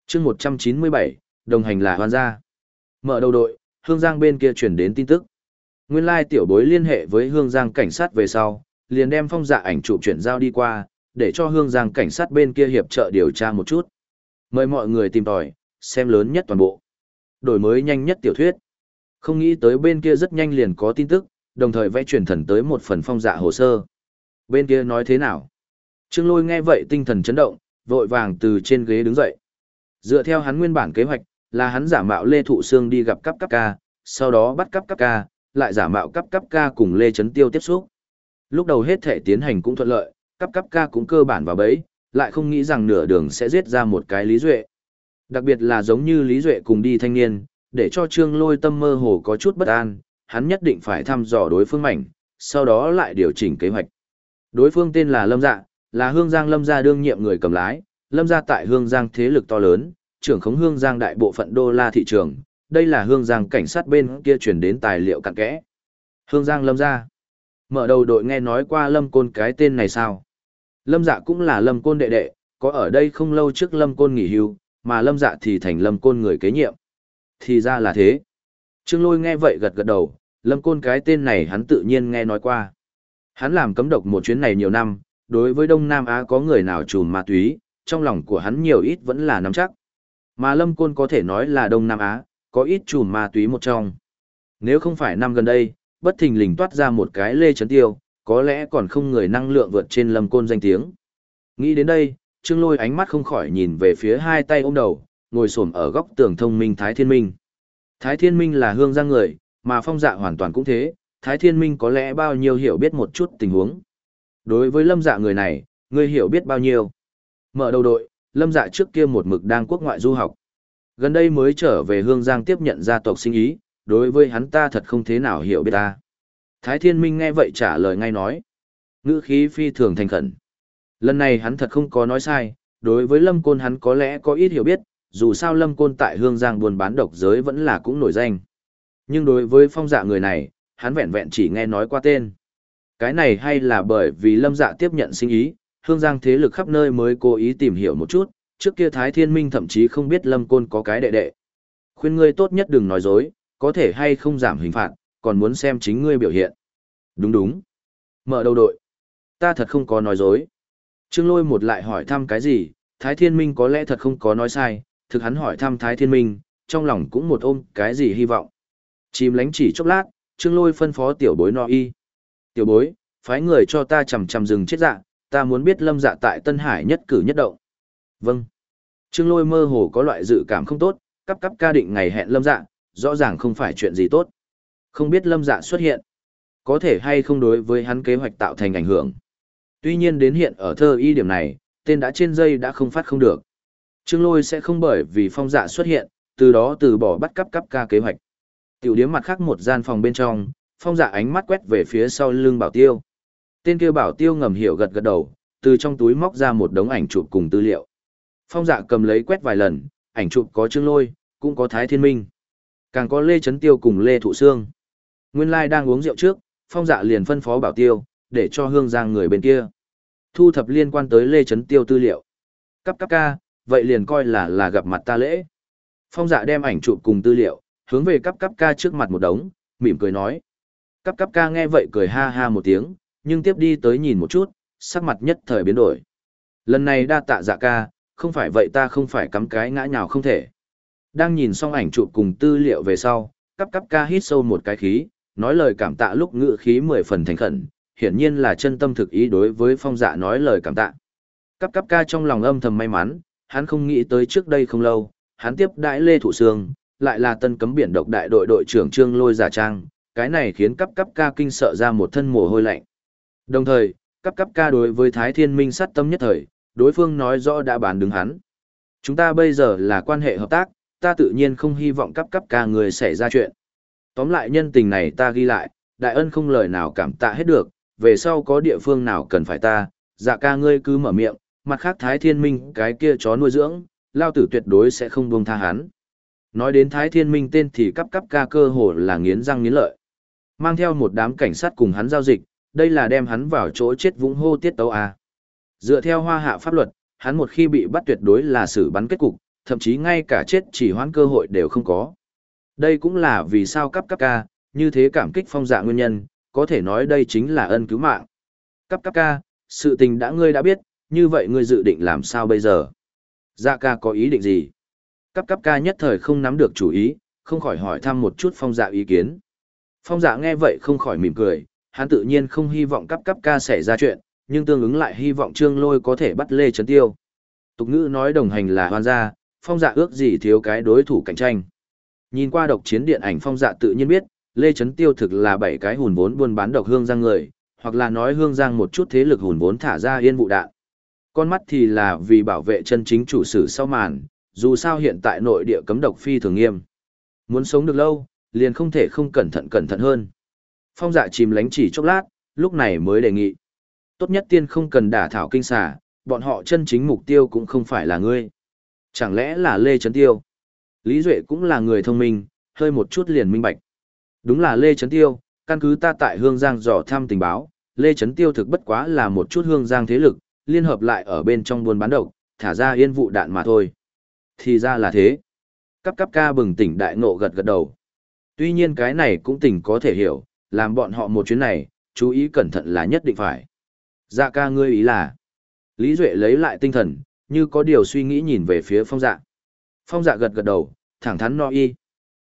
Speaker 1: chương 197, đồng hành là Hoan gia. Mở đầu đội, hương giang bên kia chuyển đến tin tức. Nguyên lai tiểu bối liên hệ với hương giang cảnh sát về sau, liền đem phong dạ ảnh chụp chuyển giao đi qua, để cho hương giang cảnh sát bên kia hiệp trợ điều tra một chút. Mời mọi người tìm tòi, xem lớn nhất toàn bộ. Đổi mới nhanh nhất tiểu thuyết. Không nghĩ tới bên kia rất nhanh liền có tin tức, đồng thời vẽ truyền thần tới một phần phong dạ hồ sơ. Bên kia nói thế nào? Trương Lôi nghe vậy tinh thần chấn động, vội vàng từ trên ghế đứng dậy. Dựa theo hắn nguyên bản kế hoạch, là hắn giả mạo Lê Thụ Sương đi gặp Cáp Cáp ca, sau đó bắt Cáp Cáp ca, lại giả mạo Cáp Cáp ca cùng Lê Trấn Tiêu tiếp xúc. Lúc đầu hết thể tiến hành cũng thuận lợi, Cáp Cáp ca cũng cơ bản vào bẫy, lại không nghĩ rằng nửa đường sẽ giết ra một cái Lý Duệ. Đặc biệt là giống như Lý Duệ cùng đi thanh niên, để cho Trương Lôi tâm mơ hồ có chút bất an, hắn nhất định phải thăm dò đối phương mảnh, sau đó lại điều chỉnh kế hoạch. Đối phương tên là Lâm Dạ, là Hương Giang Lâm gia đương nhiệm người cầm lái, Lâm gia tại Hương Giang thế lực to lớn, trưởng khống Hương Giang đại bộ phận đô la thị trường, đây là Hương Giang cảnh sát bên kia chuyển đến tài liệu cặn kẽ. Hương Giang Lâm gia. Mở đầu đội nghe nói qua Lâm Côn cái tên này sao? Lâm Dạ cũng là Lâm Côn đệ đệ, có ở đây không lâu trước Lâm Côn nghỉ hưu, mà Lâm Dạ thì thành Lâm Côn người kế nhiệm. Thì ra là thế. Trương Lôi nghe vậy gật gật đầu, Lâm Côn cái tên này hắn tự nhiên nghe nói qua. Hắn làm cấm độc một chuyến này nhiều năm, đối với Đông Nam Á có người nào trùm ma túy, trong lòng của hắn nhiều ít vẫn là nắm chắc. Mà Lâm Côn có thể nói là Đông Nam Á, có ít trùm ma túy một trong. Nếu không phải năm gần đây, bất thình lình toát ra một cái lê chấn tiêu, có lẽ còn không người năng lượng vượt trên Lâm Côn danh tiếng. Nghĩ đến đây, Trương Lôi ánh mắt không khỏi nhìn về phía hai tay ôm đầu, ngồi xổm ở góc tường thông minh Thái Thiên Minh. Thái Thiên Minh là hương giang người, mà phong dạ hoàn toàn cũng thế, Thái Thiên Minh có lẽ bao nhiêu hiểu biết một chút tình huống. Đối với lâm dạ người này, ngươi hiểu biết bao nhiêu. Mở đầu đội, lâm dạ trước kia một mực đang quốc ngoại du học. Gần đây mới trở về Hương Giang tiếp nhận gia tộc sinh ý, đối với hắn ta thật không thế nào hiểu biết ta. Thái Thiên Minh nghe vậy trả lời ngay nói. Ngữ khí phi thường thành khẩn. Lần này hắn thật không có nói sai, đối với Lâm Côn hắn có lẽ có ít hiểu biết, dù sao Lâm Côn tại Hương Giang buôn bán độc giới vẫn là cũng nổi danh. Nhưng đối với phong dạ người này, hắn vẹn vẹn chỉ nghe nói qua tên. Cái này hay là bởi vì lâm dạ tiếp nhận sinh ý, hương giang thế lực khắp nơi mới cố ý tìm hiểu một chút, trước kia Thái Thiên Minh thậm chí không biết lâm côn có cái đệ đệ. Khuyên ngươi tốt nhất đừng nói dối, có thể hay không giảm hình phạt, còn muốn xem chính ngươi biểu hiện. Đúng đúng. Mở đầu đội. Ta thật không có nói dối. Trương lôi một lại hỏi thăm cái gì, Thái Thiên Minh có lẽ thật không có nói sai, thực hắn hỏi thăm Thái Thiên Minh, trong lòng cũng một ôm cái gì hy vọng. Chìm lánh chỉ chốc lát, Trương lôi phân phó tiểu bối no y. Tiểu bối, phái người cho ta chằm chằm rừng chết dạ, ta muốn biết lâm dạ tại Tân Hải nhất cử nhất động. Vâng. Trương lôi mơ hồ có loại dự cảm không tốt, cấp cấp ca định ngày hẹn lâm dạ, rõ ràng không phải chuyện gì tốt. Không biết lâm dạ xuất hiện, có thể hay không đối với hắn kế hoạch tạo thành ảnh hưởng. Tuy nhiên đến hiện ở thơ y điểm này, tên đã trên dây đã không phát không được. Trương lôi sẽ không bởi vì phong dạ xuất hiện, từ đó từ bỏ bắt cấp cấp ca kế hoạch. Tiểu điếm mặt khác một gian phòng bên trong, phong dạ ánh mắt quét về phía sau lưng bảo tiêu. Tên kia bảo tiêu ngầm hiểu gật gật đầu, từ trong túi móc ra một đống ảnh chụp cùng tư liệu. Phong dạ cầm lấy quét vài lần, ảnh chụp có Trương Lôi, cũng có Thái Thiên Minh. Càng có Lê Trấn Tiêu cùng Lê Thụ Sương. Nguyên Lai đang uống rượu trước, Phong dạ liền phân phó bảo tiêu, để cho hương giang người bên kia. Thu thập liên quan tới Lê Trấn Tiêu tư liệu. Cắp cắp ca, vậy liền coi là là gặp mặt ta lễ. Phong dạ đem ảnh chụp cùng tư liệu, hướng về cắp cắp ca trước mặt một đống, mỉm cười nói. Cắp cắp ca nghe vậy cười ha ha một tiếng, nhưng tiếp đi tới nhìn một chút, sắc mặt nhất thời biến đổi. Lần này đa tạ dạ ca, không phải vậy ta không phải cắm cái ngã nhào không thể. Đang nhìn xong ảnh chụp cùng tư liệu về sau, cắp cắp ca hít sâu một cái khí, nói lời cảm tạ lúc ngự khí mười phần thành khẩn, hiển nhiên là chân tâm thực ý đối với phong dạ nói lời cảm tạ. Cắp cắp ca trong lòng âm thầm may mắn, hắn không nghĩ tới trước đây không lâu, hắn tiếp đãi Lê Thủ Sương, lại là tân cấm biển độc đại đội đội trưởng Trương Lôi Giả Trang, cái này khiến cấp cấp ca kinh sợ ra một thân mồ hôi lạnh. Đồng thời, cấp cấp ca đối với Thái Thiên Minh sát tâm nhất thời, đối phương nói rõ đã bàn đứng hắn. Chúng ta bây giờ là quan hệ hợp tác, ta tự nhiên không hy vọng cấp cấp ca người xảy ra chuyện. Tóm lại nhân tình này ta ghi lại, đại ân không lời nào cảm tạ hết được, về sau có địa phương nào cần phải ta, dạ ca ngươi cứ mở miệng, mặt khác Thái Thiên Minh cái kia chó nuôi dưỡng, lao tử tuyệt đối sẽ không buông tha hắn. Nói đến Thái Thiên Minh tên thì cấp cấp ca cơ hồ là nghiến răng nghiến lợi. Mang theo một đám cảnh sát cùng hắn giao dịch, đây là đem hắn vào chỗ chết vũng hô tiết tấu à. Dựa theo hoa hạ pháp luật, hắn một khi bị bắt tuyệt đối là xử bắn kết cục, thậm chí ngay cả chết chỉ hoãn cơ hội đều không có. Đây cũng là vì sao cấp cấp ca, như thế cảm kích phong dạ nguyên nhân, có thể nói đây chính là ân cứu mạng. Cấp cấp ca, sự tình đã ngươi đã biết, như vậy ngươi dự định làm sao bây giờ? Dạ ca có ý định gì? Cấp cấp ca nhất thời không nắm được chủ ý, không khỏi hỏi thăm một chút phong dạ ý kiến. Phong dạ nghe vậy không khỏi mỉm cười, hắn tự nhiên không hy vọng cấp cấp ca xảy ra chuyện, nhưng tương ứng lại hy vọng trương lôi có thể bắt lê chấn tiêu. Tục ngữ nói đồng hành là hoan gia, phong dạ ước gì thiếu cái đối thủ cạnh tranh. Nhìn qua độc chiến điện ảnh phong dạ tự nhiên biết, lê chấn tiêu thực là bảy cái hùn vốn buôn bán độc hương giang người, hoặc là nói hương giang một chút thế lực hùn vốn thả ra yên vụ đạn. Con mắt thì là vì bảo vệ chân chính chủ sử sau màn, dù sao hiện tại nội địa cấm độc phi thường nghiêm. Muốn sống được lâu, liền không thể không cẩn thận cẩn thận hơn. Phong dạ chìm lánh chỉ chốc lát, lúc này mới đề nghị. Tốt nhất tiên không cần đả thảo kinh xà, bọn họ chân chính mục tiêu cũng không phải là ngươi. Chẳng lẽ là Lê Trấn Tiêu? Lý Duệ cũng là người thông minh, hơi một chút liền minh bạch. Đúng là Lê Trấn Tiêu, căn cứ ta tại Hương Giang dò thăm tình báo, Lê Trấn Tiêu thực bất quá là một chút Hương Giang thế lực, liên hợp lại ở bên trong buôn bán độc, thả ra yên vụ đạn mà thôi. Thì ra là thế. Cấp cấp ca bừng tỉnh đại ngộ gật gật đầu. Tuy nhiên cái này cũng tỉnh có thể hiểu, làm bọn họ một chuyến này, chú ý cẩn thận là nhất định phải. Dạ ca ngươi ý là. Lý Duệ lấy lại tinh thần, như có điều suy nghĩ nhìn về phía phong dạ. Phong dạ gật gật đầu, thẳng thắn nói y.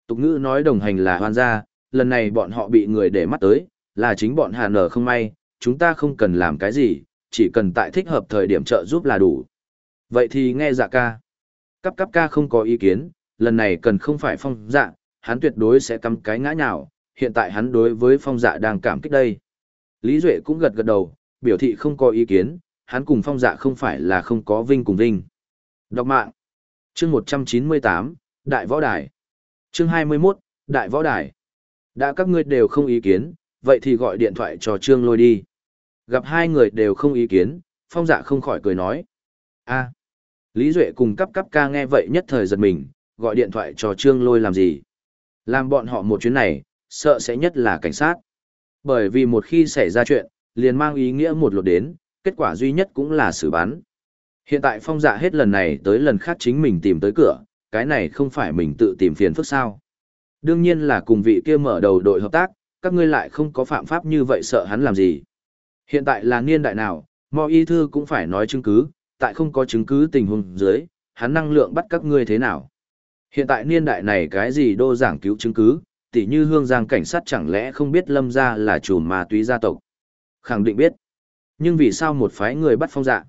Speaker 1: Tục ngữ nói đồng hành là hoan gia, lần này bọn họ bị người để mắt tới, là chính bọn hà nở không may, chúng ta không cần làm cái gì, chỉ cần tại thích hợp thời điểm trợ giúp là đủ. Vậy thì nghe dạ ca. Cấp cấp ca không có ý kiến, lần này cần không phải phong dạ, hắn tuyệt đối sẽ cắm cái ngã nhào, hiện tại hắn đối với phong dạ đang cảm kích đây. Lý Duệ cũng gật gật đầu, biểu thị không có ý kiến, hắn cùng phong dạ không phải là không có vinh cùng vinh. Đọc mạng. Chương 198, Đại Võ Đài. Chương 21, Đại Võ Đài. Đã các ngươi đều không ý kiến, vậy thì gọi điện thoại cho Trương Lôi đi. Gặp hai người đều không ý kiến, phong dạ không khỏi cười nói. a Lý Duệ cùng cấp cấp ca nghe vậy nhất thời giật mình, gọi điện thoại cho Trương Lôi làm gì? Làm bọn họ một chuyến này, sợ sẽ nhất là cảnh sát. Bởi vì một khi xảy ra chuyện, liền mang ý nghĩa một lột đến, kết quả duy nhất cũng là xử bắn. Hiện tại phong dạ hết lần này tới lần khác chính mình tìm tới cửa, cái này không phải mình tự tìm phiền phức sao. Đương nhiên là cùng vị kia mở đầu đội hợp tác, các ngươi lại không có phạm pháp như vậy sợ hắn làm gì. Hiện tại là niên đại nào, mò y thư cũng phải nói chứng cứ, tại không có chứng cứ tình huống dưới, hắn năng lượng bắt các ngươi thế nào. Hiện tại niên đại này cái gì đô giảng cứu chứng cứ, tỉ như hương giang cảnh sát chẳng lẽ không biết lâm gia là chùm ma túy gia tộc. Khẳng định biết. Nhưng vì sao một phái người bắt phong dạ?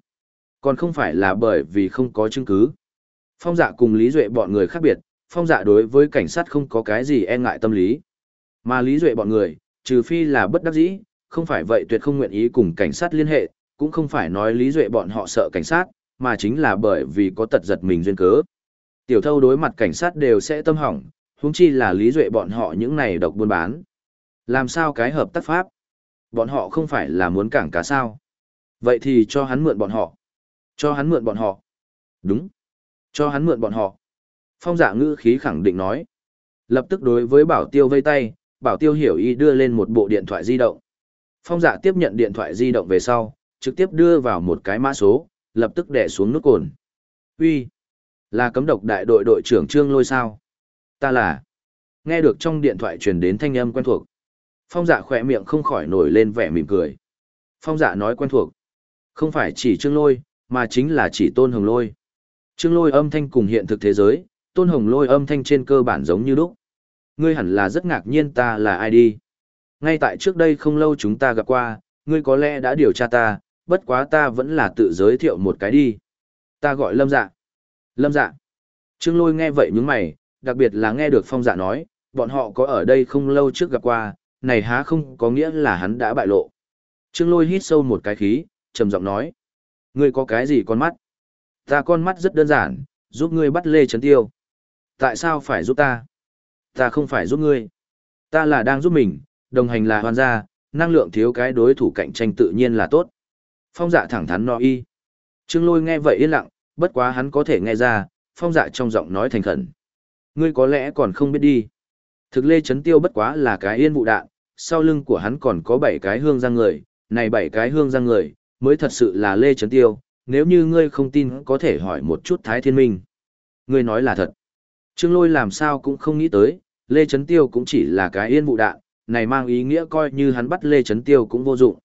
Speaker 1: Còn không phải là bởi vì không có chứng cứ. Phong dạ cùng Lý Duệ bọn người khác biệt, phong dạ đối với cảnh sát không có cái gì e ngại tâm lý. Mà Lý Duệ bọn người, trừ phi là bất đắc dĩ, không phải vậy tuyệt không nguyện ý cùng cảnh sát liên hệ, cũng không phải nói Lý Duệ bọn họ sợ cảnh sát, mà chính là bởi vì có tật giật mình duyên cớ. Tiểu thâu đối mặt cảnh sát đều sẽ tâm hỏng, huống chi là Lý Duệ bọn họ những này độc buôn bán. Làm sao cái hợp tác pháp? Bọn họ không phải là muốn cảng cá sao? Vậy thì cho hắn mượn bọn họ. Cho hắn mượn bọn họ. Đúng. Cho hắn mượn bọn họ. Phong giả dạ ngữ khí khẳng định nói. Lập tức đối với bảo tiêu vây tay, bảo tiêu hiểu ý đưa lên một bộ điện thoại di động. Phong giả dạ tiếp nhận điện thoại di động về sau, trực tiếp đưa vào một cái mã số, lập tức đè xuống nút cồn. Uy, là cấm độc đại đội đội trưởng Trương Lôi sao? Ta là. Nghe được trong điện thoại truyền đến thanh âm quen thuộc. Phong dạ khỏe miệng không khỏi nổi lên vẻ mỉm cười. Phong dạ nói quen thuộc. Không phải chỉ Trương Lôi, mà chính là chỉ Tôn Hồng Lôi. Trương Lôi âm thanh cùng hiện thực thế giới, Tôn Hồng Lôi âm thanh trên cơ bản giống như lúc. Ngươi hẳn là rất ngạc nhiên ta là ai đi. Ngay tại trước đây không lâu chúng ta gặp qua, ngươi có lẽ đã điều tra ta, bất quá ta vẫn là tự giới thiệu một cái đi. Ta gọi Lâm Dạ. Lâm Dạ. Trương Lôi nghe vậy những mày, đặc biệt là nghe được Phong Dạ nói, bọn họ có ở đây không lâu trước gặp qua, này há không có nghĩa là hắn đã bại lộ. Trương Lôi hít sâu một cái khí, trầm giọng nói. Ngươi có cái gì con mắt? Ta con mắt rất đơn giản, giúp ngươi bắt Lê Trấn Tiêu. Tại sao phải giúp ta? Ta không phải giúp ngươi. Ta là đang giúp mình, đồng hành là hoàn gia, năng lượng thiếu cái đối thủ cạnh tranh tự nhiên là tốt. Phong dạ thẳng thắn nói y. Trương lôi nghe vậy yên lặng, bất quá hắn có thể nghe ra, phong dạ trong giọng nói thành khẩn. Ngươi có lẽ còn không biết đi. Thực Lê chấn Tiêu bất quá là cái yên vụ đạn, sau lưng của hắn còn có bảy cái hương giang người, này bảy cái hương giang người, mới thật sự là Lê chấn Tiêu, nếu như ngươi không tin có thể hỏi một chút Thái Thiên Minh. Ngươi nói là thật. Trương Lôi làm sao cũng không nghĩ tới, Lê chấn Tiêu cũng chỉ là cái yên vụ đạn, này mang ý nghĩa coi như hắn bắt Lê chấn Tiêu cũng vô dụng.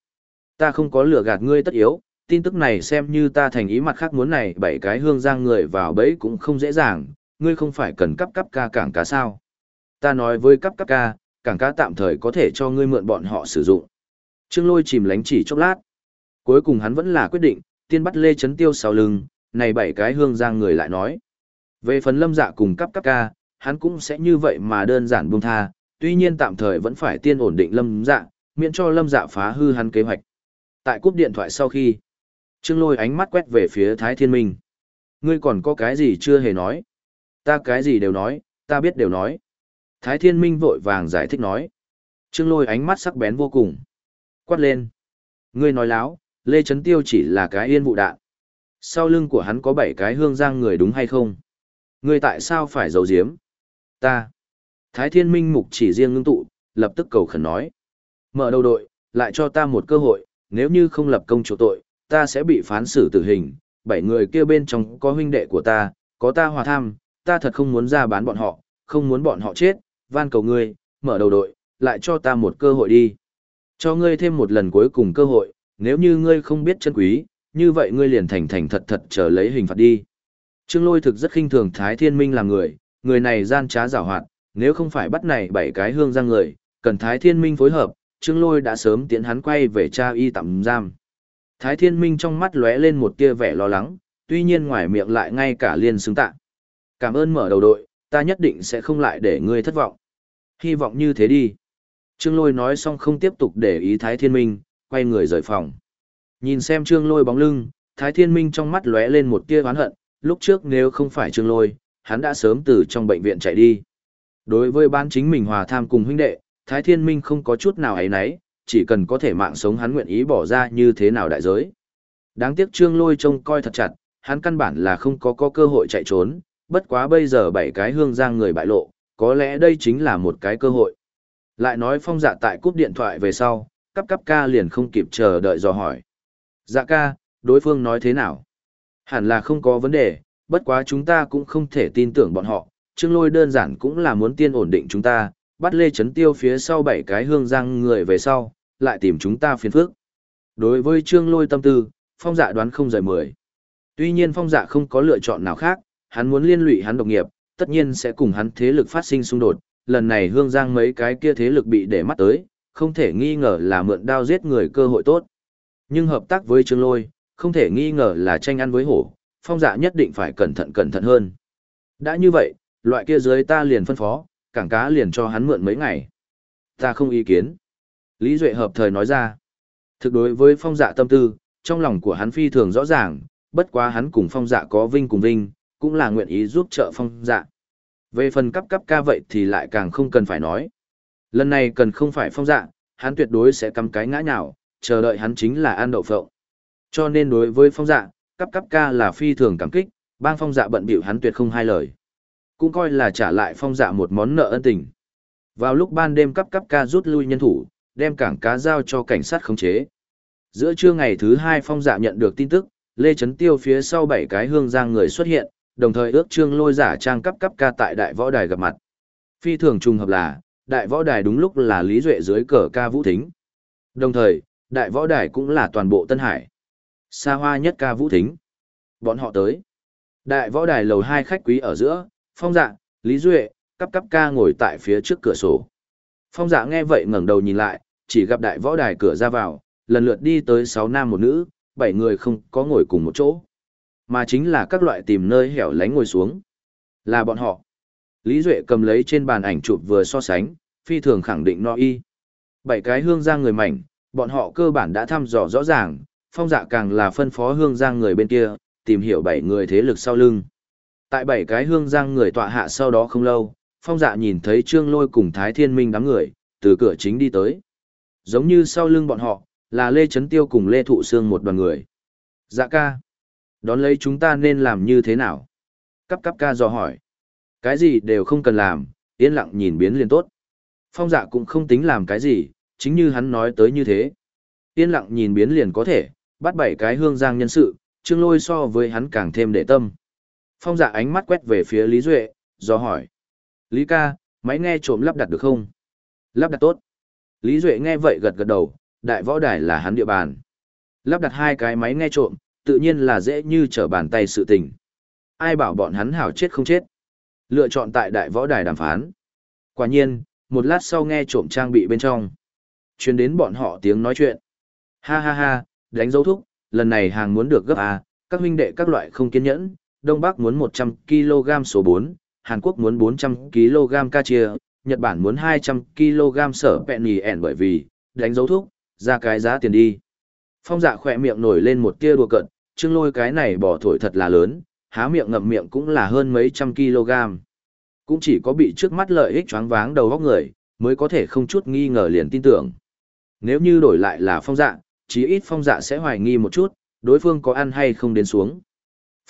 Speaker 1: Ta không có lửa gạt ngươi tất yếu, tin tức này xem như ta thành ý mặt khác muốn này bảy cái hương giang người vào bẫy cũng không dễ dàng, ngươi không phải cần cấp cấp ca cảng cá sao. Ta nói với cấp cấp ca, cảng cá tạm thời có thể cho ngươi mượn bọn họ sử dụng. Trương lôi chìm lánh chỉ chốc lát. Cuối cùng hắn vẫn là quyết định, tiên bắt lê chấn tiêu sau lưng, này bảy cái hương giang người lại nói. Về phần lâm dạ cùng cấp cấp ca, hắn cũng sẽ như vậy mà đơn giản buông tha, tuy nhiên tạm thời vẫn phải tiên ổn định lâm dạ, miễn cho lâm dạ phá hư hắn kế hoạch. Tại cúp điện thoại sau khi, Trương Lôi ánh mắt quét về phía Thái Thiên Minh. Ngươi còn có cái gì chưa hề nói? Ta cái gì đều nói, ta biết đều nói. Thái Thiên Minh vội vàng giải thích nói. Trương Lôi ánh mắt sắc bén vô cùng. Quát lên. Ngươi nói láo, Lê Trấn Tiêu chỉ là cái yên vụ đạn. Sau lưng của hắn có bảy cái hương giang người đúng hay không? Ngươi tại sao phải giấu giếm? Ta. Thái Thiên Minh mục chỉ riêng ngưng tụ, lập tức cầu khẩn nói. Mở đầu đội, lại cho ta một cơ hội, nếu như không lập công chỗ tội, ta sẽ bị phán xử tử hình. Bảy người kia bên trong có huynh đệ của ta, có ta hòa tham, ta thật không muốn ra bán bọn họ, không muốn bọn họ chết, van cầu ngươi, mở đầu đội, lại cho ta một cơ hội đi. Cho ngươi thêm một lần cuối cùng cơ hội, nếu như ngươi không biết chân quý, như vậy ngươi liền thành thành thật thật chờ lấy hình phạt đi. Trương Lôi thực rất khinh thường Thái Thiên Minh làm người, người này gian trá giảo hoạt, nếu không phải bắt này bảy cái hương giang người, cần Thái Thiên Minh phối hợp, Trương Lôi đã sớm tiến hắn quay về cha y tạm giam. Thái Thiên Minh trong mắt lóe lên một tia vẻ lo lắng, tuy nhiên ngoài miệng lại ngay cả liên xứng tạ. Cảm ơn mở đầu đội, ta nhất định sẽ không lại để ngươi thất vọng. Hy vọng như thế đi. Trương Lôi nói xong không tiếp tục để ý Thái Thiên Minh, quay người rời phòng. Nhìn xem Trương Lôi bóng lưng, Thái Thiên Minh trong mắt lóe lên một tia oán hận, lúc trước nếu không phải Trương Lôi, hắn đã sớm từ trong bệnh viện chạy đi. Đối với bán chính mình hòa tham cùng huynh đệ, Thái Thiên Minh không có chút nào ấy nấy, chỉ cần có thể mạng sống hắn nguyện ý bỏ ra như thế nào đại giới. Đáng tiếc Trương Lôi trông coi thật chặt, hắn căn bản là không có có cơ hội chạy trốn, bất quá bây giờ bảy cái hương giang người bại lộ, có lẽ đây chính là một cái cơ hội. Lại nói phong dạ tại cúp điện thoại về sau, cấp cấp ca liền không kịp chờ đợi dò hỏi. Dạ ca, đối phương nói thế nào? Hẳn là không có vấn đề, bất quá chúng ta cũng không thể tin tưởng bọn họ, Trương Lôi đơn giản cũng là muốn tiên ổn định chúng ta, bắt Lê chấn Tiêu phía sau bảy cái hương giang người về sau, lại tìm chúng ta phiền phức. Đối với Trương Lôi tâm tư, phong dạ đoán không rời mười. Tuy nhiên phong dạ không có lựa chọn nào khác, hắn muốn liên lụy hắn độc nghiệp, tất nhiên sẽ cùng hắn thế lực phát sinh xung đột, lần này hương giang mấy cái kia thế lực bị để mắt tới, không thể nghi ngờ là mượn đao giết người cơ hội tốt. Nhưng hợp tác với Trương Lôi, không thể nghi ngờ là tranh ăn với hổ, phong dạ nhất định phải cẩn thận cẩn thận hơn. Đã như vậy, loại kia dưới ta liền phân phó, cảng cá liền cho hắn mượn mấy ngày. Ta không ý kiến. Lý Duệ hợp thời nói ra. Thực đối với phong dạ tâm tư, trong lòng của hắn phi thường rõ ràng, bất quá hắn cùng phong dạ có vinh cùng vinh, cũng là nguyện ý giúp trợ phong dạ. Về phần cấp cấp ca vậy thì lại càng không cần phải nói. Lần này cần không phải phong dạ, hắn tuyệt đối sẽ cắm cái ngã nhào, chờ đợi hắn chính là an đậu phộng. Cho nên đối với phong dạ, cấp cấp ca là phi thường cảm kích, bang phong dạ bận bịu hắn tuyệt không hai lời. Cũng coi là trả lại phong dạ một món nợ ân tình. Vào lúc ban đêm cấp cấp ca rút lui nhân thủ, đem cảng cá giao cho cảnh sát khống chế. Giữa trưa ngày thứ hai phong dạ nhận được tin tức, Lê Trấn Tiêu phía sau bảy cái hương giang người xuất hiện, đồng thời ước trương lôi giả trang cấp cấp ca tại đại võ đài gặp mặt. Phi thường trùng hợp là, đại võ đài đúng lúc là Lý Duệ dưới cờ ca vũ thính. Đồng thời, đại võ đài cũng là toàn bộ Tân Hải. Xa hoa nhất ca vũ thính. Bọn họ tới. Đại võ đài lầu hai khách quý ở giữa, phong dạ, Lý Duệ, cấp cấp ca ngồi tại phía trước cửa sổ. Phong dạ nghe vậy ngẩng đầu nhìn lại, chỉ gặp đại võ đài cửa ra vào, lần lượt đi tới sáu nam một nữ, bảy người không có ngồi cùng một chỗ mà chính là các loại tìm nơi hẻo lánh ngồi xuống. Là bọn họ. Lý Duệ cầm lấy trên bàn ảnh chụp vừa so sánh, phi thường khẳng định no y. Bảy cái hương giang người mảnh, bọn họ cơ bản đã thăm dò rõ ràng, phong dạ càng là phân phó hương giang người bên kia, tìm hiểu bảy người thế lực sau lưng. Tại bảy cái hương giang người tọa hạ sau đó không lâu, phong dạ nhìn thấy trương lôi cùng Thái Thiên Minh đám người, từ cửa chính đi tới. Giống như sau lưng bọn họ, là Lê Trấn Tiêu cùng Lê Thụ Sương một đoàn người. Dạ ca. Đón lấy chúng ta nên làm như thế nào? Cắp cắp ca dò hỏi. Cái gì đều không cần làm, yên lặng nhìn biến liền tốt. Phong dạ cũng không tính làm cái gì, chính như hắn nói tới như thế. Yên lặng nhìn biến liền có thể, bắt bảy cái hương giang nhân sự, trương lôi so với hắn càng thêm để tâm. Phong dạ ánh mắt quét về phía Lý Duệ, do hỏi. Lý ca, máy nghe trộm lắp đặt được không? Lắp đặt tốt. Lý Duệ nghe vậy gật gật đầu, đại võ đài là hắn địa bàn. Lắp đặt hai cái máy nghe trộm, tự nhiên là dễ như trở bàn tay sự tình. Ai bảo bọn hắn hảo chết không chết. Lựa chọn tại đại võ đài đàm phán. Quả nhiên, một lát sau nghe trộm trang bị bên trong. Chuyên đến bọn họ tiếng nói chuyện. Ha ha ha, đánh dấu thúc, lần này hàng muốn được gấp à, các huynh đệ các loại không kiên nhẫn, Đông Bắc muốn 100 kg số 4, Hàn Quốc muốn 400 kg ca chia, Nhật Bản muốn 200 kg sở penny ẻn bởi vì, đánh dấu thuốc ra cái giá tiền đi. Phong dạ khỏe miệng nổi lên một tia đùa cận, chương lôi cái này bỏ thổi thật là lớn, há miệng ngậm miệng cũng là hơn mấy trăm kg. Cũng chỉ có bị trước mắt lợi ích choáng váng đầu góc người, mới có thể không chút nghi ngờ liền tin tưởng. Nếu như đổi lại là phong dạ, chí ít phong dạ sẽ hoài nghi một chút, đối phương có ăn hay không đến xuống.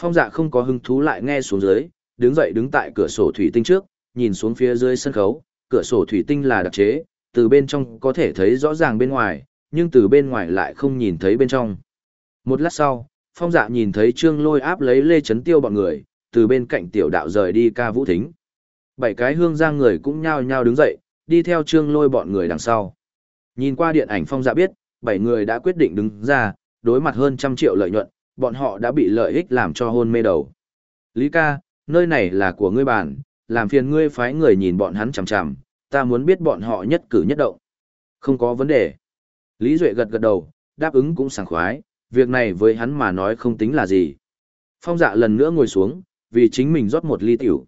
Speaker 1: Phong dạ không có hứng thú lại nghe xuống dưới, đứng dậy đứng tại cửa sổ thủy tinh trước, nhìn xuống phía dưới sân khấu, cửa sổ thủy tinh là đặc chế, từ bên trong có thể thấy rõ ràng bên ngoài, nhưng từ bên ngoài lại không nhìn thấy bên trong. Một lát sau, phong dạ nhìn thấy trương lôi áp lấy lê chấn tiêu bọn người, từ bên cạnh tiểu đạo rời đi ca vũ thính. Bảy cái hương giang người cũng nhao nhao đứng dậy, đi theo trương lôi bọn người đằng sau. Nhìn qua điện ảnh phong dạ biết, bảy người đã quyết định đứng ra, đối mặt hơn trăm triệu lợi nhuận, bọn họ đã bị lợi ích làm cho hôn mê đầu. Lý ca, nơi này là của ngươi bản, làm phiền ngươi phái người nhìn bọn hắn chằm chằm, ta muốn biết bọn họ nhất cử nhất động. Không có vấn đề. Lý Duệ gật gật đầu, đáp ứng cũng sảng khoái, việc này với hắn mà nói không tính là gì. Phong dạ lần nữa ngồi xuống, vì chính mình rót một ly tiểu.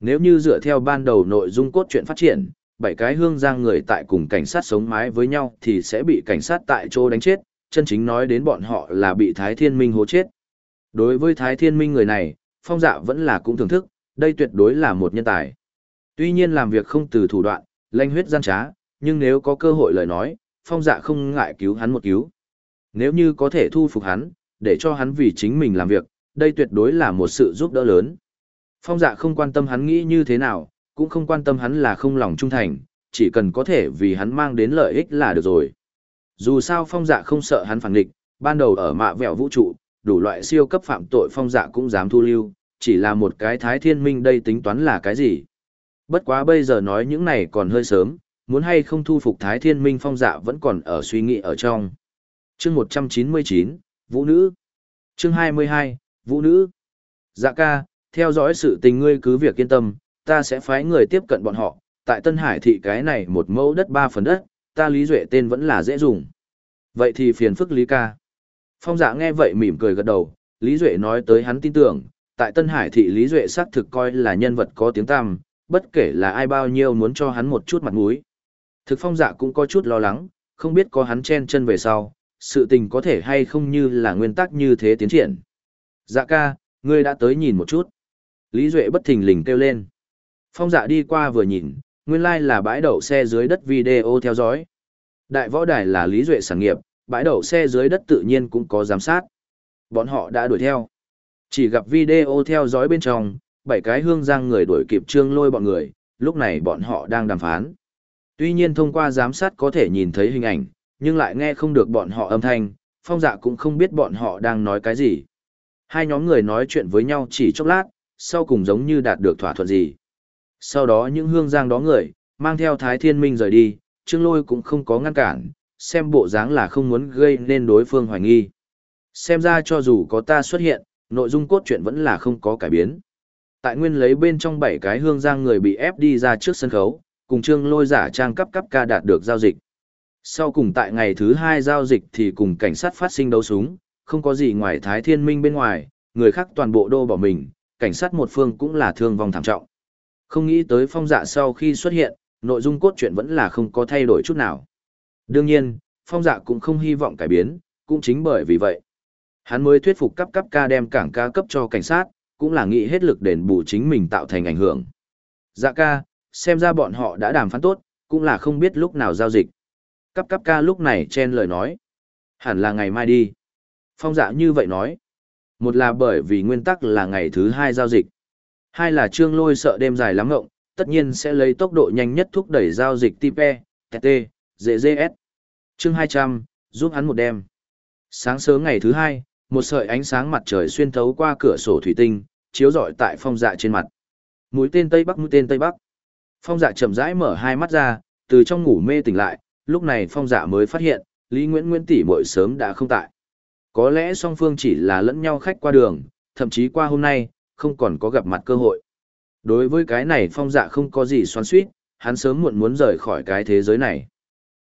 Speaker 1: Nếu như dựa theo ban đầu nội dung cốt truyện phát triển, bảy cái hương giang người tại cùng cảnh sát sống mái với nhau thì sẽ bị cảnh sát tại chỗ đánh chết, chân chính nói đến bọn họ là bị Thái Thiên Minh hố chết. Đối với Thái Thiên Minh người này, phong dạ vẫn là cũng thưởng thức, đây tuyệt đối là một nhân tài. Tuy nhiên làm việc không từ thủ đoạn, lanh huyết gian trá, nhưng nếu có cơ hội lời nói, phong dạ không ngại cứu hắn một cứu. Nếu như có thể thu phục hắn, để cho hắn vì chính mình làm việc, đây tuyệt đối là một sự giúp đỡ lớn. Phong dạ không quan tâm hắn nghĩ như thế nào, cũng không quan tâm hắn là không lòng trung thành, chỉ cần có thể vì hắn mang đến lợi ích là được rồi. Dù sao phong dạ không sợ hắn phản nghịch, ban đầu ở mạ vẹo vũ trụ, đủ loại siêu cấp phạm tội phong dạ cũng dám thu lưu, chỉ là một cái thái thiên minh đây tính toán là cái gì. Bất quá bây giờ nói những này còn hơi sớm, muốn hay không thu phục thái thiên minh phong dạ vẫn còn ở suy nghĩ ở trong. chương 199, Vũ Nữ. chương 22, Vũ Nữ. Dạ ca, theo dõi sự tình ngươi cứ việc yên tâm, ta sẽ phái người tiếp cận bọn họ, tại Tân Hải thị cái này một mẫu đất ba phần đất, ta Lý Duệ tên vẫn là dễ dùng. Vậy thì phiền phức Lý ca. Phong dạ nghe vậy mỉm cười gật đầu, Lý Duệ nói tới hắn tin tưởng, tại Tân Hải thị Lý Duệ xác thực coi là nhân vật có tiếng tăm, bất kể là ai bao nhiêu muốn cho hắn một chút mặt mũi. Thực phong dạ cũng có chút lo lắng, không biết có hắn chen chân về sau, sự tình có thể hay không như là nguyên tắc như thế tiến triển. Dạ ca, ngươi đã tới nhìn một chút. Lý Duệ bất thình lình kêu lên. Phong dạ đi qua vừa nhìn, nguyên lai là bãi đậu xe dưới đất video theo dõi. Đại võ đài là Lý Duệ sản nghiệp, bãi đậu xe dưới đất tự nhiên cũng có giám sát. Bọn họ đã đuổi theo. Chỉ gặp video theo dõi bên trong, bảy cái hương giang người đuổi kịp trương lôi bọn người, lúc này bọn họ đang đàm phán. Tuy nhiên thông qua giám sát có thể nhìn thấy hình ảnh, nhưng lại nghe không được bọn họ âm thanh, phong dạ cũng không biết bọn họ đang nói cái gì. Hai nhóm người nói chuyện với nhau chỉ chốc lát, sau cùng giống như đạt được thỏa thuận gì. Sau đó những hương giang đó người, mang theo Thái Thiên Minh rời đi, Trương Lôi cũng không có ngăn cản, xem bộ dáng là không muốn gây nên đối phương hoài nghi. Xem ra cho dù có ta xuất hiện, nội dung cốt truyện vẫn là không có cải biến. Tại nguyên lấy bên trong bảy cái hương giang người bị ép đi ra trước sân khấu, cùng Trương Lôi giả trang cấp cấp ca đạt được giao dịch. Sau cùng tại ngày thứ hai giao dịch thì cùng cảnh sát phát sinh đấu súng, không có gì ngoài Thái Thiên Minh bên ngoài, người khác toàn bộ đô bỏ mình, cảnh sát một phương cũng là thương vong thảm trọng. Không nghĩ tới phong dạ sau khi xuất hiện, nội dung cốt truyện vẫn là không có thay đổi chút nào. Đương nhiên, phong dạ cũng không hy vọng cải biến, cũng chính bởi vì vậy. Hắn mới thuyết phục cấp cấp ca đem cảng ca cấp cho cảnh sát, cũng là nghĩ hết lực đền bù chính mình tạo thành ảnh hưởng. Dạ ca, xem ra bọn họ đã đàm phán tốt, cũng là không biết lúc nào giao dịch. Cấp cấp ca lúc này chen lời nói. Hẳn là ngày mai đi. Phong dạ như vậy nói. Một là bởi vì nguyên tắc là ngày thứ hai giao dịch. Hai là trương lôi sợ đêm dài lắm ngộng, tất nhiên sẽ lấy tốc độ nhanh nhất thúc đẩy giao dịch TP, TT, e, ZZS. Chương 200, giúp hắn một đêm. Sáng sớm ngày thứ hai, một sợi ánh sáng mặt trời xuyên thấu qua cửa sổ thủy tinh, chiếu rọi tại phong dạ trên mặt. Mũi tên Tây Bắc mũi tên Tây Bắc. Phong dạ chậm rãi mở hai mắt ra, từ trong ngủ mê tỉnh lại, lúc này phong dạ mới phát hiện, Lý Nguyễn Nguyễn tỷ muội sớm đã không tại. Có lẽ song phương chỉ là lẫn nhau khách qua đường, thậm chí qua hôm nay, không còn có gặp mặt cơ hội. Đối với cái này phong dạ không có gì xoắn suýt, hắn sớm muộn muốn rời khỏi cái thế giới này.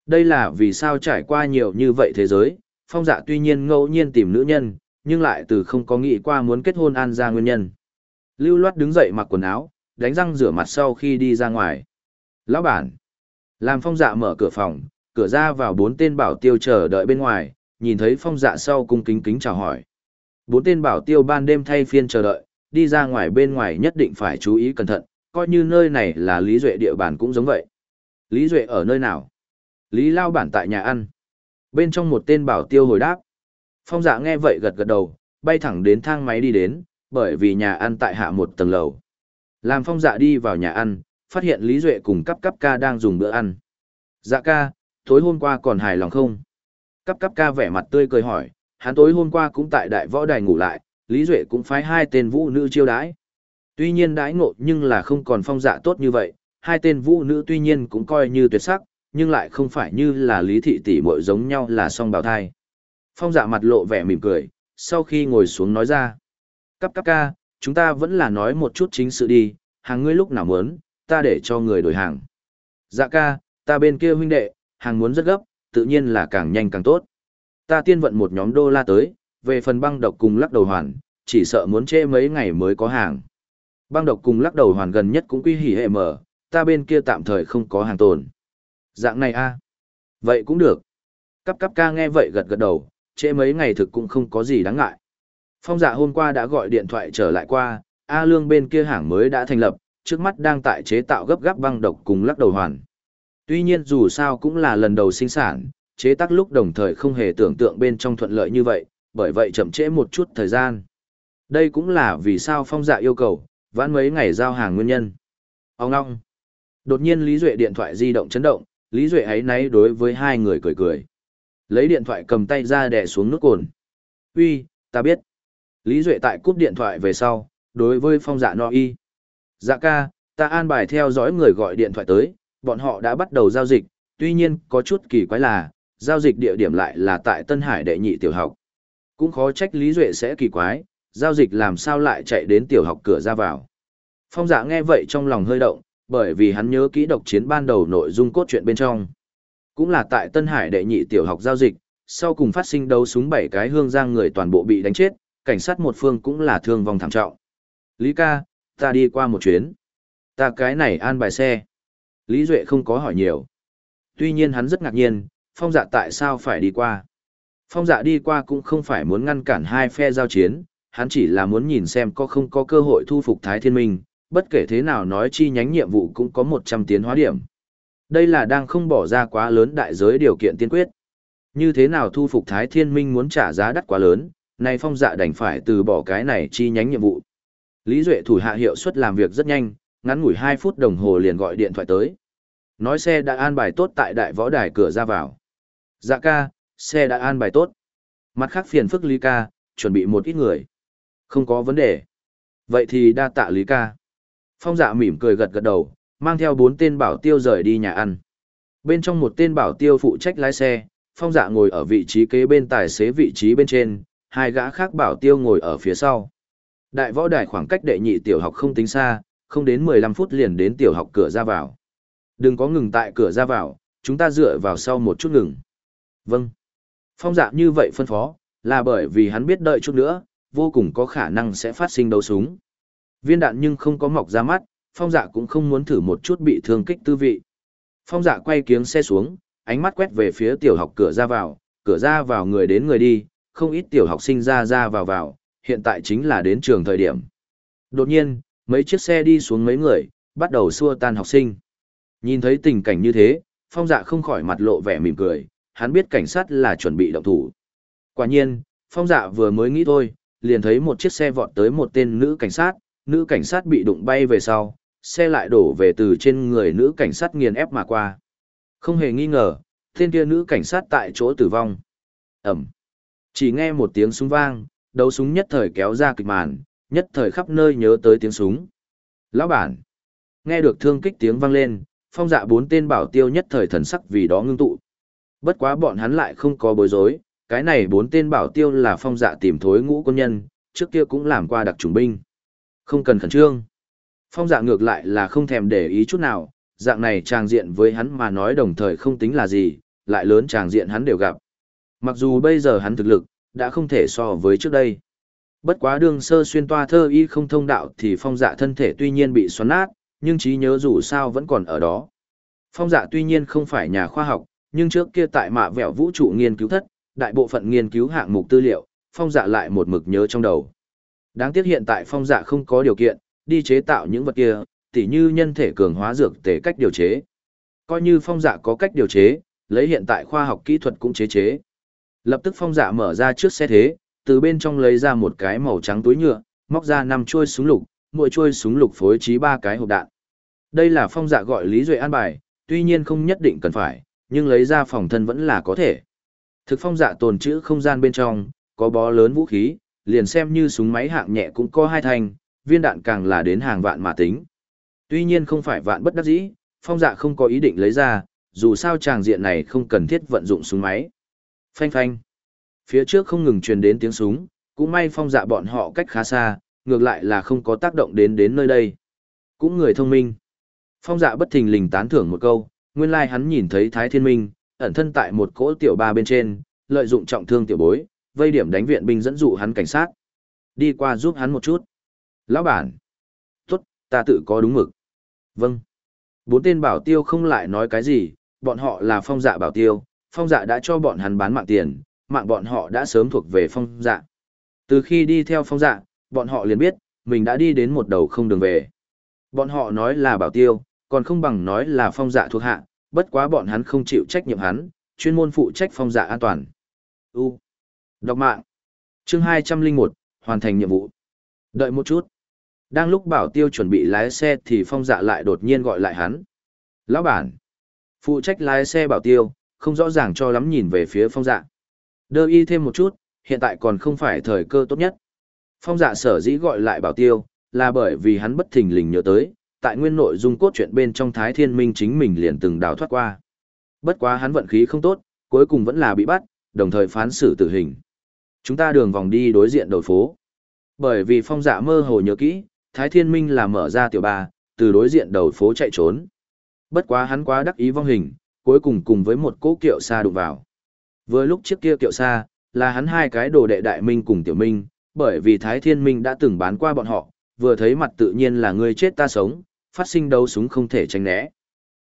Speaker 1: Đây là vì sao trải qua nhiều như vậy thế giới, phong dạ tuy nhiên ngẫu nhiên tìm nữ nhân, nhưng lại từ không có nghĩ qua muốn kết hôn an ra nguyên nhân. Lưu loát đứng dậy mặc quần áo, đánh răng rửa mặt sau khi đi ra ngoài. Lão bản, làm phong dạ mở cửa phòng, cửa ra vào bốn tên bảo tiêu chờ đợi bên ngoài, nhìn thấy phong dạ sau cung kính kính chào hỏi. Bốn tên bảo tiêu ban đêm thay phiên chờ đợi, đi ra ngoài bên ngoài nhất định phải chú ý cẩn thận, coi như nơi này là Lý Duệ địa bàn cũng giống vậy. Lý Duệ ở nơi nào? Lý Lao bản tại nhà ăn. Bên trong một tên bảo tiêu hồi đáp. Phong dạ nghe vậy gật gật đầu, bay thẳng đến thang máy đi đến, bởi vì nhà ăn tại hạ một tầng lầu. Làm phong dạ đi vào nhà ăn, phát hiện Lý Duệ cùng cắp cắp ca đang dùng bữa ăn. Dạ ca, tối hôm qua còn hài lòng không? Cắp cắp ca vẻ mặt tươi cười hỏi, hắn tối hôm qua cũng tại đại võ đài ngủ lại, Lý Duệ cũng phái hai tên vũ nữ chiêu đãi. Tuy nhiên đãi ngộ nhưng là không còn phong dạ tốt như vậy, hai tên vũ nữ tuy nhiên cũng coi như tuyệt sắc, nhưng lại không phải như là lý thị tỷ muội giống nhau là song bào thai. Phong dạ mặt lộ vẻ mỉm cười, sau khi ngồi xuống nói ra. Cắp cắp ca, chúng ta vẫn là nói một chút chính sự đi, hàng ngươi lúc nào muốn, ta để cho người đổi hàng. Dạ ca, ta bên kia huynh đệ, hàng muốn rất gấp, tự nhiên là càng nhanh càng tốt. Ta tiên vận một nhóm đô la tới, về phần băng độc cùng lắc đầu hoàn, chỉ sợ muốn chê mấy ngày mới có hàng. Băng độc cùng lắc đầu hoàn gần nhất cũng quy hỉ hệ mở, ta bên kia tạm thời không có hàng tồn. Dạng này a Vậy cũng được. Cắp cắp ca nghe vậy gật gật đầu, trễ mấy ngày thực cũng không có gì đáng ngại. Phong dạ hôm qua đã gọi điện thoại trở lại qua, A Lương bên kia hàng mới đã thành lập, trước mắt đang tại chế tạo gấp gáp băng độc cùng lắc đầu hoàn. Tuy nhiên dù sao cũng là lần đầu sinh sản, chế tác lúc đồng thời không hề tưởng tượng bên trong thuận lợi như vậy, bởi vậy chậm trễ một chút thời gian. Đây cũng là vì sao phong dạ yêu cầu, vãn mấy ngày giao hàng nguyên nhân. Ông ngong. Đột nhiên Lý Duệ điện thoại di động chấn động, Lý Duệ ấy náy đối với hai người cười cười. Lấy điện thoại cầm tay ra đè xuống nút cồn. Uy, ta biết. Lý Duệ tại cúp điện thoại về sau, đối với phong dạ no y. Dạ ca, ta an bài theo dõi người gọi điện thoại tới, bọn họ đã bắt đầu giao dịch, tuy nhiên có chút kỳ quái là, giao dịch địa điểm lại là tại Tân Hải đệ nhị tiểu học. Cũng khó trách Lý Duệ sẽ kỳ quái, giao dịch làm sao lại chạy đến tiểu học cửa ra vào. Phong dạ nghe vậy trong lòng hơi động, bởi vì hắn nhớ kỹ độc chiến ban đầu nội dung cốt truyện bên trong. Cũng là tại Tân Hải đệ nhị tiểu học giao dịch, sau cùng phát sinh đấu súng bảy cái hương giang người toàn bộ bị đánh chết, cảnh sát một phương cũng là thương vong thảm trọng. Lý ca, ta đi qua một chuyến. Ta cái này an bài xe. Lý Duệ không có hỏi nhiều. Tuy nhiên hắn rất ngạc nhiên, phong dạ tại sao phải đi qua. Phong dạ đi qua cũng không phải muốn ngăn cản hai phe giao chiến, hắn chỉ là muốn nhìn xem có không có cơ hội thu phục Thái Thiên Minh, bất kể thế nào nói chi nhánh nhiệm vụ cũng có 100 tiến hóa điểm. Đây là đang không bỏ ra quá lớn đại giới điều kiện tiên quyết. Như thế nào thu phục Thái Thiên Minh muốn trả giá đắt quá lớn, này phong dạ đành phải từ bỏ cái này chi nhánh nhiệm vụ. Lý Duệ thủ hạ hiệu suất làm việc rất nhanh, ngắn ngủi 2 phút đồng hồ liền gọi điện thoại tới. Nói xe đã an bài tốt tại đại võ đài cửa ra vào. Dạ ca, xe đã an bài tốt. Mặt khác phiền phức Lý ca, chuẩn bị một ít người. Không có vấn đề. Vậy thì đa tạ Lý ca. Phong dạ mỉm cười gật gật đầu, mang theo bốn tên bảo tiêu rời đi nhà ăn. Bên trong một tên bảo tiêu phụ trách lái xe, phong dạ ngồi ở vị trí kế bên tài xế vị trí bên trên, hai gã khác bảo tiêu ngồi ở phía sau. Đại võ đài khoảng cách đệ nhị tiểu học không tính xa, không đến 15 phút liền đến tiểu học cửa ra vào. Đừng có ngừng tại cửa ra vào, chúng ta dựa vào sau một chút ngừng. Vâng. Phong dạ như vậy phân phó, là bởi vì hắn biết đợi chút nữa, vô cùng có khả năng sẽ phát sinh đấu súng. Viên đạn nhưng không có mọc ra mắt, phong dạ cũng không muốn thử một chút bị thương kích tư vị. Phong dạ quay kiếng xe xuống, ánh mắt quét về phía tiểu học cửa ra vào, cửa ra vào người đến người đi, không ít tiểu học sinh ra ra vào vào, hiện tại chính là đến trường thời điểm. Đột nhiên, mấy chiếc xe đi xuống mấy người, bắt đầu xua tan học sinh. Nhìn thấy tình cảnh như thế, phong dạ không khỏi mặt lộ vẻ mỉm cười, hắn biết cảnh sát là chuẩn bị động thủ. Quả nhiên, phong dạ vừa mới nghĩ thôi, liền thấy một chiếc xe vọt tới một tên nữ cảnh sát, nữ cảnh sát bị đụng bay về sau, xe lại đổ về từ trên người nữ cảnh sát nghiền ép mà qua. Không hề nghi ngờ, tên kia nữ cảnh sát tại chỗ tử vong. Ẩm. Chỉ nghe một tiếng súng vang, đấu súng nhất thời kéo ra kịch màn, nhất thời khắp nơi nhớ tới tiếng súng. Lão bản. Nghe được thương kích tiếng vang lên, phong dạ bốn tên bảo tiêu nhất thời thần sắc vì đó ngưng tụ. Bất quá bọn hắn lại không có bối rối, cái này bốn tên bảo tiêu là phong dạ tìm thối ngũ quân nhân, trước kia cũng làm qua đặc trùng binh. Không cần khẩn trương. Phong dạ ngược lại là không thèm để ý chút nào, dạng này tràng diện với hắn mà nói đồng thời không tính là gì, lại lớn tràng diện hắn đều gặp. Mặc dù bây giờ hắn thực lực, đã không thể so với trước đây. Bất quá đương sơ xuyên toa thơ y không thông đạo thì phong dạ thân thể tuy nhiên bị xoắn nát, nhưng trí nhớ dù sao vẫn còn ở đó. Phong dạ tuy nhiên không phải nhà khoa học, nhưng trước kia tại mạ vẹo vũ trụ nghiên cứu thất, đại bộ phận nghiên cứu hạng mục tư liệu, phong dạ lại một mực nhớ trong đầu. Đáng tiếc hiện tại phong dạ không có điều kiện, đi chế tạo những vật kia, tỉ như nhân thể cường hóa dược tề cách điều chế. Coi như phong dạ có cách điều chế, lấy hiện tại khoa học kỹ thuật cũng chế chế. Lập tức phong dạ mở ra trước xe thế, từ bên trong lấy ra một cái màu trắng túi nhựa, móc ra năm chuôi súng lục, mỗi chuôi súng lục phối trí ba cái hộp đạn. Đây là phong dạ gọi Lý Duệ an bài, tuy nhiên không nhất định cần phải, nhưng lấy ra phòng thân vẫn là có thể. Thực phong dạ tồn trữ không gian bên trong, có bó lớn vũ khí, liền xem như súng máy hạng nhẹ cũng có hai thanh, viên đạn càng là đến hàng vạn mà tính. Tuy nhiên không phải vạn bất đắc dĩ, phong dạ không có ý định lấy ra, dù sao tràng diện này không cần thiết vận dụng súng máy. Phanh phanh. Phía trước không ngừng truyền đến tiếng súng, cũng may phong dạ bọn họ cách khá xa, ngược lại là không có tác động đến đến nơi đây. Cũng người thông minh. Phong dạ bất thình lình tán thưởng một câu, nguyên lai like hắn nhìn thấy Thái Thiên Minh, ẩn thân tại một cỗ tiểu ba bên trên, lợi dụng trọng thương tiểu bối, vây điểm đánh viện binh dẫn dụ hắn cảnh sát. Đi qua giúp hắn một chút. Lão bản. Tốt, ta tự có đúng mực. Vâng. Bốn tên bảo tiêu không lại nói cái gì, bọn họ là phong dạ bảo tiêu, phong dạ đã cho bọn hắn bán mạng tiền, mạng bọn họ đã sớm thuộc về phong dạ. Từ khi đi theo phong dạ, bọn họ liền biết, mình đã đi đến một đầu không đường về. Bọn họ nói là bảo tiêu, còn không bằng nói là phong dạ thuộc hạ, bất quá bọn hắn không chịu trách nhiệm hắn, chuyên môn phụ trách phong dạ an toàn. U. Đọc mạng. Chương 201, hoàn thành nhiệm vụ. Đợi một chút. Đang lúc bảo tiêu chuẩn bị lái xe thì phong dạ lại đột nhiên gọi lại hắn. Lão bản. Phụ trách lái xe bảo tiêu, không rõ ràng cho lắm nhìn về phía phong dạ. Đơ y thêm một chút, hiện tại còn không phải thời cơ tốt nhất. Phong dạ sở dĩ gọi lại bảo tiêu, là bởi vì hắn bất thình lình nhớ tới, tại nguyên nội dung cốt truyện bên trong Thái Thiên Minh chính mình liền từng đào thoát qua. Bất quá hắn vận khí không tốt, cuối cùng vẫn là bị bắt, đồng thời phán xử tử hình. Chúng ta đường vòng đi đối diện đầu phố. Bởi vì phong dạ mơ hồ nhớ kỹ, Thái Thiên Minh là mở ra tiểu ba, từ đối diện đầu phố chạy trốn. Bất quá hắn quá đắc ý vong hình, cuối cùng cùng với một cỗ kiệu xa đụng vào. Vừa lúc chiếc kia kiệu xa, là hắn hai cái đồ đệ đại minh cùng tiểu minh, bởi vì Thái Thiên Minh đã từng bán qua bọn họ, vừa thấy mặt tự nhiên là người chết ta sống, phát sinh đấu súng không thể tránh né.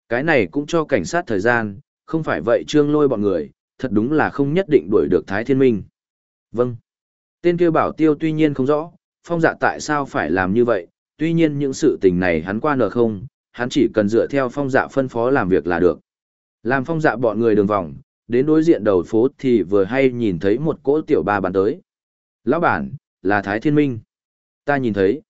Speaker 1: Cái này cũng cho cảnh sát thời gian, không phải vậy trương lôi bọn người, thật đúng là không nhất định đuổi được Thái Thiên Minh. Vâng. Tên kia bảo tiêu tuy nhiên không rõ, phong dạ tại sao phải làm như vậy, tuy nhiên những sự tình này hắn qua nở không, hắn chỉ cần dựa theo phong dạ phân phó làm việc là được. Làm phong dạ bọn người đường vòng, đến đối diện đầu phố thì vừa hay nhìn thấy một cỗ tiểu ba bàn tới. Lão bản, là Thái Thiên Minh. Ta nhìn thấy.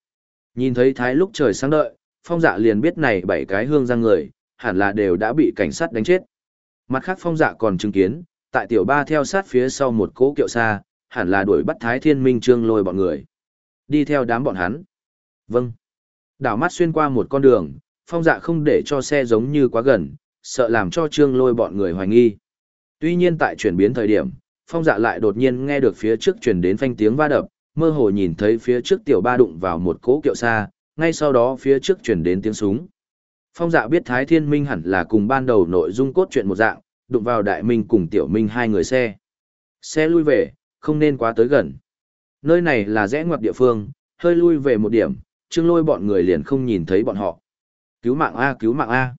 Speaker 1: Nhìn thấy Thái lúc trời sáng đợi, phong dạ liền biết này bảy cái hương răng người, hẳn là đều đã bị cảnh sát đánh chết. Mặt khác phong dạ còn chứng kiến, tại tiểu ba theo sát phía sau một cỗ kiệu xa, hẳn là đuổi bắt Thái Thiên Minh trương lôi bọn người. Đi theo đám bọn hắn. Vâng. Đảo mắt xuyên qua một con đường, phong dạ không để cho xe giống như quá gần, sợ làm cho trương lôi bọn người hoài nghi. Tuy nhiên tại chuyển biến thời điểm, phong dạ lại đột nhiên nghe được phía trước chuyển đến phanh tiếng va đập, mơ hồ nhìn thấy phía trước tiểu ba đụng vào một cỗ kiệu xa, ngay sau đó phía trước chuyển đến tiếng súng. Phong dạ biết Thái Thiên Minh hẳn là cùng ban đầu nội dung cốt truyện một dạng, đụng vào Đại Minh cùng Tiểu Minh hai người xe. Xe lui về, không nên quá tới gần. Nơi này là rẽ ngoặt địa phương, hơi lui về một điểm, trương lôi bọn người liền không nhìn thấy bọn họ. Cứu mạng A cứu mạng A.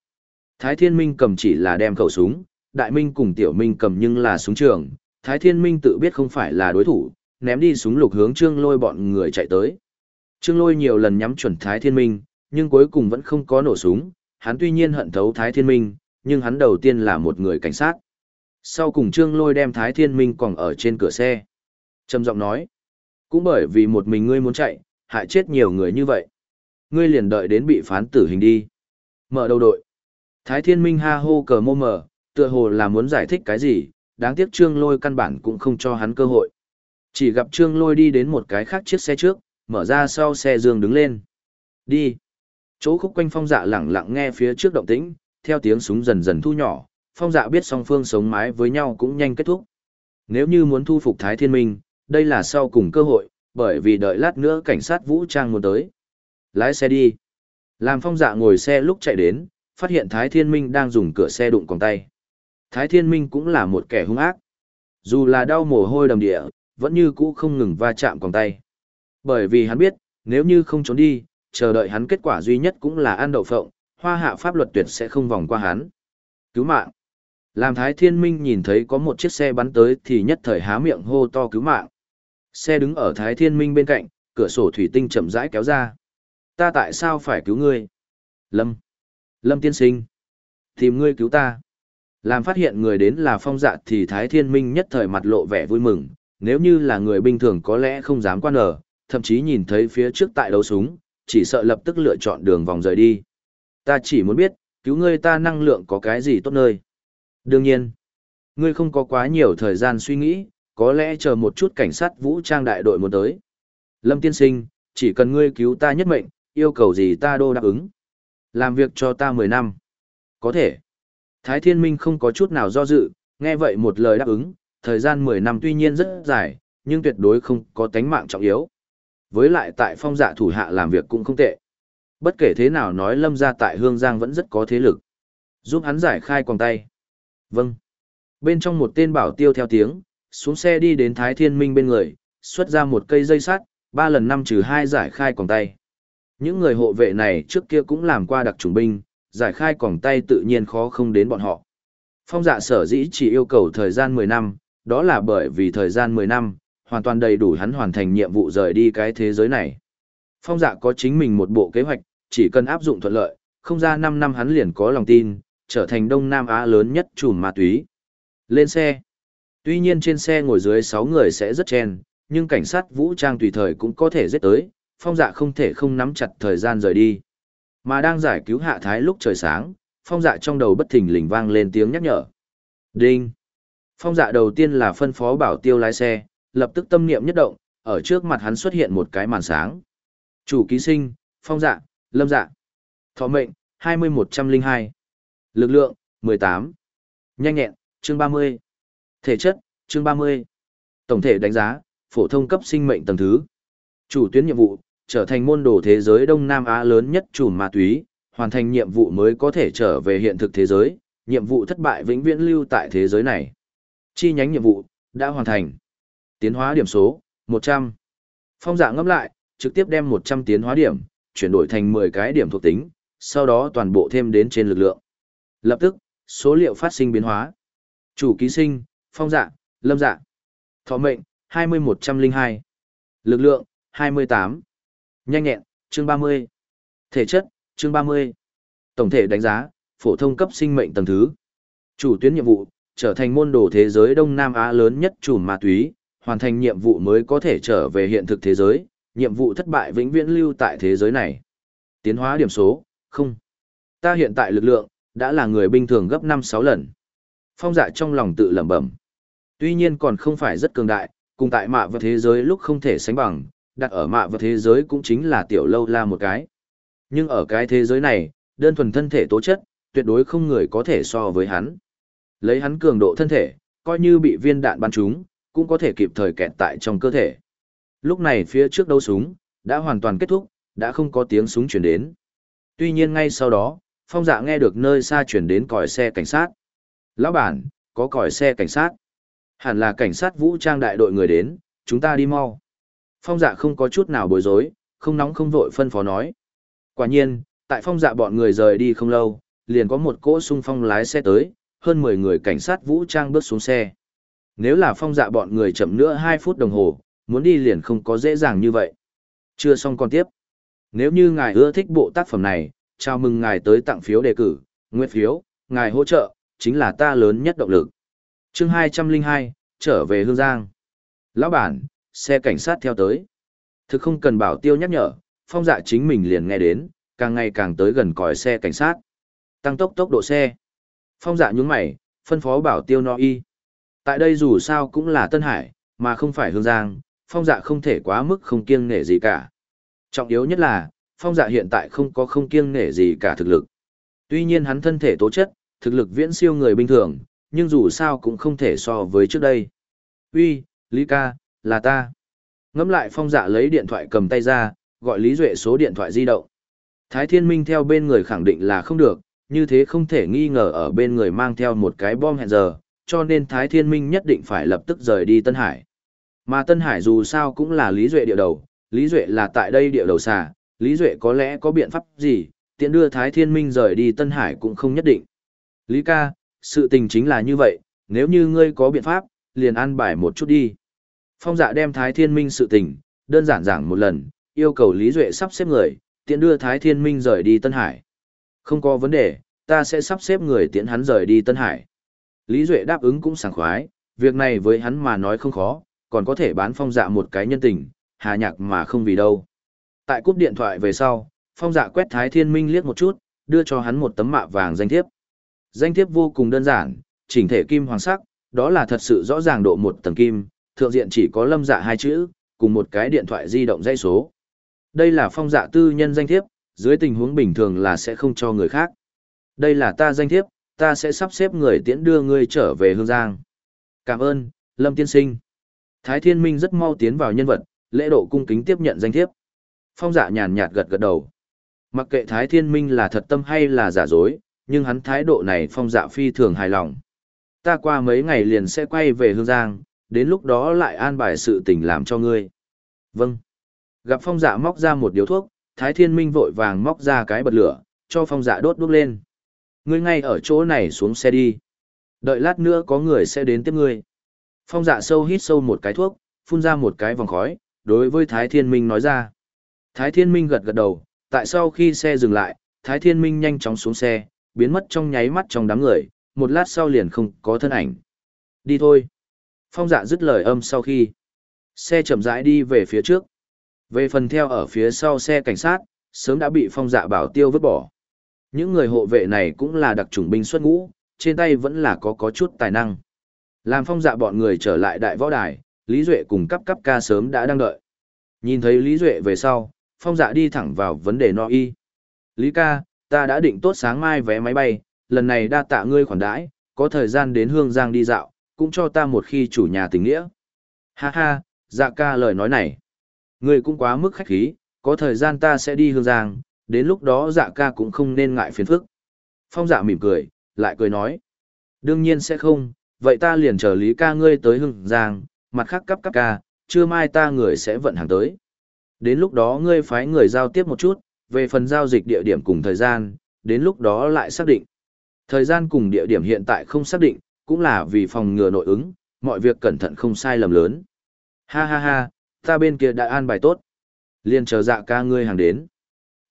Speaker 1: Thái Thiên Minh cầm chỉ là đem khẩu súng, Đại Minh cùng Tiểu Minh cầm nhưng là súng trường. Thái Thiên Minh tự biết không phải là đối thủ, ném đi súng lục hướng trương lôi bọn người chạy tới. Trương lôi nhiều lần nhắm chuẩn Thái Thiên Minh, nhưng cuối cùng vẫn không có nổ súng. Hắn tuy nhiên hận thấu Thái Thiên Minh, nhưng hắn đầu tiên là một người cảnh sát. Sau cùng Trương lôi đem Thái Thiên Minh còn ở trên cửa xe. Trầm giọng nói, cũng bởi vì một mình ngươi muốn chạy, hại chết nhiều người như vậy. Ngươi liền đợi đến bị phán tử hình đi. Mở đầu đội. Thái Thiên Minh ha hô cờ mô mờ, tựa hồ là muốn giải thích cái gì, đáng tiếc Trương Lôi căn bản cũng không cho hắn cơ hội. Chỉ gặp Trương Lôi đi đến một cái khác chiếc xe trước, mở ra sau xe dương đứng lên. Đi. Chỗ khúc quanh phong dạ lẳng lặng nghe phía trước động tĩnh, theo tiếng súng dần dần thu nhỏ, phong dạ biết song phương sống mái với nhau cũng nhanh kết thúc. Nếu như muốn thu phục Thái Thiên Minh, đây là sau cùng cơ hội, bởi vì đợi lát nữa cảnh sát vũ trang muốn tới. Lái xe đi. Làm phong dạ ngồi xe lúc chạy đến, phát hiện Thái Thiên Minh đang dùng cửa xe đụng còng tay. Thái Thiên Minh cũng là một kẻ hung ác. Dù là đau mồ hôi đầm địa, vẫn như cũ không ngừng va chạm còng tay. Bởi vì hắn biết, nếu như không trốn đi, chờ đợi hắn kết quả duy nhất cũng là ăn đậu phộng, hoa hạ pháp luật tuyệt sẽ không vòng qua hắn. Cứu mạng. Làm Thái Thiên Minh nhìn thấy có một chiếc xe bắn tới thì nhất thời há miệng hô to cứu mạng. Xe đứng ở Thái Thiên Minh bên cạnh, cửa sổ thủy tinh chậm rãi kéo ra. Ta tại sao phải cứu ngươi? Lâm. Lâm tiên sinh. Tìm ngươi cứu ta. Làm phát hiện người đến là phong dạ thì Thái Thiên Minh nhất thời mặt lộ vẻ vui mừng, nếu như là người bình thường có lẽ không dám quan ở, thậm chí nhìn thấy phía trước tại đấu súng, chỉ sợ lập tức lựa chọn đường vòng rời đi. Ta chỉ muốn biết, cứu ngươi ta năng lượng có cái gì tốt nơi. Đương nhiên, ngươi không có quá nhiều thời gian suy nghĩ, có lẽ chờ một chút cảnh sát vũ trang đại đội muốn tới. Lâm tiên sinh, chỉ cần ngươi cứu ta nhất mệnh, yêu cầu gì ta đô đáp ứng. Làm việc cho ta 10 năm. Có thể. Thái Thiên Minh không có chút nào do dự, nghe vậy một lời đáp ứng, thời gian 10 năm tuy nhiên rất dài, nhưng tuyệt đối không có tánh mạng trọng yếu. Với lại tại phong dạ thủ hạ làm việc cũng không tệ. Bất kể thế nào nói lâm ra tại Hương Giang vẫn rất có thế lực. Giúp hắn giải khai quòng tay. Vâng. Bên trong một tên bảo tiêu theo tiếng, xuống xe đi đến Thái Thiên Minh bên người, xuất ra một cây dây sắt, ba lần năm trừ hai giải khai quòng tay. Những người hộ vệ này trước kia cũng làm qua đặc trùng binh, giải khai quòng tay tự nhiên khó không đến bọn họ. Phong dạ sở dĩ chỉ yêu cầu thời gian 10 năm, đó là bởi vì thời gian 10 năm, hoàn toàn đầy đủ hắn hoàn thành nhiệm vụ rời đi cái thế giới này. Phong dạ có chính mình một bộ kế hoạch, chỉ cần áp dụng thuận lợi, không ra 5 năm hắn liền có lòng tin, trở thành Đông Nam Á lớn nhất chùm ma túy. Lên xe. Tuy nhiên trên xe ngồi dưới 6 người sẽ rất chen, nhưng cảnh sát vũ trang tùy thời cũng có thể giết tới, phong dạ không thể không nắm chặt thời gian rời đi. Mà đang giải cứu hạ thái lúc trời sáng, phong dạ trong đầu bất thình lình vang lên tiếng nhắc nhở. Đinh! Phong dạ đầu tiên là phân phó bảo tiêu lái xe, lập tức tâm niệm nhất động, ở trước mặt hắn xuất hiện một cái màn sáng. Chủ ký sinh, phong dạ, lâm dạ. Thọ mệnh, 20102. Lực lượng, 18. Nhanh nhẹn, chương 30. Thể chất, chương 30. Tổng thể đánh giá, phổ thông cấp sinh mệnh tầng thứ. Chủ tuyến nhiệm vụ, trở thành môn đồ thế giới Đông Nam Á lớn nhất chủ ma túy, hoàn thành nhiệm vụ mới có thể trở về hiện thực thế giới, nhiệm vụ thất bại vĩnh viễn lưu tại thế giới này. Chi nhánh nhiệm vụ, đã hoàn thành. Tiến hóa điểm số, 100. Phong dạng ngẫm lại, trực tiếp đem 100 tiến hóa điểm, chuyển đổi thành 10 cái điểm thuộc tính, sau đó toàn bộ thêm đến trên lực lượng. Lập tức, số liệu phát sinh biến hóa. Chủ ký sinh, phong dạ, lâm dạ. Thọ mệnh, 20102. Lực lượng, 28. Nhanh nhẹn, chương 30. Thể chất, chương 30. Tổng thể đánh giá, phổ thông cấp sinh mệnh tầng thứ. Chủ tuyến nhiệm vụ, trở thành môn đồ thế giới Đông Nam Á lớn nhất chùm ma túy, hoàn thành nhiệm vụ mới có thể trở về hiện thực thế giới, nhiệm vụ thất bại vĩnh viễn lưu tại thế giới này. Tiến hóa điểm số, không. Ta hiện tại lực lượng, đã là người bình thường gấp 5-6 lần. Phong dạ trong lòng tự lẩm bẩm. Tuy nhiên còn không phải rất cường đại, cùng tại mạ và thế giới lúc không thể sánh bằng, đặt ở mạ và thế giới cũng chính là tiểu lâu la một cái. Nhưng ở cái thế giới này, đơn thuần thân thể tố chất, tuyệt đối không người có thể so với hắn. Lấy hắn cường độ thân thể, coi như bị viên đạn bắn trúng, cũng có thể kịp thời kẹt tại trong cơ thể. Lúc này phía trước đấu súng, đã hoàn toàn kết thúc, đã không có tiếng súng chuyển đến. Tuy nhiên ngay sau đó, phong dạ nghe được nơi xa chuyển đến còi xe cảnh sát. Lão bản, có còi xe cảnh sát. Hẳn là cảnh sát vũ trang đại đội người đến, chúng ta đi mau. Phong dạ không có chút nào bối rối, không nóng không vội phân phó nói. Quả nhiên, tại phong dạ bọn người rời đi không lâu, liền có một cỗ sung phong lái xe tới, hơn 10 người cảnh sát vũ trang bước xuống xe. Nếu là phong dạ bọn người chậm nữa 2 phút đồng hồ, muốn đi liền không có dễ dàng như vậy. Chưa xong còn tiếp. Nếu như ngài ưa thích bộ tác phẩm này, chào mừng ngài tới tặng phiếu đề cử, nguyên phiếu, ngài hỗ trợ, chính là ta lớn nhất động lực chương 202, trở về Hương Giang. Lão bản, xe cảnh sát theo tới. Thực không cần bảo tiêu nhắc nhở, phong dạ chính mình liền nghe đến, càng ngày càng tới gần còi xe cảnh sát. Tăng tốc tốc độ xe. Phong dạ nhún mày, phân phó bảo tiêu no y. Tại đây dù sao cũng là Tân Hải, mà không phải Hương Giang, phong dạ không thể quá mức không kiêng nể gì cả. Trọng yếu nhất là, phong dạ hiện tại không có không kiêng nể gì cả thực lực. Tuy nhiên hắn thân thể tố chất, thực lực viễn siêu người bình thường, nhưng dù sao cũng không thể so với trước đây. Uy, Lý ca, là ta. Ngắm lại phong dạ lấy điện thoại cầm tay ra, gọi Lý Duệ số điện thoại di động. Thái Thiên Minh theo bên người khẳng định là không được, như thế không thể nghi ngờ ở bên người mang theo một cái bom hẹn giờ, cho nên Thái Thiên Minh nhất định phải lập tức rời đi Tân Hải. Mà Tân Hải dù sao cũng là Lý Duệ địa đầu, Lý Duệ là tại đây địa đầu xà, Lý Duệ có lẽ có biện pháp gì, tiện đưa Thái Thiên Minh rời đi Tân Hải cũng không nhất định. Lý ca, sự tình chính là như vậy, nếu như ngươi có biện pháp, liền ăn bài một chút đi. Phong dạ đem Thái Thiên Minh sự tình, đơn giản giảng một lần, yêu cầu Lý Duệ sắp xếp người, tiện đưa Thái Thiên Minh rời đi Tân Hải. Không có vấn đề, ta sẽ sắp xếp người tiện hắn rời đi Tân Hải. Lý Duệ đáp ứng cũng sảng khoái, việc này với hắn mà nói không khó, còn có thể bán phong dạ một cái nhân tình, hà nhạc mà không vì đâu. Tại cúp điện thoại về sau, phong dạ quét Thái Thiên Minh liếc một chút, đưa cho hắn một tấm mạ vàng danh thiếp. Danh thiếp vô cùng đơn giản, chỉnh thể kim hoàng sắc, đó là thật sự rõ ràng độ một tầng kim, thượng diện chỉ có lâm dạ hai chữ, cùng một cái điện thoại di động dây số. Đây là phong dạ tư nhân danh thiếp, dưới tình huống bình thường là sẽ không cho người khác. Đây là ta danh thiếp, ta sẽ sắp xếp người tiễn đưa ngươi trở về Hương Giang. Cảm ơn, Lâm Tiên Sinh. Thái Thiên Minh rất mau tiến vào nhân vật, lễ độ cung kính tiếp nhận danh thiếp. Phong dạ nhàn nhạt gật gật đầu. Mặc kệ Thái Thiên Minh là thật tâm hay là giả dối, nhưng hắn thái độ này phong dạ phi thường hài lòng. Ta qua mấy ngày liền sẽ quay về Hương Giang, đến lúc đó lại an bài sự tình làm cho ngươi. Vâng. Gặp phong dạ móc ra một điếu thuốc, Thái Thiên Minh vội vàng móc ra cái bật lửa, cho phong dạ đốt đuốc lên. Ngươi ngay ở chỗ này xuống xe đi. Đợi lát nữa có người sẽ đến tiếp ngươi. Phong dạ sâu hít sâu một cái thuốc, phun ra một cái vòng khói, đối với Thái Thiên Minh nói ra. Thái Thiên Minh gật gật đầu, tại sau khi xe dừng lại, Thái Thiên Minh nhanh chóng xuống xe, biến mất trong nháy mắt trong đám người, một lát sau liền không có thân ảnh. Đi thôi. Phong dạ dứt lời âm sau khi. Xe chậm rãi đi về phía trước. Về phần theo ở phía sau xe cảnh sát, sớm đã bị phong dạ bảo tiêu vứt bỏ. Những người hộ vệ này cũng là đặc chủng binh xuất ngũ, trên tay vẫn là có có chút tài năng. Làm phong dạ bọn người trở lại đại võ đài, Lý Duệ cùng cấp cấp ca sớm đã đang đợi. Nhìn thấy Lý Duệ về sau, phong dạ đi thẳng vào vấn đề no y. Lý ca, ta đã định tốt sáng mai vé máy bay, lần này đa tạ ngươi khoản đãi, có thời gian đến Hương Giang đi dạo, cũng cho ta một khi chủ nhà tình nghĩa. Ha ha, dạ ca lời nói này. Ngươi cũng quá mức khách khí, có thời gian ta sẽ đi Hương Giang, đến lúc đó dạ ca cũng không nên ngại phiền phức. Phong dạ mỉm cười, lại cười nói. Đương nhiên sẽ không, vậy ta liền chờ Lý ca ngươi tới Hương Giang, mặt khác cấp cấp ca, trưa mai ta người sẽ vận hàng tới. Đến lúc đó ngươi phái người giao tiếp một chút, về phần giao dịch địa điểm cùng thời gian, đến lúc đó lại xác định. Thời gian cùng địa điểm hiện tại không xác định, cũng là vì phòng ngừa nội ứng, mọi việc cẩn thận không sai lầm lớn. Ha ha ha, ta bên kia đã an bài tốt. Liên chờ dạ ca ngươi hàng đến.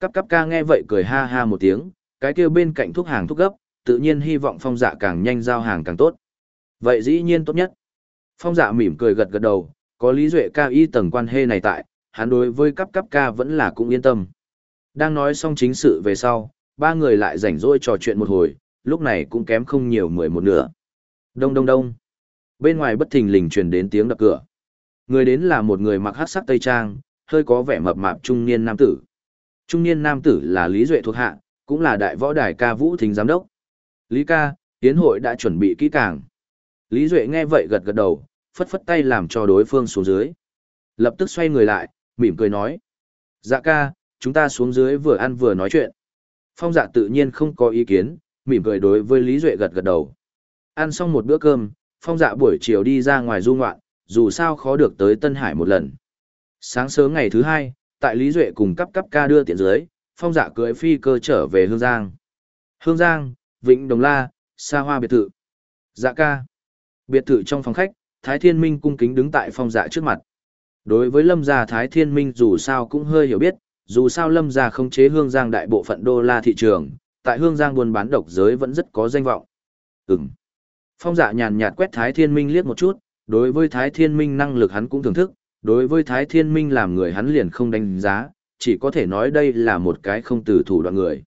Speaker 1: Cắp cắp ca nghe vậy cười ha ha một tiếng, cái kia bên cạnh thuốc hàng thuốc gấp, tự nhiên hy vọng phong dạ càng nhanh giao hàng càng tốt. Vậy dĩ nhiên tốt nhất. Phong dạ mỉm cười gật gật đầu, có lý duệ ca y tầng quan hệ này tại, hắn đối với cắp cắp ca vẫn là cũng yên tâm. Đang nói xong chính sự về sau, ba người lại rảnh rỗi trò chuyện một hồi, lúc này cũng kém không nhiều mười một nửa. Đông đông đông. Bên ngoài bất thình lình truyền đến tiếng đập cửa. Người đến là một người mặc hát sắc tây trang, hơi có vẻ mập mạp trung niên nam tử. Trung niên nam tử là Lý Duệ thuộc hạ, cũng là đại võ đài ca vũ thính giám đốc. Lý ca, tiến hội đã chuẩn bị kỹ càng. Lý Duệ nghe vậy gật gật đầu, phất phất tay làm cho đối phương xuống dưới. Lập tức xoay người lại, mỉm cười nói. Dạ ca, chúng ta xuống dưới vừa ăn vừa nói chuyện. Phong dạ tự nhiên không có ý kiến, mỉm cười đối với Lý Duệ gật gật đầu. Ăn xong một bữa cơm, phong dạ buổi chiều đi ra ngoài du ngoạn, dù sao khó được tới Tân Hải một lần. Sáng sớm ngày thứ hai, tại Lý Duệ cùng cấp cấp ca đưa tiện dưới, phong dạ cưỡi phi cơ trở về Hương Giang. Hương Giang, Vịnh Đồng La, xa hoa biệt thự. Dạ ca. Biệt thự trong phòng khách, Thái Thiên Minh cung kính đứng tại phong dạ trước mặt. Đối với lâm gia Thái Thiên Minh dù sao cũng hơi hiểu biết, dù sao lâm gia không chế Hương Giang đại bộ phận đô la thị trường, tại Hương Giang buôn bán độc giới vẫn rất có danh vọng. ừng Phong dạ nhàn nhạt quét Thái Thiên Minh liếc một chút, đối với Thái Thiên Minh năng lực hắn cũng thưởng thức, đối với Thái Thiên Minh làm người hắn liền không đánh giá, chỉ có thể nói đây là một cái không từ thủ đoạn người.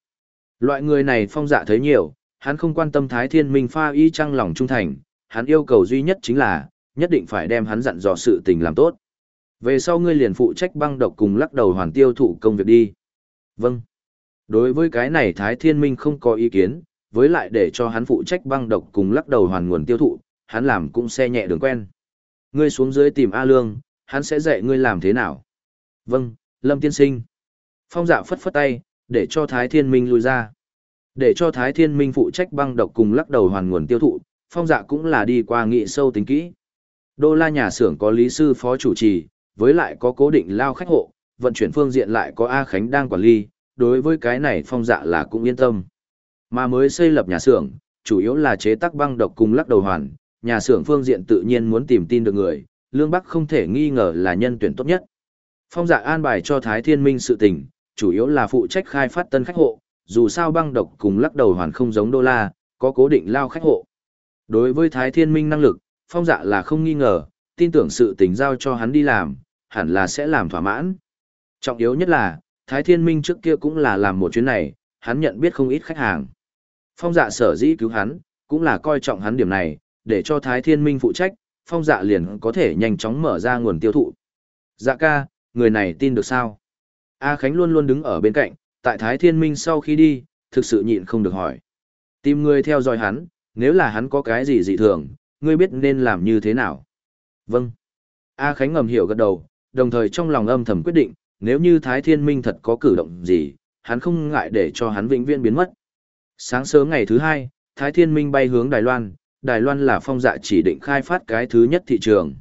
Speaker 1: Loại người này phong dạ thấy nhiều, hắn không quan tâm Thái Thiên Minh pha y trăng lòng trung thành, hắn yêu cầu duy nhất chính là, nhất định phải đem hắn dặn dò sự tình làm tốt. Về sau ngươi liền phụ trách băng độc cùng lắc đầu hoàn tiêu thụ công việc đi. Vâng. Đối với cái này Thái Thiên Minh không có ý kiến, với lại để cho hắn phụ trách băng độc cùng lắc đầu hoàn nguồn tiêu thụ, hắn làm cũng xe nhẹ đường quen. Ngươi xuống dưới tìm A Lương, hắn sẽ dạy ngươi làm thế nào. Vâng, Lâm Tiên Sinh. Phong dạ phất phất tay, để cho Thái Thiên Minh lui ra. Để cho Thái Thiên Minh phụ trách băng độc cùng lắc đầu hoàn nguồn tiêu thụ, phong dạ cũng là đi qua nghị sâu tính kỹ. Đô la nhà xưởng có lý sư phó chủ trì, với lại có cố định lao khách hộ, vận chuyển phương diện lại có A Khánh đang quản lý, đối với cái này phong dạ là cũng yên tâm. Mà mới xây lập nhà xưởng, chủ yếu là chế tác băng độc cùng lắc đầu hoàn, nhà xưởng phương diện tự nhiên muốn tìm tin được người, Lương Bắc không thể nghi ngờ là nhân tuyển tốt nhất. Phong dạ an bài cho Thái Thiên Minh sự tình, chủ yếu là phụ trách khai phát tân khách hộ, dù sao băng độc cùng lắc đầu hoàn không giống đô la, có cố định lao khách hộ. Đối với Thái Thiên Minh năng lực, phong dạ là không nghi ngờ, tin tưởng sự tình giao cho hắn đi làm, hẳn là sẽ làm thỏa mãn. Trọng yếu nhất là, Thái Thiên Minh trước kia cũng là làm một chuyến này, hắn nhận biết không ít khách hàng. Phong dạ sở dĩ cứu hắn, cũng là coi trọng hắn điểm này, để cho Thái Thiên Minh phụ trách, phong dạ liền có thể nhanh chóng mở ra nguồn tiêu thụ. Dạ ca, người này tin được sao? A Khánh luôn luôn đứng ở bên cạnh, tại Thái Thiên Minh sau khi đi, thực sự nhịn không được hỏi. Tìm người theo dõi hắn, nếu là hắn có cái gì dị thường, ngươi biết nên làm như thế nào? Vâng. A Khánh ngầm hiểu gật đầu, đồng thời trong lòng âm thầm quyết định, nếu như Thái Thiên Minh thật có cử động gì, hắn không ngại để cho hắn vĩnh viễn biến mất. Sáng sớm ngày thứ hai, Thái Thiên Minh bay hướng Đài Loan, Đài Loan là phong dạ chỉ định khai phát cái thứ nhất thị trường.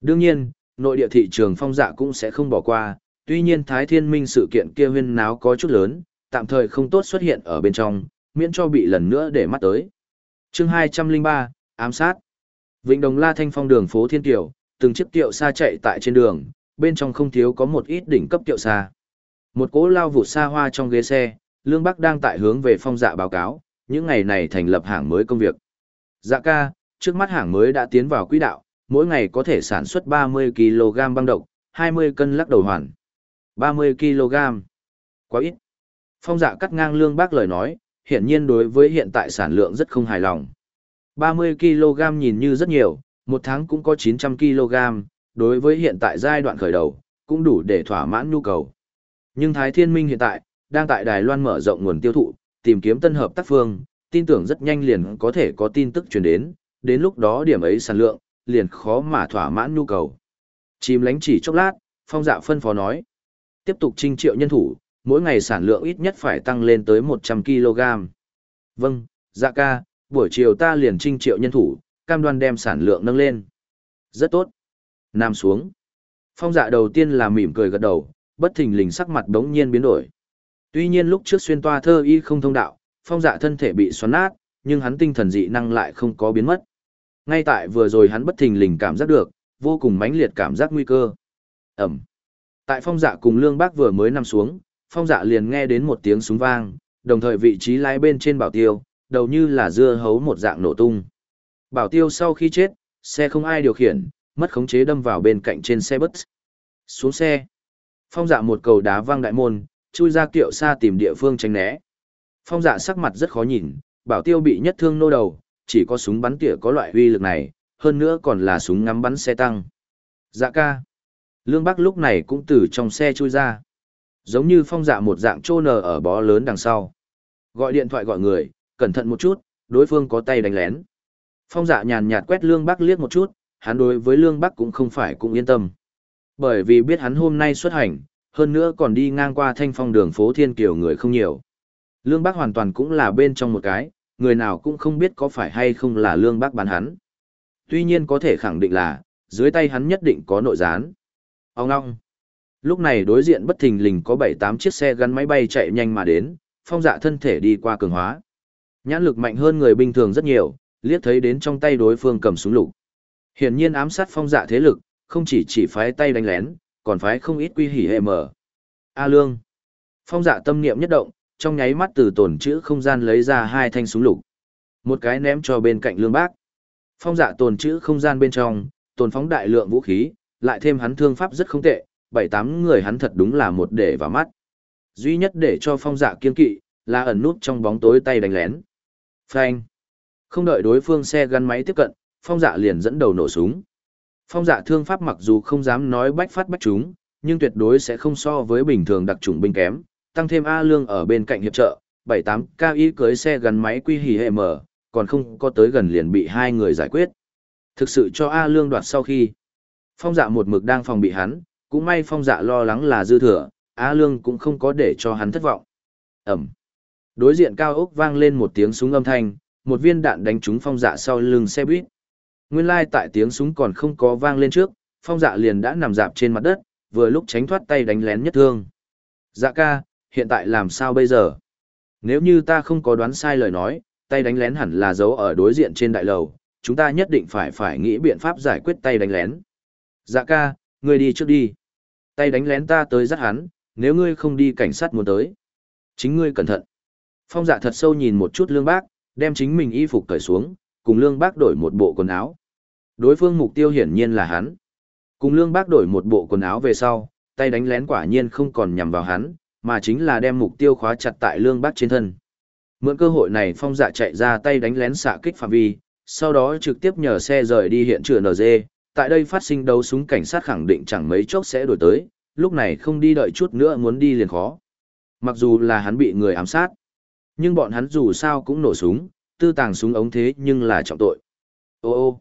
Speaker 1: Đương nhiên, nội địa thị trường phong dạ cũng sẽ không bỏ qua, tuy nhiên Thái Thiên Minh sự kiện kia huyên náo có chút lớn, tạm thời không tốt xuất hiện ở bên trong, miễn cho bị lần nữa để mắt tới. chương 203, ám sát. Vịnh Đồng La Thanh Phong đường phố Thiên Kiều, từng chiếc tiệu xa chạy tại trên đường, bên trong không thiếu có một ít đỉnh cấp tiệu xa. Một cỗ lao vụt xa hoa trong ghế xe, Lương Bắc đang tại hướng về phong dạ báo cáo, những ngày này thành lập hãng mới công việc. Dạ ca, trước mắt hãng mới đã tiến vào quỹ đạo, mỗi ngày có thể sản xuất 30 kg băng độc, 20 cân lắc đầu hoàn. 30 kg. Quá ít. Phong dạ cắt ngang lương bắc lời nói, hiện nhiên đối với hiện tại sản lượng rất không hài lòng. 30 kg nhìn như rất nhiều, một tháng cũng có 900 kg, đối với hiện tại giai đoạn khởi đầu, cũng đủ để thỏa mãn nhu cầu. Nhưng Thái Thiên Minh hiện tại, đang tại Đài Loan mở rộng nguồn tiêu thụ, tìm kiếm tân hợp tác phương, tin tưởng rất nhanh liền có thể có tin tức truyền đến, đến lúc đó điểm ấy sản lượng, liền khó mà thỏa mãn nhu cầu. Chìm lánh chỉ chốc lát, phong dạ phân phó nói. Tiếp tục trinh triệu nhân thủ, mỗi ngày sản lượng ít nhất phải tăng lên tới 100 kg. Vâng, dạ ca, buổi chiều ta liền trinh triệu nhân thủ, cam đoan đem sản lượng nâng lên. Rất tốt. Nam xuống. Phong dạ đầu tiên là mỉm cười gật đầu, bất thình lình sắc mặt đống nhiên biến đổi. Tuy nhiên lúc trước xuyên toa thơ y không thông đạo, phong dạ thân thể bị xoắn nát, nhưng hắn tinh thần dị năng lại không có biến mất. Ngay tại vừa rồi hắn bất thình lình cảm giác được, vô cùng mãnh liệt cảm giác nguy cơ. Ẩm. Tại phong dạ cùng lương bác vừa mới nằm xuống, phong dạ liền nghe đến một tiếng súng vang, đồng thời vị trí lái bên trên bảo tiêu, đầu như là dưa hấu một dạng nổ tung. Bảo tiêu sau khi chết, xe không ai điều khiển, mất khống chế đâm vào bên cạnh trên xe bus. Xuống xe. Phong dạ một cầu đá vang đại môn, chui ra kiệu xa tìm địa phương tránh né. Phong dạ sắc mặt rất khó nhìn, bảo tiêu bị nhất thương nô đầu, chỉ có súng bắn tỉa có loại uy lực này, hơn nữa còn là súng ngắm bắn xe tăng. Dạ ca. Lương Bắc lúc này cũng từ trong xe chui ra. Giống như phong dạ một dạng trô nờ ở bó lớn đằng sau. Gọi điện thoại gọi người, cẩn thận một chút, đối phương có tay đánh lén. Phong dạ nhàn nhạt quét Lương Bắc liếc một chút, hắn đối với Lương Bắc cũng không phải cũng yên tâm. Bởi vì biết hắn hôm nay xuất hành, hơn nữa còn đi ngang qua thanh phong đường phố Thiên Kiều người không nhiều. Lương Bắc hoàn toàn cũng là bên trong một cái, người nào cũng không biết có phải hay không là Lương Bắc bán hắn. Tuy nhiên có thể khẳng định là, dưới tay hắn nhất định có nội gián. Ông ngong. Lúc này đối diện bất thình lình có 7-8 chiếc xe gắn máy bay chạy nhanh mà đến, phong dạ thân thể đi qua cường hóa. Nhãn lực mạnh hơn người bình thường rất nhiều, liếc thấy đến trong tay đối phương cầm súng lục. Hiển nhiên ám sát phong dạ thế lực, không chỉ chỉ phái tay đánh lén, còn phái không ít quy hỉ hệ mở. A lương. Phong dạ tâm niệm nhất động, trong nháy mắt từ tổn chữ không gian lấy ra hai thanh súng lục. Một cái ném cho bên cạnh lương bác. Phong dạ tồn chữ không gian bên trong, tồn phóng đại lượng vũ khí, lại thêm hắn thương pháp rất không tệ, bảy tám người hắn thật đúng là một để vào mắt. Duy nhất để cho phong dạ kiên kỵ, là ẩn nút trong bóng tối tay đánh lén. Phanh. Không đợi đối phương xe gắn máy tiếp cận, phong dạ liền dẫn đầu nổ súng. Phong dạ thương pháp mặc dù không dám nói bách phát bách chúng, nhưng tuyệt đối sẽ không so với bình thường đặc trùng binh kém, tăng thêm A Lương ở bên cạnh hiệp trợ, 78 cao y cưới xe gắn máy quy hỉ hệ mở, còn không có tới gần liền bị hai người giải quyết. Thực sự cho A Lương đoạt sau khi, Phong dạ một mực đang phòng bị hắn, cũng may phong dạ lo lắng là dư thừa, A Lương cũng không có để cho hắn thất vọng. Ẩm. Đối diện cao ốc vang lên một tiếng súng âm thanh, một viên đạn đánh trúng phong dạ sau lưng xe buýt. Nguyên lai tại tiếng súng còn không có vang lên trước, phong dạ liền đã nằm dạp trên mặt đất, vừa lúc tránh thoát tay đánh lén nhất thương. Dạ ca, hiện tại làm sao bây giờ? Nếu như ta không có đoán sai lời nói, tay đánh lén hẳn là giấu ở đối diện trên đại lầu, chúng ta nhất định phải phải nghĩ biện pháp giải quyết tay đánh lén. Dạ ca, ngươi đi trước đi. Tay đánh lén ta tới dắt hắn, nếu ngươi không đi cảnh sát muốn tới. Chính ngươi cẩn thận. Phong dạ thật sâu nhìn một chút lương bác, đem chính mình y phục cởi xuống, cùng lương bác đổi một bộ quần áo. Đối phương mục tiêu hiển nhiên là hắn. Cùng lương bác đổi một bộ quần áo về sau, tay đánh lén quả nhiên không còn nhằm vào hắn, mà chính là đem mục tiêu khóa chặt tại lương bác trên thân. Mượn cơ hội này phong dạ chạy ra tay đánh lén xạ kích phạm vi, sau đó trực tiếp nhờ xe rời đi hiện trường NG, tại đây phát sinh đấu súng cảnh sát khẳng định chẳng mấy chốc sẽ đổi tới, lúc này không đi đợi chút nữa muốn đi liền khó. Mặc dù là hắn bị người ám sát, nhưng bọn hắn dù sao cũng nổ súng, tư tàng súng ống thế nhưng là trọng tội. Ô ô,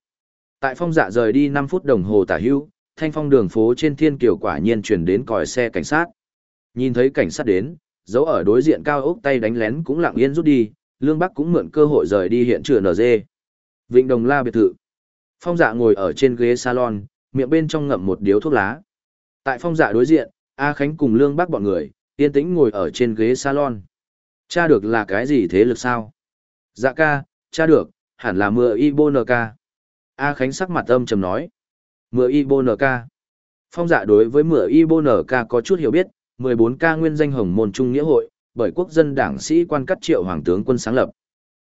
Speaker 1: tại phong dạ rời đi 5 phút đồng hồ tả hưu, thanh phong đường phố trên thiên kiều quả nhiên chuyển đến còi xe cảnh sát. Nhìn thấy cảnh sát đến, dấu ở đối diện cao ốc tay đánh lén cũng lặng yên rút đi, Lương Bắc cũng mượn cơ hội rời đi hiện trường NG. Vịnh Đồng La biệt thự. Phong dạ ngồi ở trên ghế salon, miệng bên trong ngậm một điếu thuốc lá. Tại phong dạ đối diện, A Khánh cùng Lương Bắc bọn người, yên tĩnh ngồi ở trên ghế salon. Cha được là cái gì thế lực sao? Dạ ca, cha được, hẳn là mưa Ibo A Khánh sắc mặt âm trầm nói. Mưa IBONK. Phong dạ đối với mưa IBONK có chút hiểu biết, 14K nguyên danh hồng môn trung nghĩa hội, bởi quốc dân đảng sĩ quan cắt triệu hoàng tướng quân sáng lập.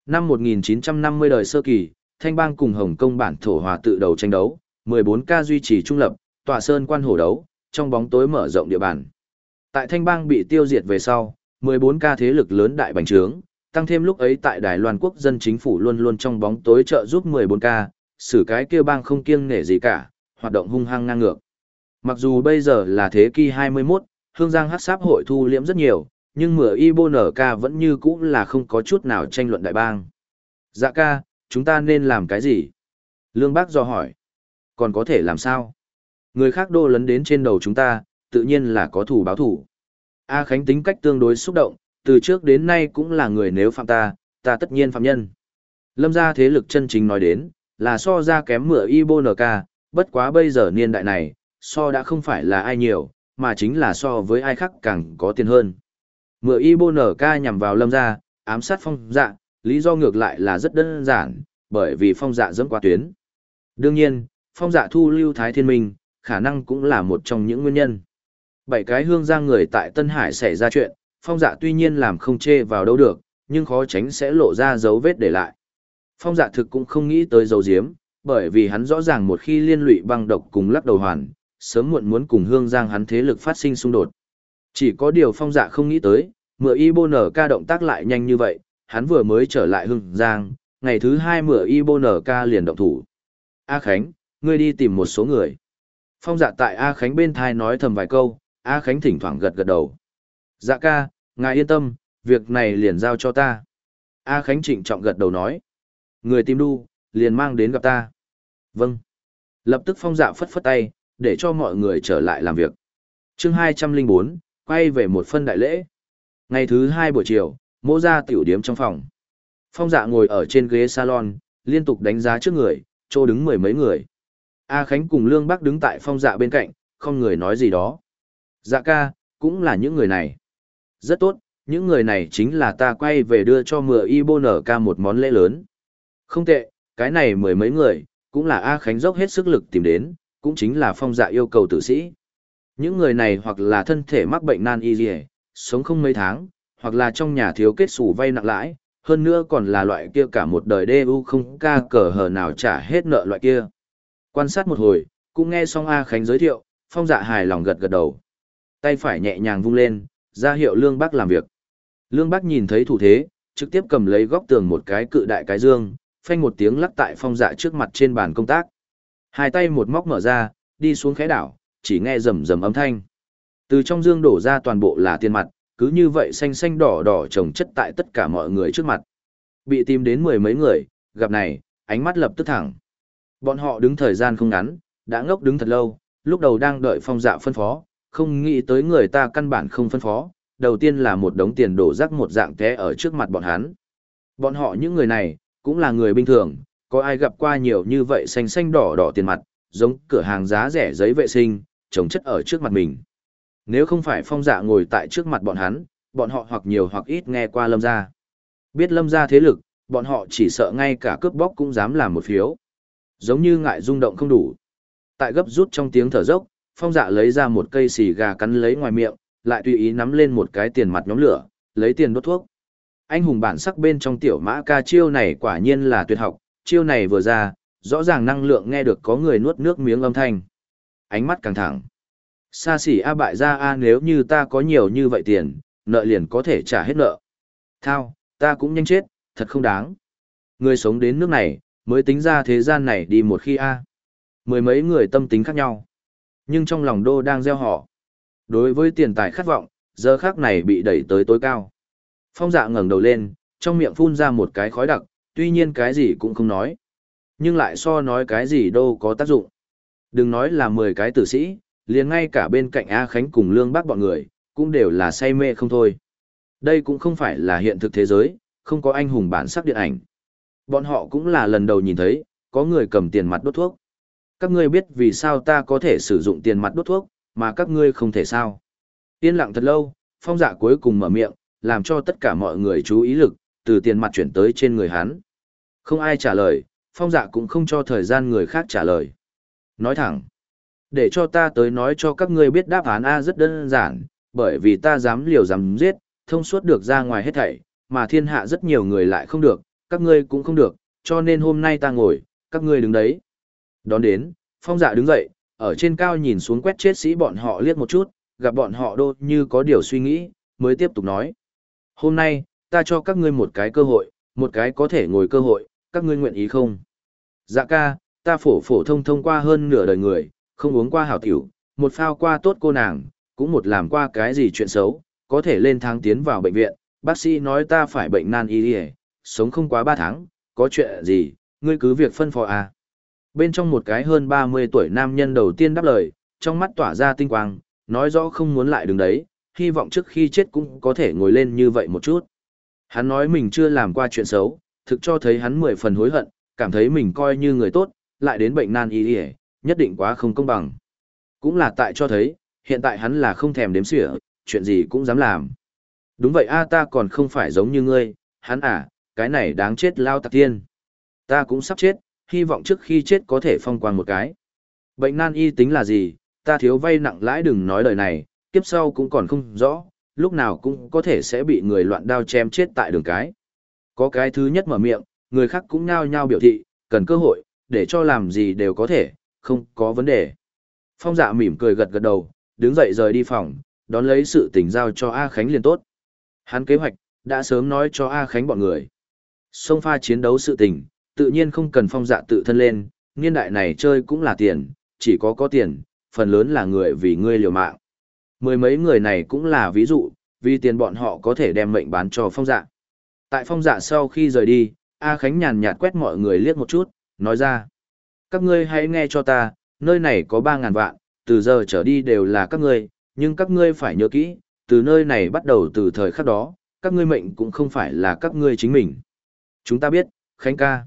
Speaker 1: Năm 1950 đời sơ kỳ, Thanh bang cùng Hồng Kông bản thổ hòa tự đầu tranh đấu, 14K duy trì trung lập, tòa sơn quan hổ đấu, trong bóng tối mở rộng địa bàn. Tại Thanh bang bị tiêu diệt về sau, 14K thế lực lớn đại bành trướng, tăng thêm lúc ấy tại Đài Loan quốc dân chính phủ luôn luôn trong bóng tối trợ giúp 14K, xử cái kia bang không kiêng nể gì cả, hoạt động hung hăng ngang ngược. Mặc dù bây giờ là thế kỷ 21, Hương Giang hát sáp hội thu liễm rất nhiều, nhưng mửa IBNK vẫn như cũ là không có chút nào tranh luận đại bang. Dạ ca, chúng ta nên làm cái gì? Lương Bác do hỏi. Còn có thể làm sao? Người khác đô lấn đến trên đầu chúng ta, tự nhiên là có thủ báo thủ. A Khánh tính cách tương đối xúc động, từ trước đến nay cũng là người nếu phạm ta, ta tất nhiên phạm nhân. Lâm gia thế lực chân chính nói đến, là so ra kém mửa ibonka. Bất quá bây giờ niên đại này, so đã không phải là ai nhiều, mà chính là so với ai khác càng có tiền hơn. Mửa ibonka nhằm vào lâm gia, ám sát phong dạ, lý do ngược lại là rất đơn giản, bởi vì phong dạ dẫm qua tuyến. Đương nhiên, phong dạ thu lưu Thái Thiên Minh, khả năng cũng là một trong những nguyên nhân. Bảy cái hương giang người tại Tân Hải xảy ra chuyện, phong dạ tuy nhiên làm không chê vào đâu được, nhưng khó tránh sẽ lộ ra dấu vết để lại. Phong dạ thực cũng không nghĩ tới dấu diếm, bởi vì hắn rõ ràng một khi liên lụy băng độc cùng lắc đầu hoàn, sớm muộn muốn cùng hương giang hắn thế lực phát sinh xung đột. Chỉ có điều phong dạ không nghĩ tới, mượa y bô nở ca động tác lại nhanh như vậy, hắn vừa mới trở lại Hương giang, ngày thứ hai mửa Nở ca liền động thủ. A Khánh, ngươi đi tìm một số người. Phong dạ tại A Khánh bên thai nói thầm vài câu, A Khánh thỉnh thoảng gật gật đầu. Dạ ca, ngài yên tâm, việc này liền giao cho ta. A Khánh trịnh trọng gật đầu nói. Người tìm đu, liền mang đến gặp ta. Vâng. Lập tức phong dạ phất phất tay, để cho mọi người trở lại làm việc. chương 204, quay về một phân đại lễ. Ngày thứ hai buổi chiều, mô ra tiểu điếm trong phòng. Phong dạ ngồi ở trên ghế salon, liên tục đánh giá trước người, chỗ đứng mười mấy người. A Khánh cùng Lương Bắc đứng tại phong dạ bên cạnh, không người nói gì đó. Dạ ca, cũng là những người này. Rất tốt, những người này chính là ta quay về đưa cho Mưa y bô nở ca một món lễ lớn. Không tệ, cái này mười mấy người, cũng là A Khánh dốc hết sức lực tìm đến, cũng chính là phong dạ yêu cầu tử sĩ. Những người này hoặc là thân thể mắc bệnh nan y dì sống không mấy tháng, hoặc là trong nhà thiếu kết sủ vay nặng lãi, hơn nữa còn là loại kia cả một đời đê u không ca cờ hờ nào trả hết nợ loại kia. Quan sát một hồi, cũng nghe xong A Khánh giới thiệu, phong dạ hài lòng gật gật đầu. Tay phải nhẹ nhàng vung lên, ra hiệu Lương Bắc làm việc. Lương Bắc nhìn thấy thủ thế, trực tiếp cầm lấy góc tường một cái cự đại cái dương, phanh một tiếng lắc tại phong dạ trước mặt trên bàn công tác. Hai tay một móc mở ra, đi xuống khẽ đảo, chỉ nghe rầm rầm âm thanh. Từ trong dương đổ ra toàn bộ là tiền mặt, cứ như vậy xanh xanh đỏ đỏ trồng chất tại tất cả mọi người trước mặt. Bị tìm đến mười mấy người, gặp này, ánh mắt lập tức thẳng. Bọn họ đứng thời gian không ngắn, đã ngốc đứng thật lâu, lúc đầu đang đợi phong dạ phân phó, không nghĩ tới người ta căn bản không phân phó, đầu tiên là một đống tiền đổ rác một dạng té ở trước mặt bọn hắn. Bọn họ những người này, cũng là người bình thường, có ai gặp qua nhiều như vậy xanh xanh đỏ đỏ tiền mặt, giống cửa hàng giá rẻ giấy vệ sinh, trồng chất ở trước mặt mình. Nếu không phải phong dạ ngồi tại trước mặt bọn hắn, bọn họ hoặc nhiều hoặc ít nghe qua lâm gia. Biết lâm gia thế lực, bọn họ chỉ sợ ngay cả cướp bóc cũng dám làm một phiếu. Giống như ngại rung động không đủ. Tại gấp rút trong tiếng thở dốc, phong dạ lấy ra một cây xì gà cắn lấy ngoài miệng, lại tùy ý nắm lên một cái tiền mặt nhóm lửa, lấy tiền đốt thuốc. Anh hùng bản sắc bên trong tiểu mã ca chiêu này quả nhiên là tuyệt học, chiêu này vừa ra, rõ ràng năng lượng nghe được có người nuốt nước miếng âm thanh. Ánh mắt căng thẳng. Xa xỉ A bại ra A nếu như ta có nhiều như vậy tiền, nợ liền có thể trả hết nợ. Thao, ta cũng nhanh chết, thật không đáng. Người sống đến nước này, mới tính ra thế gian này đi một khi A. Mười mấy người tâm tính khác nhau. Nhưng trong lòng đô đang gieo họ. Đối với tiền tài khát vọng, giờ khác này bị đẩy tới tối cao. Phong dạ ngẩng đầu lên, trong miệng phun ra một cái khói đặc, tuy nhiên cái gì cũng không nói. Nhưng lại so nói cái gì đâu có tác dụng. Đừng nói là 10 cái tử sĩ, liền ngay cả bên cạnh A Khánh cùng Lương Bác bọn người, cũng đều là say mê không thôi. Đây cũng không phải là hiện thực thế giới, không có anh hùng bản sắc điện ảnh. Bọn họ cũng là lần đầu nhìn thấy, có người cầm tiền mặt đốt thuốc. Các ngươi biết vì sao ta có thể sử dụng tiền mặt đốt thuốc, mà các ngươi không thể sao. Yên lặng thật lâu, phong dạ cuối cùng mở miệng, làm cho tất cả mọi người chú ý lực, từ tiền mặt chuyển tới trên người hắn. Không ai trả lời, phong dạ cũng không cho thời gian người khác trả lời. Nói thẳng, để cho ta tới nói cho các ngươi biết đáp án A rất đơn giản, bởi vì ta dám liều dám giết, thông suốt được ra ngoài hết thảy, mà thiên hạ rất nhiều người lại không được, các ngươi cũng không được, cho nên hôm nay ta ngồi, các ngươi đứng đấy. Đón đến, phong dạ đứng dậy, ở trên cao nhìn xuống quét chết sĩ bọn họ liếc một chút, gặp bọn họ đô như có điều suy nghĩ, mới tiếp tục nói. Hôm nay, ta cho các ngươi một cái cơ hội, một cái có thể ngồi cơ hội, các ngươi nguyện ý không? Dạ ca, ta phổ phổ thông thông qua hơn nửa đời người, không uống qua hảo tiểu, một phao qua tốt cô nàng, cũng một làm qua cái gì chuyện xấu, có thể lên tháng tiến vào bệnh viện, bác sĩ nói ta phải bệnh nan y đi sống không quá 3 tháng, có chuyện gì, ngươi cứ việc phân phó à. Bên trong một cái hơn 30 tuổi nam nhân đầu tiên đáp lời, trong mắt tỏa ra tinh quang, nói rõ không muốn lại đứng đấy, hy vọng trước khi chết cũng có thể ngồi lên như vậy một chút. Hắn nói mình chưa làm qua chuyện xấu, thực cho thấy hắn mười phần hối hận, cảm thấy mình coi như người tốt, lại đến bệnh nan y y, nhất định quá không công bằng. Cũng là tại cho thấy, hiện tại hắn là không thèm đếm xỉa, chuyện gì cũng dám làm. Đúng vậy a ta còn không phải giống như ngươi, hắn à, cái này đáng chết lao tạc tiên. Ta cũng sắp chết, hy vọng trước khi chết có thể phong quang một cái. Bệnh nan y tính là gì, ta thiếu vay nặng lãi đừng nói lời này, kiếp sau cũng còn không rõ, lúc nào cũng có thể sẽ bị người loạn đao chém chết tại đường cái. Có cái thứ nhất mở miệng, người khác cũng nhao nhao biểu thị, cần cơ hội, để cho làm gì đều có thể, không có vấn đề. Phong dạ mỉm cười gật gật đầu, đứng dậy rời đi phòng, đón lấy sự tình giao cho A Khánh liền tốt. Hắn kế hoạch, đã sớm nói cho A Khánh bọn người. Xông pha chiến đấu sự tình, tự nhiên không cần phong dạ tự thân lên, niên đại này chơi cũng là tiền, chỉ có có tiền, phần lớn là người vì ngươi liều mạng. Mười mấy người này cũng là ví dụ, vì tiền bọn họ có thể đem mệnh bán cho phong dạ. Tại phong dạ sau khi rời đi, A Khánh nhàn nhạt quét mọi người liếc một chút, nói ra. Các ngươi hãy nghe cho ta, nơi này có 3.000 vạn, từ giờ trở đi đều là các ngươi, nhưng các ngươi phải nhớ kỹ, từ nơi này bắt đầu từ thời khắc đó, các ngươi mệnh cũng không phải là các ngươi chính mình. Chúng ta biết, Khánh ca.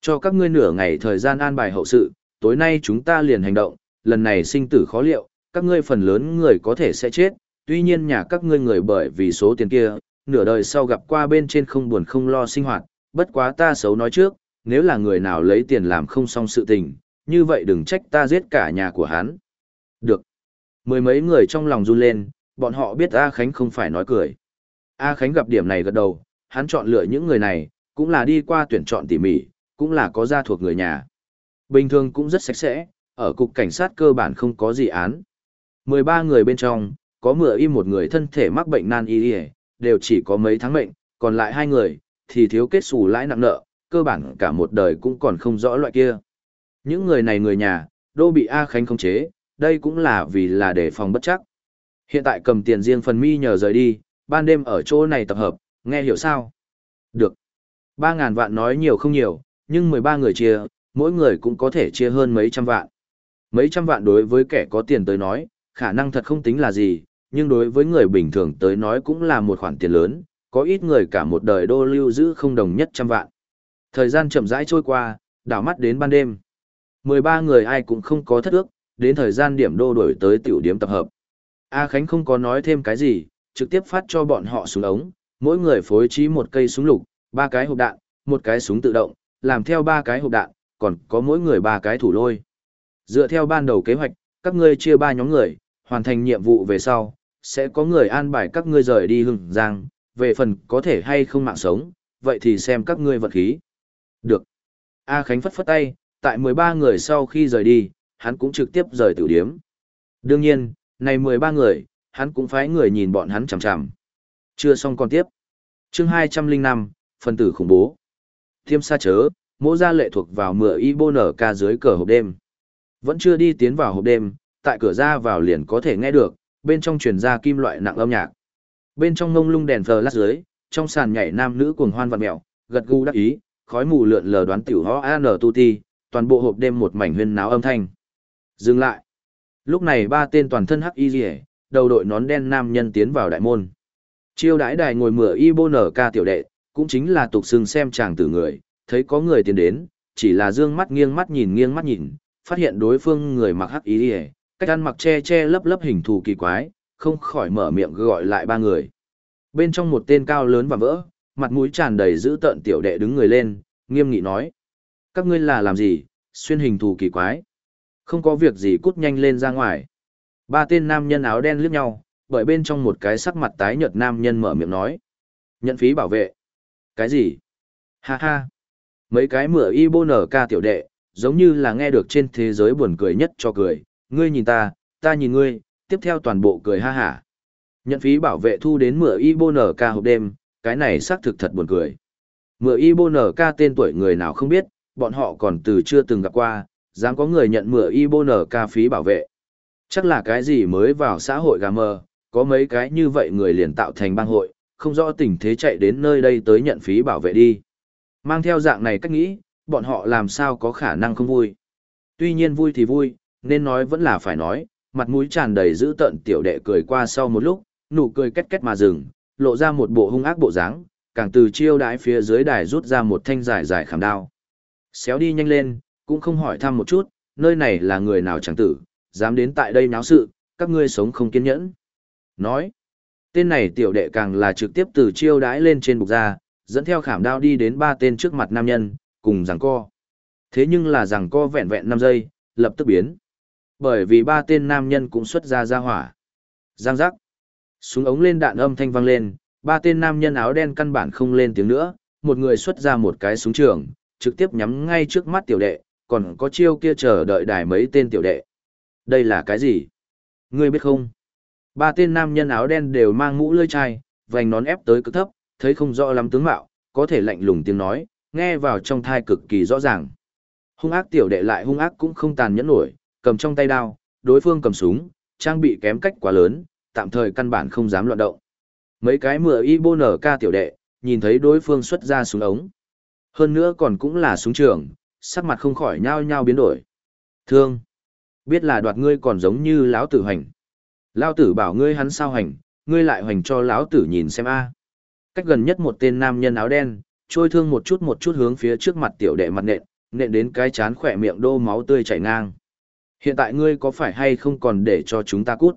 Speaker 1: Cho các ngươi nửa ngày thời gian an bài hậu sự, tối nay chúng ta liền hành động, lần này sinh tử khó liệu, các ngươi phần lớn người có thể sẽ chết, tuy nhiên nhà các ngươi người bởi vì số tiền kia, nửa đời sau gặp qua bên trên không buồn không lo sinh hoạt, bất quá ta xấu nói trước, nếu là người nào lấy tiền làm không xong sự tình, như vậy đừng trách ta giết cả nhà của hắn. Được. Mười mấy người trong lòng run lên, bọn họ biết A Khánh không phải nói cười. A Khánh gặp điểm này gật đầu, hắn chọn lựa những người này, cũng là đi qua tuyển chọn tỉ mỉ, cũng là có gia thuộc người nhà. Bình thường cũng rất sạch sẽ, ở cục cảnh sát cơ bản không có gì án. 13 người bên trong, có mửa im một người thân thể mắc bệnh nan y đều chỉ có mấy tháng mệnh, còn lại hai người, thì thiếu kết xù lãi nặng nợ, cơ bản cả một đời cũng còn không rõ loại kia. Những người này người nhà, đô bị A Khánh khống chế, đây cũng là vì là để phòng bất chắc. Hiện tại cầm tiền riêng phần mi nhờ rời đi, ban đêm ở chỗ này tập hợp, nghe hiểu sao? Được. 3.000 vạn nói nhiều không nhiều, nhưng 13 người chia, mỗi người cũng có thể chia hơn mấy trăm vạn. Mấy trăm vạn đối với kẻ có tiền tới nói, khả năng thật không tính là gì, nhưng đối với người bình thường tới nói cũng là một khoản tiền lớn, có ít người cả một đời đô lưu giữ không đồng nhất trăm vạn. Thời gian chậm rãi trôi qua, đảo mắt đến ban đêm. 13 người ai cũng không có thất ước, đến thời gian điểm đô đổi tới tiểu điểm tập hợp. A Khánh không có nói thêm cái gì, trực tiếp phát cho bọn họ súng ống, mỗi người phối trí một cây súng lục, ba cái hộp đạn, một cái súng tự động, làm theo ba cái hộp đạn, còn có mỗi người ba cái thủ lôi. Dựa theo ban đầu kế hoạch, các ngươi chia ba nhóm người, hoàn thành nhiệm vụ về sau, sẽ có người an bài các ngươi rời đi hưng giang, về phần có thể hay không mạng sống, vậy thì xem các ngươi vật khí. Được. A Khánh phất phất tay, tại 13 người sau khi rời đi, hắn cũng trực tiếp rời tiểu điếm. Đương nhiên, này 13 người, hắn cũng phái người nhìn bọn hắn chằm chằm. Chưa xong còn tiếp. chương 205, phân tử khủng bố. Thiêm xa chớ, mỗ ra lệ thuộc vào mửa y bô nở ca dưới cờ hộp đêm. Vẫn chưa đi tiến vào hộp đêm, tại cửa ra vào liền có thể nghe được, bên trong truyền ra kim loại nặng âm nhạc. Bên trong ngông lung đèn flash dưới, trong sàn nhảy nam nữ cuồng hoan vặn mèo, gật gù đắc ý, khói mù lượn lờ đoán tiểu ho an tu ti, toàn bộ hộp đêm một mảnh huyên náo âm thanh. Dừng lại. Lúc này ba tên toàn thân hắc y liễu, đầu đội nón đen nam nhân tiến vào đại môn. Chiêu đãi đài ngồi mửa y bô nở ca tiểu đệ, cũng chính là tục xưng xem chàng tử người, thấy có người tiến đến, chỉ là dương mắt nghiêng mắt nhìn nghiêng mắt nhìn, phát hiện đối phương người mặc hắc y liễu, cách ăn mặc che che lấp lấp hình thù kỳ quái, không khỏi mở miệng gọi lại ba người. Bên trong một tên cao lớn và vỡ, mặt mũi tràn đầy dữ tợn tiểu đệ đứng người lên, nghiêm nghị nói. Các ngươi là làm gì, xuyên hình thù kỳ quái. Không có việc gì cút nhanh lên ra ngoài. Ba tên nam nhân áo đen liếc nhau, bởi bên trong một cái sắc mặt tái nhợt nam nhân mở miệng nói. Nhận phí bảo vệ. Cái gì? Ha ha. Mấy cái mửa y bô nở ca tiểu đệ, giống như là nghe được trên thế giới buồn cười nhất cho cười. Ngươi nhìn ta, ta nhìn ngươi, tiếp theo toàn bộ cười ha hả. Nhận phí bảo vệ thu đến mửa y bô nở ca hộp đêm, cái này xác thực thật buồn cười. Mửa y bô nở ca tên tuổi người nào không biết, bọn họ còn từ chưa từng gặp qua, dám có người nhận mửa y bô nở ca phí bảo vệ. Chắc là cái gì mới vào xã hội gà mờ, có mấy cái như vậy người liền tạo thành bang hội, không rõ tình thế chạy đến nơi đây tới nhận phí bảo vệ đi. Mang theo dạng này cách nghĩ, bọn họ làm sao có khả năng không vui. Tuy nhiên vui thì vui, nên nói vẫn là phải nói, mặt mũi tràn đầy dữ tợn tiểu đệ cười qua sau một lúc, nụ cười két két mà dừng, lộ ra một bộ hung ác bộ dáng, càng từ chiêu đái phía dưới đài rút ra một thanh dài dài khảm đao. Xéo đi nhanh lên, cũng không hỏi thăm một chút, nơi này là người nào chẳng tử, dám đến tại đây náo sự, các ngươi sống không kiên nhẫn. Nói, tên này tiểu đệ càng là trực tiếp từ chiêu đái lên trên bục ra, dẫn theo khảm đao đi đến ba tên trước mặt nam nhân, cùng giằng co. Thế nhưng là giằng co vẹn vẹn 5 giây, lập tức biến. Bởi vì ba tên nam nhân cũng xuất ra ra hỏa. Giang giác. Súng ống lên đạn âm thanh vang lên, ba tên nam nhân áo đen căn bản không lên tiếng nữa, một người xuất ra một cái súng trường, trực tiếp nhắm ngay trước mắt tiểu đệ, còn có chiêu kia chờ đợi đài mấy tên tiểu đệ. Đây là cái gì? Ngươi biết không? Ba tên nam nhân áo đen đều mang mũ lưỡi chai, vành nón ép tới cực thấp, thấy không rõ lắm tướng mạo, có thể lạnh lùng tiếng nói, nghe vào trong thai cực kỳ rõ ràng. Hung ác tiểu đệ lại hung ác cũng không tàn nhẫn nổi, cầm trong tay đao, đối phương cầm súng, trang bị kém cách quá lớn, tạm thời căn bản không dám loạn động. Mấy cái mửa y bô nở ca tiểu đệ, nhìn thấy đối phương xuất ra súng ống. Hơn nữa còn cũng là súng trường, sắc mặt không khỏi nhao nhao biến đổi. Thương, biết là đoạt ngươi còn giống như lão tử hành. Lão tử bảo ngươi hắn sao hành, ngươi lại hoành cho lão tử nhìn xem a. Cách gần nhất một tên nam nhân áo đen, trôi thương một chút một chút hướng phía trước mặt tiểu đệ mặt nện, nện đến cái chán khỏe miệng đô máu tươi chảy ngang. Hiện tại ngươi có phải hay không còn để cho chúng ta cút?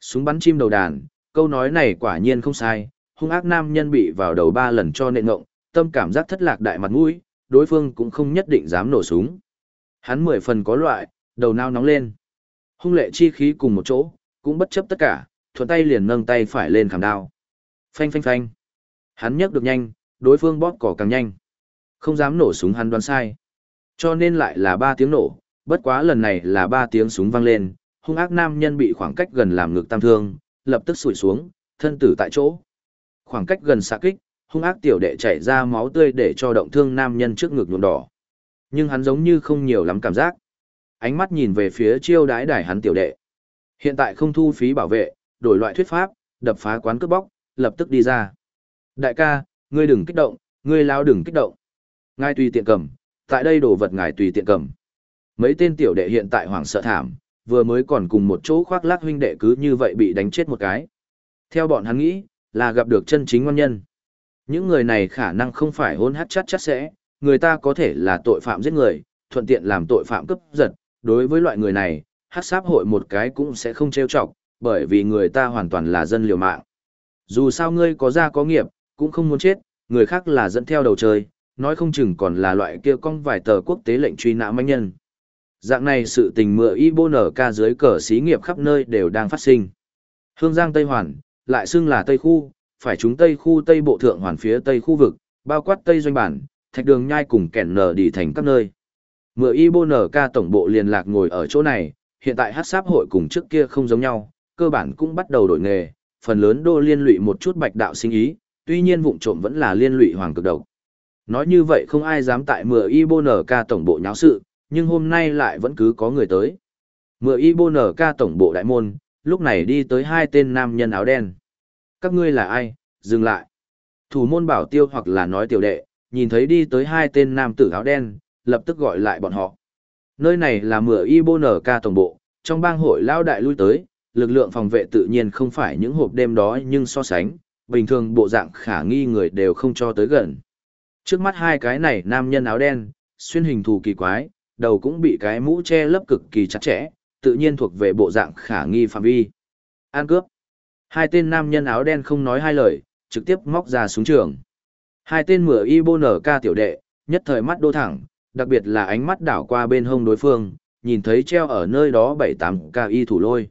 Speaker 1: Súng bắn chim đầu đàn, câu nói này quả nhiên không sai, hung ác nam nhân bị vào đầu ba lần cho nện ngộng, tâm cảm giác thất lạc đại mặt mũi, đối phương cũng không nhất định dám nổ súng. Hắn mười phần có loại, đầu nao nóng lên. Hung lệ chi khí cùng một chỗ, cũng bất chấp tất cả, thuận tay liền nâng tay phải lên khảm đao. Phanh phanh phanh. Hắn nhấc được nhanh, đối phương bóp cỏ càng nhanh. Không dám nổ súng hắn đoán sai. Cho nên lại là ba tiếng nổ, bất quá lần này là ba tiếng súng vang lên, hung ác nam nhân bị khoảng cách gần làm ngực tam thương, lập tức sụi xuống, thân tử tại chỗ. Khoảng cách gần xạ kích, hung ác tiểu đệ chảy ra máu tươi để cho động thương nam nhân trước ngực nhuộm đỏ. Nhưng hắn giống như không nhiều lắm cảm giác. Ánh mắt nhìn về phía chiêu đái đài hắn tiểu đệ. Hiện tại không thu phí bảo vệ, đổi loại thuyết pháp, đập phá quán cướp bóc, lập tức đi ra. Đại ca, ngươi đừng kích động, ngươi lao đừng kích động. Ngài tùy tiện cầm, tại đây đồ vật ngài tùy tiện cầm. Mấy tên tiểu đệ hiện tại hoảng sợ thảm, vừa mới còn cùng một chỗ khoác lác huynh đệ cứ như vậy bị đánh chết một cái. Theo bọn hắn nghĩ, là gặp được chân chính ngon nhân. Những người này khả năng không phải hôn hát chắc chắc sẽ, người ta có thể là tội phạm giết người, thuận tiện làm tội phạm cướp giật. Đối với loại người này, hát sáp hội một cái cũng sẽ không trêu chọc, bởi vì người ta hoàn toàn là dân liều mạng. Dù sao ngươi có ra có nghiệp, cũng không muốn chết, người khác là dẫn theo đầu chơi, nói không chừng còn là loại kia cong vài tờ quốc tế lệnh truy nã manh nhân. Dạng này sự tình mựa y bô nở ca dưới cờ xí nghiệp khắp nơi đều đang phát sinh. Hương Giang Tây Hoàn, lại xưng là Tây Khu, phải chúng Tây Khu Tây Bộ Thượng Hoàn phía Tây khu vực, bao quát Tây Doanh Bản, Thạch Đường Nhai cùng kẻn nở đi thành các nơi. Mựa y bô nở ca tổng bộ liên lạc ngồi ở chỗ này, hiện tại hát sáp hội cùng trước kia không giống nhau, cơ bản cũng bắt đầu đổi nghề, phần lớn đô liên lụy một chút bạch đạo sinh ý, tuy nhiên vụng trộm vẫn là liên lụy hoàng cực độc. Nói như vậy không ai dám tại mưa y bô nở ca tổng bộ nháo sự, nhưng hôm nay lại vẫn cứ có người tới. Mưa y bô nở ca tổng bộ đại môn, lúc này đi tới hai tên nam nhân áo đen. Các ngươi là ai? Dừng lại. Thủ môn bảo tiêu hoặc là nói tiểu đệ, nhìn thấy đi tới hai tên nam tử áo đen, lập tức gọi lại bọn họ. Nơi này là mưa y bô nở ca tổng bộ, trong bang hội lao đại lui tới, lực lượng phòng vệ tự nhiên không phải những hộp đêm đó nhưng so sánh, bình thường bộ dạng khả nghi người đều không cho tới gần. Trước mắt hai cái này nam nhân áo đen, xuyên hình thù kỳ quái, đầu cũng bị cái mũ che lấp cực kỳ chặt chẽ, tự nhiên thuộc về bộ dạng khả nghi phạm vi. An cướp. Hai tên nam nhân áo đen không nói hai lời, trực tiếp móc ra súng trường. Hai tên mửa y bô nở ca tiểu đệ, nhất thời mắt đô thẳng, đặc biệt là ánh mắt đảo qua bên hông đối phương, nhìn thấy treo ở nơi đó bảy tám ca y thủ lôi.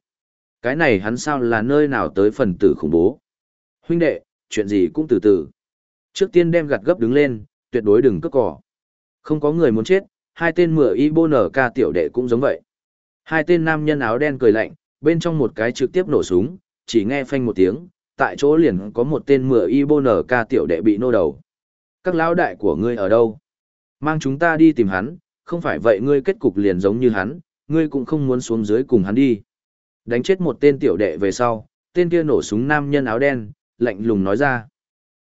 Speaker 1: Cái này hắn sao là nơi nào tới phần tử khủng bố. Huynh đệ, chuyện gì cũng từ từ. Trước tiên đem gặt gấp đứng lên, tuyệt đối đừng cướp cỏ. Không có người muốn chết, hai tên mửa y bô nở ca tiểu đệ cũng giống vậy. Hai tên nam nhân áo đen cười lạnh, bên trong một cái trực tiếp nổ súng, chỉ nghe phanh một tiếng, tại chỗ liền có một tên mửa y bô nở ca tiểu đệ bị nô đầu. Các lão đại của ngươi ở đâu? Mang chúng ta đi tìm hắn, không phải vậy ngươi kết cục liền giống như hắn, ngươi cũng không muốn xuống dưới cùng hắn đi. Đánh chết một tên tiểu đệ về sau, tên kia nổ súng nam nhân áo đen, lạnh lùng nói ra.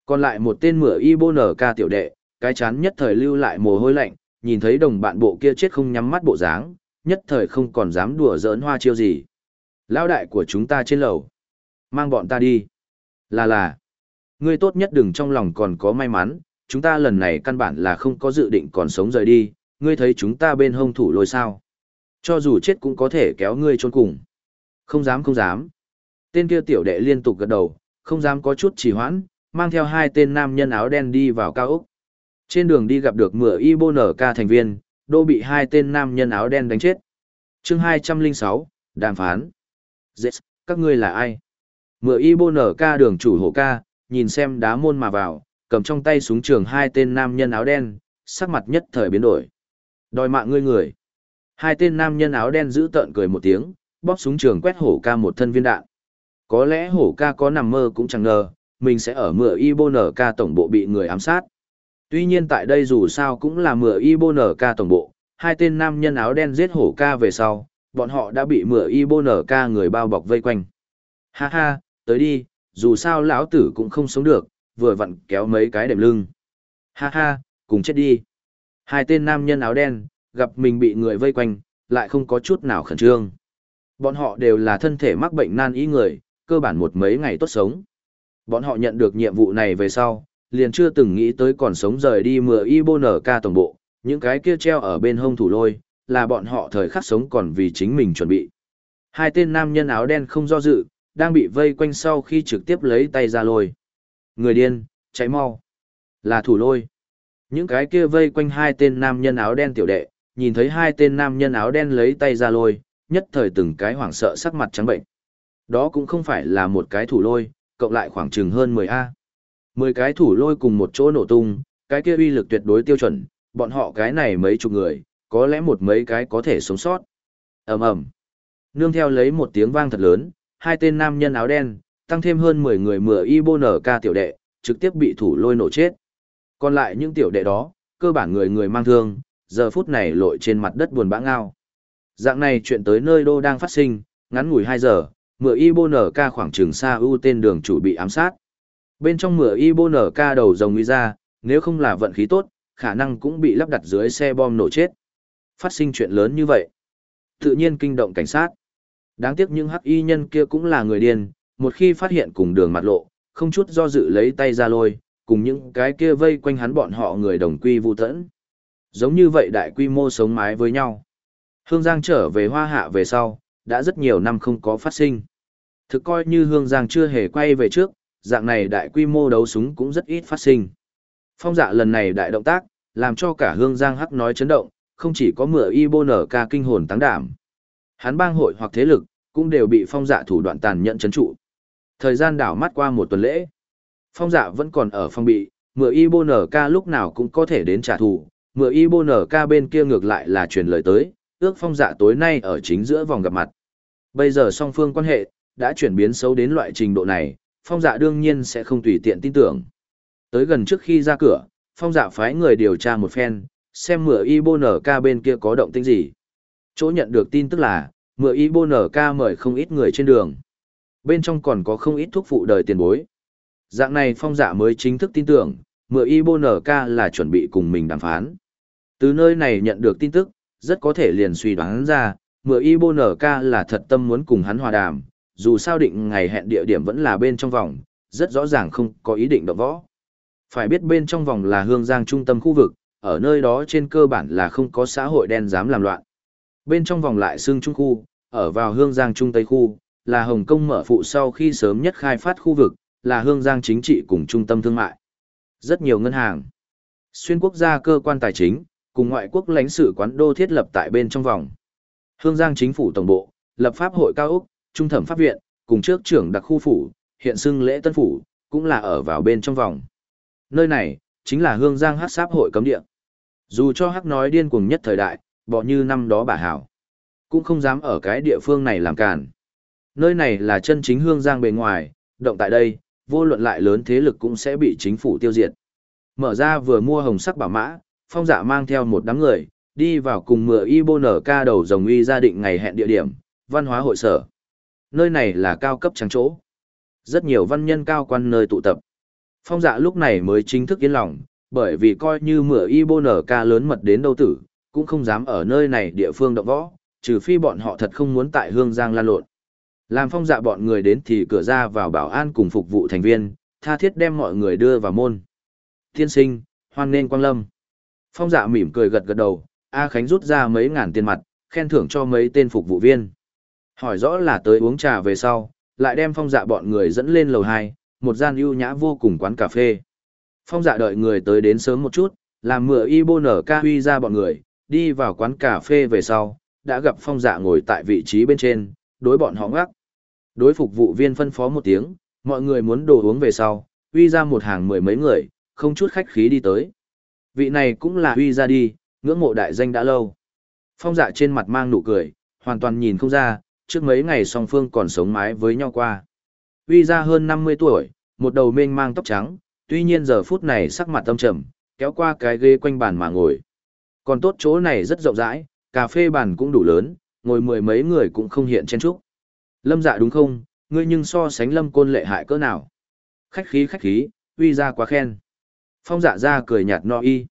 Speaker 1: Còn lại một tên mửa y bô nở ca tiểu đệ, cái chán nhất thời lưu lại mồ hôi lạnh, nhìn thấy đồng bạn bộ kia chết không nhắm mắt bộ dáng, nhất thời không còn dám đùa giỡn hoa chiêu gì. Lão đại của chúng ta trên lầu. Mang bọn ta đi. Là là. Ngươi tốt nhất đừng trong lòng còn có may mắn, chúng ta lần này căn bản là không có dự định còn sống rời đi, ngươi thấy chúng ta bên hông thủ lôi sao. Cho dù chết cũng có thể kéo ngươi trốn cùng. Không dám không dám. Tên kia tiểu đệ liên tục gật đầu, không dám có chút trì hoãn, mang theo hai tên nam nhân áo đen đi vào cao ốc. Trên đường đi gặp được mửa y bô nở ca thành viên, đô bị hai tên nam nhân áo đen đánh chết. chương 206, đàm phán. Dễ, các ngươi là ai? Mửa y bô nở ca đường chủ hộ ca, nhìn xem đá môn mà vào, cầm trong tay súng trường hai tên nam nhân áo đen, sắc mặt nhất thời biến đổi. Đòi mạng ngươi người. Hai tên nam nhân áo đen giữ tợn cười một tiếng, bóp súng trường quét hổ ca một thân viên đạn. Có lẽ hổ ca có nằm mơ cũng chẳng ngờ, mình sẽ ở mưa y bô nở ca tổng bộ bị người ám sát. Tuy nhiên tại đây dù sao cũng là mưa y nở ca tổng bộ, hai tên nam nhân áo đen giết hổ ca về sau, bọn họ đã bị mưa y người bao bọc vây quanh. Ha ha, tới đi, dù sao lão tử cũng không sống được, vừa vặn kéo mấy cái đệm lưng. Ha ha, cùng chết đi. Hai tên nam nhân áo đen, gặp mình bị người vây quanh, lại không có chút nào khẩn trương. Bọn họ đều là thân thể mắc bệnh nan y người, cơ bản một mấy ngày tốt sống. Bọn họ nhận được nhiệm vụ này về sau, liền chưa từng nghĩ tới còn sống rời đi mưa y bô nở ca tổng bộ, những cái kia treo ở bên hông thủ lôi, là bọn họ thời khắc sống còn vì chính mình chuẩn bị. Hai tên nam nhân áo đen không do dự, đang bị vây quanh sau khi trực tiếp lấy tay ra lôi. Người điên, cháy mau. Là thủ lôi. Những cái kia vây quanh hai tên nam nhân áo đen tiểu đệ, nhìn thấy hai tên nam nhân áo đen lấy tay ra lôi, nhất thời từng cái hoảng sợ sắc mặt trắng bệnh. Đó cũng không phải là một cái thủ lôi, cộng lại khoảng chừng hơn 10A. 10 cái thủ lôi cùng một chỗ nổ tung, cái kia uy lực tuyệt đối tiêu chuẩn, bọn họ cái này mấy chục người, có lẽ một mấy cái có thể sống sót. ầm ầm Nương theo lấy một tiếng vang thật lớn, hai tên nam nhân áo đen, tăng thêm hơn 10 người mửa y bô nở ca tiểu đệ, trực tiếp bị thủ lôi nổ chết. Còn lại những tiểu đệ đó, cơ bản người người mang thương, giờ phút này lội trên mặt đất buồn bã ngao. Dạng này chuyện tới nơi đô đang phát sinh, ngắn ngủi 2 giờ, mửa y bô nở ca khoảng trường xa ưu tên đường chủ bị ám sát. Bên trong mửa y bô nở ca đầu rồng nguy ra, nếu không là vận khí tốt, khả năng cũng bị lắp đặt dưới xe bom nổ chết. Phát sinh chuyện lớn như vậy. Tự nhiên kinh động cảnh sát. Đáng tiếc những hắc y nhân kia cũng là người điên, một khi phát hiện cùng đường mặt lộ, không chút do dự lấy tay ra lôi, cùng những cái kia vây quanh hắn bọn họ người đồng quy vu tẫn. Giống như vậy đại quy mô sống mái với nhau. Hương Giang trở về hoa hạ về sau, đã rất nhiều năm không có phát sinh. Thực coi như Hương Giang chưa hề quay về trước, dạng này đại quy mô đấu súng cũng rất ít phát sinh. Phong dạ lần này đại động tác, làm cho cả Hương Giang hắc nói chấn động, không chỉ có mửa y bô nở ca kinh hồn tăng đảm. Hắn bang hội hoặc thế lực, cũng đều bị phong dạ thủ đoạn tàn nhẫn chấn trụ. Thời gian đảo mắt qua một tuần lễ. Phong dạ vẫn còn ở phong bị, mửa y bô nở ca lúc nào cũng có thể đến trả thù, mửa y bô nở ca bên kia ngược lại là truyền lời tới, ước phong dạ tối nay ở chính giữa vòng gặp mặt. Bây giờ song phương quan hệ, đã chuyển biến xấu đến loại trình độ này, phong dạ đương nhiên sẽ không tùy tiện tin tưởng. Tới gần trước khi ra cửa, phong dạ phái người điều tra một phen, xem mửa y bô bên kia có động tĩnh gì. Chỗ nhận được tin tức là, mửa y bô mời không ít người trên đường. Bên trong còn có không ít thuốc phụ đời tiền bối. Dạng này phong dạ mới chính thức tin tưởng, mửa y bô là chuẩn bị cùng mình đàm phán. Từ nơi này nhận được tin tức, rất có thể liền suy đoán ra, mửa y bô là thật tâm muốn cùng hắn hòa đàm, dù sao định ngày hẹn địa điểm vẫn là bên trong vòng, rất rõ ràng không có ý định động võ. Phải biết bên trong vòng là hương giang trung tâm khu vực, ở nơi đó trên cơ bản là không có xã hội đen dám làm loạn. Bên trong vòng lại xương trung khu, ở vào hương giang trung tây khu, là Hồng Kông mở phụ sau khi sớm nhất khai phát khu vực, là hương giang chính trị cùng trung tâm thương mại. Rất nhiều ngân hàng, xuyên quốc gia cơ quan tài chính, cùng ngoại quốc lãnh sự quán đô thiết lập tại bên trong vòng. Hương giang chính phủ tổng bộ, lập pháp hội cao úc, trung thẩm pháp viện, cùng trước trưởng đặc khu phủ, hiện xưng lễ tân phủ, cũng là ở vào bên trong vòng. Nơi này, chính là hương giang hát sáp hội cấm địa. Dù cho hắc nói điên cuồng nhất thời đại, bỏ như năm đó bà hảo, cũng không dám ở cái địa phương này làm cản. Nơi này là chân chính hương giang bề ngoài, động tại đây, vô luận lại lớn thế lực cũng sẽ bị chính phủ tiêu diệt. Mở ra vừa mua hồng sắc bảo mã, phong dạ mang theo một đám người, đi vào cùng mưa y bô nở ca đầu rồng uy gia định ngày hẹn địa điểm, văn hóa hội sở. Nơi này là cao cấp trắng chỗ. Rất nhiều văn nhân cao quan nơi tụ tập. Phong dạ lúc này mới chính thức yên lòng, bởi vì coi như mửa y bô nở ca lớn mật đến đâu tử, cũng không dám ở nơi này địa phương động võ, trừ phi bọn họ thật không muốn tại hương giang lan lộn. Làm phong dạ bọn người đến thì cửa ra vào bảo an cùng phục vụ thành viên, tha thiết đem mọi người đưa vào môn. Tiên sinh, hoan nên quang lâm. Phong dạ mỉm cười gật gật đầu, A Khánh rút ra mấy ngàn tiền mặt, khen thưởng cho mấy tên phục vụ viên. Hỏi rõ là tới uống trà về sau, lại đem phong dạ bọn người dẫn lên lầu 2, một gian ưu nhã vô cùng quán cà phê. Phong dạ đợi người tới đến sớm một chút, làm mửa y bô nở ca huy ra bọn người, đi vào quán cà phê về sau, đã gặp phong dạ ngồi tại vị trí bên trên, đối bọn họ ngắc. Đối phục vụ viên phân phó một tiếng, mọi người muốn đồ uống về sau, huy ra một hàng mười mấy người, không chút khách khí đi tới. Vị này cũng là huy ra đi, ngưỡng mộ đại danh đã lâu. Phong dạ trên mặt mang nụ cười, hoàn toàn nhìn không ra, trước mấy ngày song phương còn sống mái với nhau qua. Huy ra hơn 50 tuổi, một đầu mênh mang tóc trắng, tuy nhiên giờ phút này sắc mặt tâm trầm, kéo qua cái ghế quanh bàn mà ngồi. Còn tốt chỗ này rất rộng rãi, cà phê bàn cũng đủ lớn, ngồi mười mấy người cũng không hiện trên trúc. Lâm dạ đúng không, ngươi nhưng so sánh lâm côn lệ hại cỡ nào. Khách khí khách khí, uy ra quá khen. Phong dạ ra cười nhạt no y.